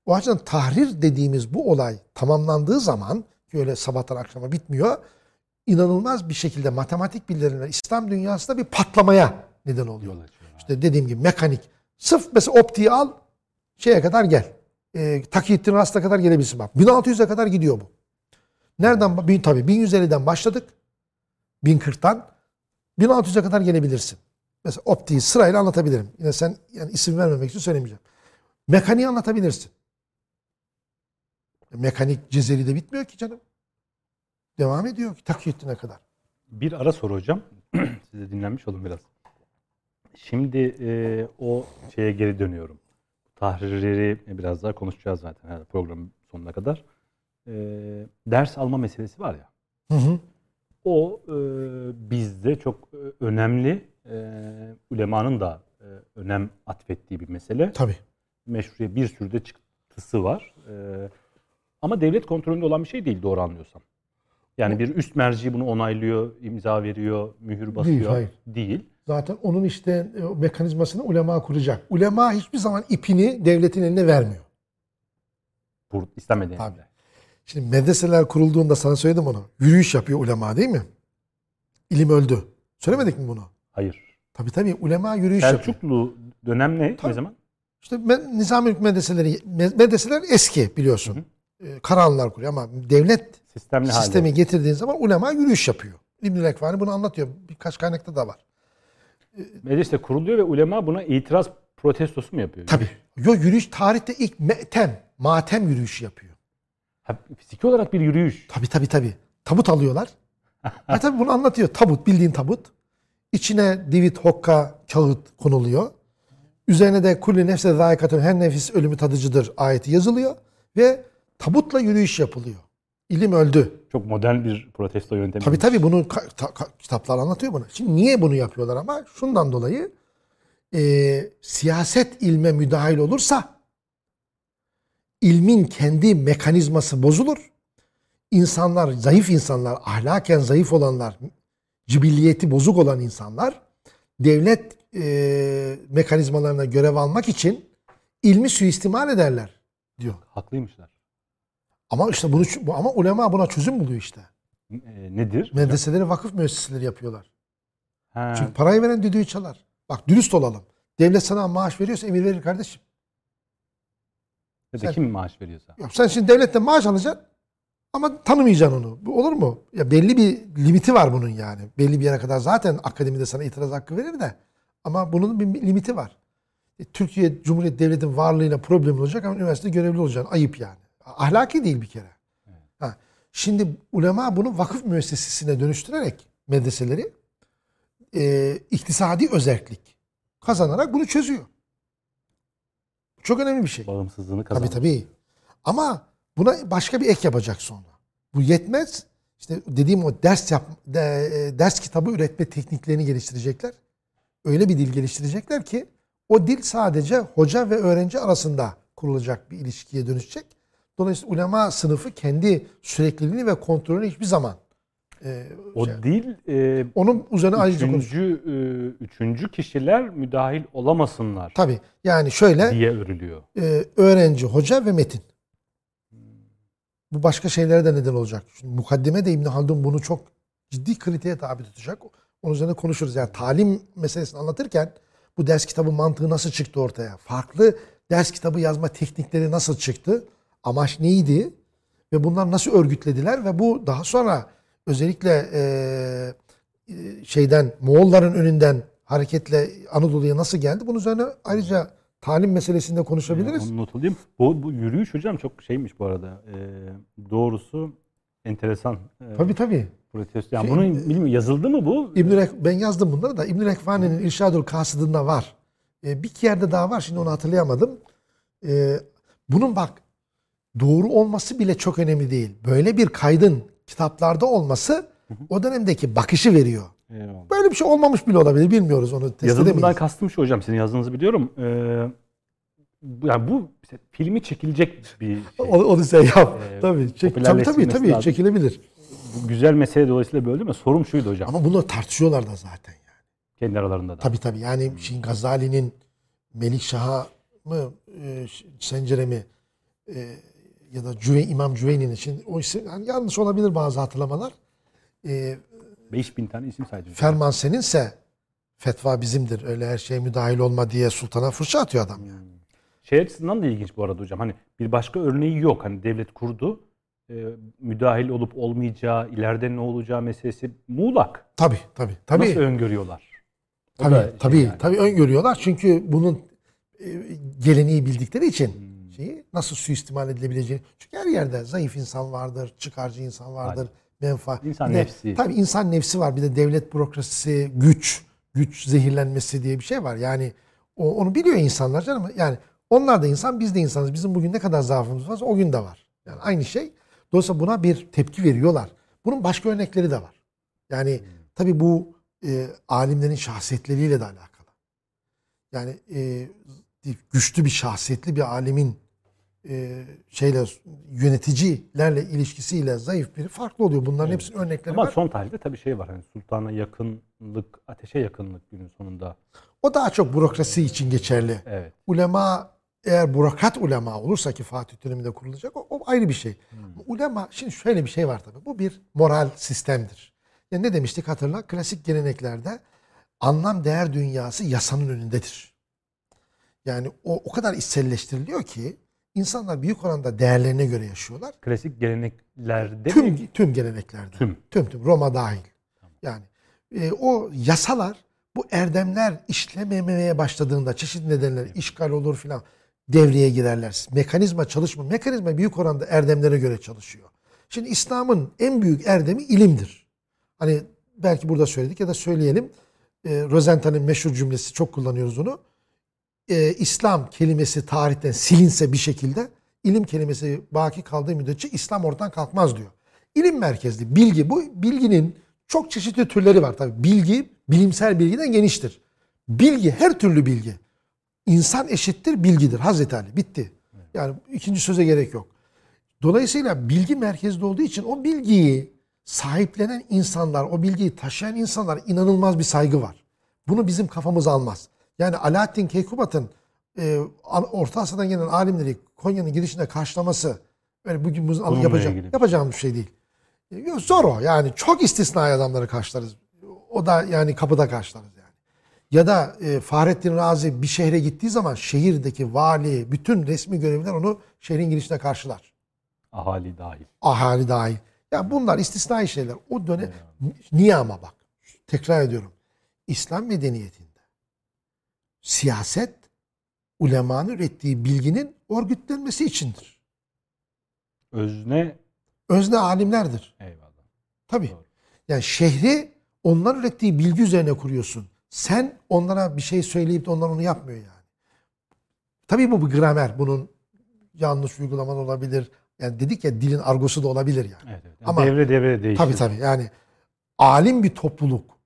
O açıdan tahrir dediğimiz bu olay tamamlandığı zaman ki öyle sabahtan akşama bitmiyor. inanılmaz bir şekilde matematik bilgilerine İslam dünyasında bir patlamaya neden oluyor. İşte dediğim gibi mekanik. Sırf mesela optiği al şeye kadar gel. E, Takiyettin Rast'a kadar gelebilirsin bak. 1600'e kadar gidiyor bu. Nereden? Bin, tabii 1150'den başladık. 1040'tan 1600'e kadar gelebilirsin. Mesela optiği sırayla anlatabilirim. Yine sen yani isim vermemek için söylemeyeceğim. Mekaniği anlatabilirsin. Mekanik cezeri de bitmiyor ki canım. Devam ediyor ki Takiyettin'e kadar. Bir ara soru hocam. Size dinlenmiş olun biraz. Şimdi e, o şeye geri dönüyorum. Tahrirleri biraz daha konuşacağız zaten herhalde programın sonuna kadar. E, ders alma meselesi var ya. Hı hı. O e, bizde çok e, önemli e, ulemanın da e, önem atfettiği bir mesele. Tabii. Meşruya bir sürü de çıktısı var. E, ama devlet kontrolünde olan bir şey değil doğru anlıyorsam. Yani bir üst merci bunu onaylıyor, imza veriyor, mühür basıyor. hayır. Değil. Zaten onun işte e, mekanizmasını ulema kuracak. Ulema hiçbir zaman ipini devletin eline vermiyor. İslam medeniyetinde. Şimdi medreseler kurulduğunda sana söyledim onu. Yürüyüş yapıyor ulema değil mi? İlim öldü. Söylemedik mi bunu? Hayır. Tabii tabii ulema yürüyüş yapıyor. Selçuklu dönem ne? Tabii. Ne zaman? İşte Nizami medreseleri me- medreseler eski biliyorsun. Ee, Karahanlar kuruyor ama devlet Sistemli sistemi halde. getirdiğin zaman ulema yürüyüş yapıyor. İbnül Ekvani bunu anlatıyor. Birkaç kaynakta da var. Medrese kuruluyor ve ulema buna itiraz protestosu mu yapıyor? Tabii. Yo yürüyüş tarihte ilk metem, matem yürüyüşü yapıyor. Ha, fiziki olarak bir yürüyüş. Tabii tabii tabii. Tabut alıyorlar. ha tabii bunu anlatıyor. Tabut, bildiğin tabut. İçine divit, hokka, kağıt konuluyor. Üzerine de kulli nefse zayikatun her nefis ölümü tadıcıdır ayeti yazılıyor. Ve tabutla yürüyüş yapılıyor. İlim öldü. Çok modern bir protesto yöntemi. Tabii tabii bunu kitaplar anlatıyor bunu. Şimdi niye bunu yapıyorlar ama? Şundan dolayı e, siyaset ilme müdahil olursa ilmin kendi mekanizması bozulur. İnsanlar, zayıf insanlar, ahlaken zayıf olanlar, cibilliyeti bozuk olan insanlar devlet e, mekanizmalarına görev almak için ilmi suistimal ederler diyor. Haklıymışlar. Ama işte bunu bu- ama ulema buna çözüm buluyor işte. E, nedir? Medreseleri vakıf müesseseleri yapıyorlar. Ha, Çünkü parayı veren düdüğü çalar. Bak dürüst olalım. Devlet sana maaş veriyorsa emir verir kardeşim. Ya da sen- kim maaş veriyorsa. Yok, sen şimdi devletten maaş alacaksın ama tanımayacaksın onu. Bu olur mu? Ya belli bir limiti var bunun yani. Belli bir yere kadar zaten akademide sana itiraz hakkı verir de ama bunun bir limiti var. E, Türkiye Cumhuriyet Devleti'nin varlığıyla problem olacak ama üniversitede görevli olacaksın. Ayıp yani. Ahlaki değil bir kere. Ha. Şimdi ulema bunu vakıf müessesesine dönüştürerek medreseleri e, iktisadi özellik kazanarak bunu çözüyor. Çok önemli bir şey. Bağımsızlığını Tabii kazandı. tabii. Ama buna başka bir ek yapacak sonra. Bu yetmez. İşte dediğim o ders yap, de- ders kitabı üretme tekniklerini geliştirecekler. Öyle bir dil geliştirecekler ki o dil sadece hoca ve öğrenci arasında kurulacak bir ilişkiye dönüşecek. Dolayısıyla ulema sınıfı kendi sürekliliğini ve kontrolünü hiçbir zaman e, O şey- değil, e, onun üzerine ayrıca üçüncü, e, üçüncü kişiler müdahil olamasınlar Tabii yani şöyle diye örülüyor. e, öğrenci, hoca ve metin. Bu başka şeylere de neden olacak. Şimdi mukaddime de İbn Haldun bunu çok ciddi kritere tabi tutacak. Onun üzerine konuşuruz. Yani talim meselesini anlatırken bu ders kitabı mantığı nasıl çıktı ortaya? Farklı ders kitabı yazma teknikleri nasıl çıktı? Amaç neydi? Ve bunlar nasıl örgütlediler? Ve bu daha sonra özellikle e, e, şeyden Moğolların önünden hareketle Anadolu'ya nasıl geldi? Bunun üzerine ayrıca talim meselesinde konuşabiliriz. Onu not alayım. Bu, bu yürüyüş hocam çok şeymiş bu arada. E, doğrusu enteresan. E, Tabii tabii. protesto. Yani Şey, bunun bilmiyorum yazıldı mı bu? İbn Rek- ben yazdım bunları da İbn Rekvani'nin İrşadül Kasıd'ında var. E, bir iki yerde daha var şimdi onu hatırlayamadım. E, bunun bak doğru olması bile çok önemli değil. Böyle bir kaydın kitaplarda olması o dönemdeki bakışı veriyor. Eyvallah. Böyle bir şey olmamış bile olabilir bilmiyoruz onu test Yazılımdan edemeyiz. kastım şu hocam sizin yazdığınızı biliyorum. E, bu- yani bu işte filmi çekilecek bir şey. O- Onu sen yap. Ee, tabii. Çek, tabii tabii tabii lazım. çekilebilir. Bu güzel mesele dolayısıyla böldüm ama sorum şuydu hocam. Ama bunu tartışıyorlar da zaten yani. Kendi aralarında da. Tabii tabii. Yani şimdi Gazali'nin Melik Şah'a mı e, Sencere mi e, ya da Cüve, İmam Cüveyni'nin için o isim yani yanlış olabilir bazı hatırlamalar. E, 5000 tane isim saydım. ferman seninse fetva bizimdir. Öyle her şeye müdahil olma diye sultana fırça atıyor adam yani. Şey açısından da ilginç bu arada hocam. Hani bir başka örneği yok. Hani devlet kurdu. e, müdahil olup olmayacağı, ileride ne olacağı meselesi muğlak. Tabii tabii. Tabii. Nasıl öngörüyorlar? O Tabii da şey tabii, yani. tabii öngörüyorlar. Çünkü bunun e, geleneği bildikleri için Hmm. Şeyi nasıl suistimal edilebileceğini. Çünkü her yerde zayıf insan vardır, çıkarcı insan vardır, menfaat. İnsan Bir de- nefsi. Tabii insan nefsi var. Bir de devlet bürokrasisi, güç, güç zehirlenmesi diye bir şey var. Yani o, onu biliyor insanlar canım. Yani onlar da insan, biz de insanız. Bizim bugün ne kadar zaafımız varsa o gün de var. Yani aynı şey. Dolayısıyla buna bir tepki veriyorlar. Bunun başka örnekleri de var. Yani tabii bu e, alimlerin şahsiyetleriyle de alakalı. Yani e, güçlü bir şahsiyetli bir alimin e, şeyle yöneticilerle ilişkisiyle zayıf biri farklı oluyor. Bunların hepsinin örnekleri Ama var. son tarihte tabii şey var. Hani sultana yakınlık, ateşe yakınlık günün sonunda. O daha çok bürokrasi için geçerli. Evet. Ulema eğer bürokrat ulema olursa ki Fatih döneminde kurulacak o, o ayrı bir şey. Ama Ulema şimdi şöyle bir şey var tabii. Bu bir moral sistemdir. Yani ne demiştik hatırla? Klasik geleneklerde anlam değer dünyası yasanın önündedir. Yani o o kadar içselleştiriliyor ki insanlar büyük oranda değerlerine göre yaşıyorlar. Klasik geleneklerde mi? Tüm tüm geleneklerde. Tüm. Tüm tüm Roma dahil. Yani e, o yasalar bu erdemler işlememeye başladığında çeşitli nedenler işgal olur filan devreye girerler. Mekanizma çalışma. Mekanizma büyük oranda erdemlere göre çalışıyor. Şimdi İslam'ın en büyük erdemi ilimdir. Hani belki burada söyledik ya da söyleyelim. E, Rosenthal'in meşhur cümlesi çok kullanıyoruz onu. E, İslam kelimesi tarihten silinse bir şekilde ilim kelimesi baki kaldığı müddetçe İslam ortadan kalkmaz diyor. İlim merkezli bilgi bu bilginin çok çeşitli türleri var tabii. Bilgi bilimsel bilgiden geniştir. Bilgi her türlü bilgi. İnsan eşittir bilgidir. Hazreti Ali bitti. Yani ikinci söze gerek yok. Dolayısıyla bilgi merkezli olduğu için o bilgiyi sahiplenen insanlar, o bilgiyi taşıyan insanlar inanılmaz bir saygı var. Bunu bizim kafamız almaz. Yani Alaaddin Keykubat'ın e, Orta Asya'dan gelen alimleri Konya'nın girişinde karşılaması öyle bugün Bununla yapacağım, ilgili. yapacağımız bir şey değil. E, zor o. Yani çok istisnai adamları karşılarız. O da yani kapıda karşılarız yani. Ya da e, Fahrettin Razi bir şehre gittiği zaman şehirdeki vali, bütün resmi görevliler onu şehrin girişinde karşılar. Ahali dahil. Ahali dahil. Ya bunlar istisnai şeyler. O dönem niye ama bak. Tekrar ediyorum. İslam medeniyetinde siyaset ulemanın ürettiği bilginin örgütlenmesi içindir. Özne Özne alimlerdir. eyvallah. Tabii. Doğru. Yani şehri onların ürettiği bilgi üzerine kuruyorsun. Sen onlara bir şey söyleyip de onlar onu yapmıyor yani. Tabii bu bir gramer. Bunun yanlış uygulaman olabilir. Yani dedik ya dilin argosu da olabilir yani. Evet, evet. Ama- devre devre değişir. Tabii tabii yani alim bir topluluk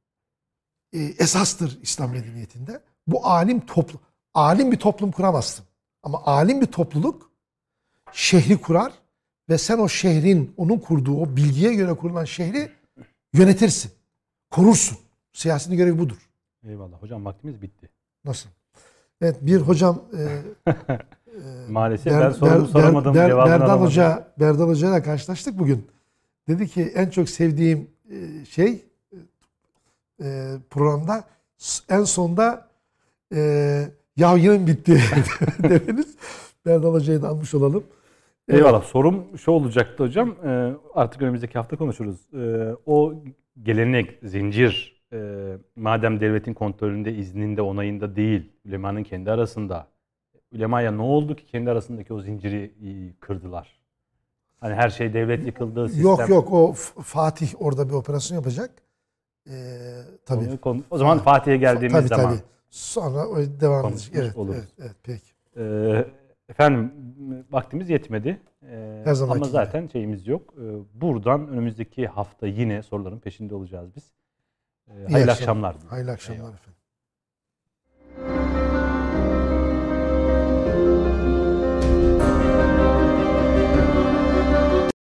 e, esastır İslam medeniyetinde. Bu alim toplum alim bir toplum kuramazsın. Ama alim bir topluluk şehri kurar ve sen o şehrin, onun kurduğu, o bilgiye göre kurulan şehri yönetirsin. Korursun. Siyasetin görevi budur. Eyvallah. Hocam vaktimiz bitti. Nasıl? Evet bir hocam e, Maalesef Ber- ben sorumu Ber- soramadım. Ber- cevabını Berdan alamadım. Hoca, Berdan Hoca ile karşılaştık bugün. Dedi ki en çok sevdiğim e, şey e, programda en sonda e, ya yine mi bitti demeniz. Berdan Hoca'yı da almış olalım. Eyvallah. Sorum şu olacaktı hocam. Ee, artık önümüzdeki hafta konuşuruz. Ee, o gelenek, zincir e, madem devletin kontrolünde, izninde, onayında değil, ulemanın kendi arasında. Ulemaya ne oldu ki kendi arasındaki o zinciri e, kırdılar? Hani her şey devlet yıkıldı, sistem... Yok yok o Fatih orada bir operasyon yapacak. E, tabii. Konu- O zaman Fatih'e geldiğimiz tabii, zaman. Tabii. Sonra o devam Konuşmuş. Evet, oluruz. evet, evet, peki. Ee, efendim vaktimiz yetmedi. Ee, Her zaman ama zaten gibi. şeyimiz yok. Ee, buradan önümüzdeki hafta yine soruların peşinde olacağız biz. Ee, hayırlı akşamlar. Hayırlı akşamlar efendim.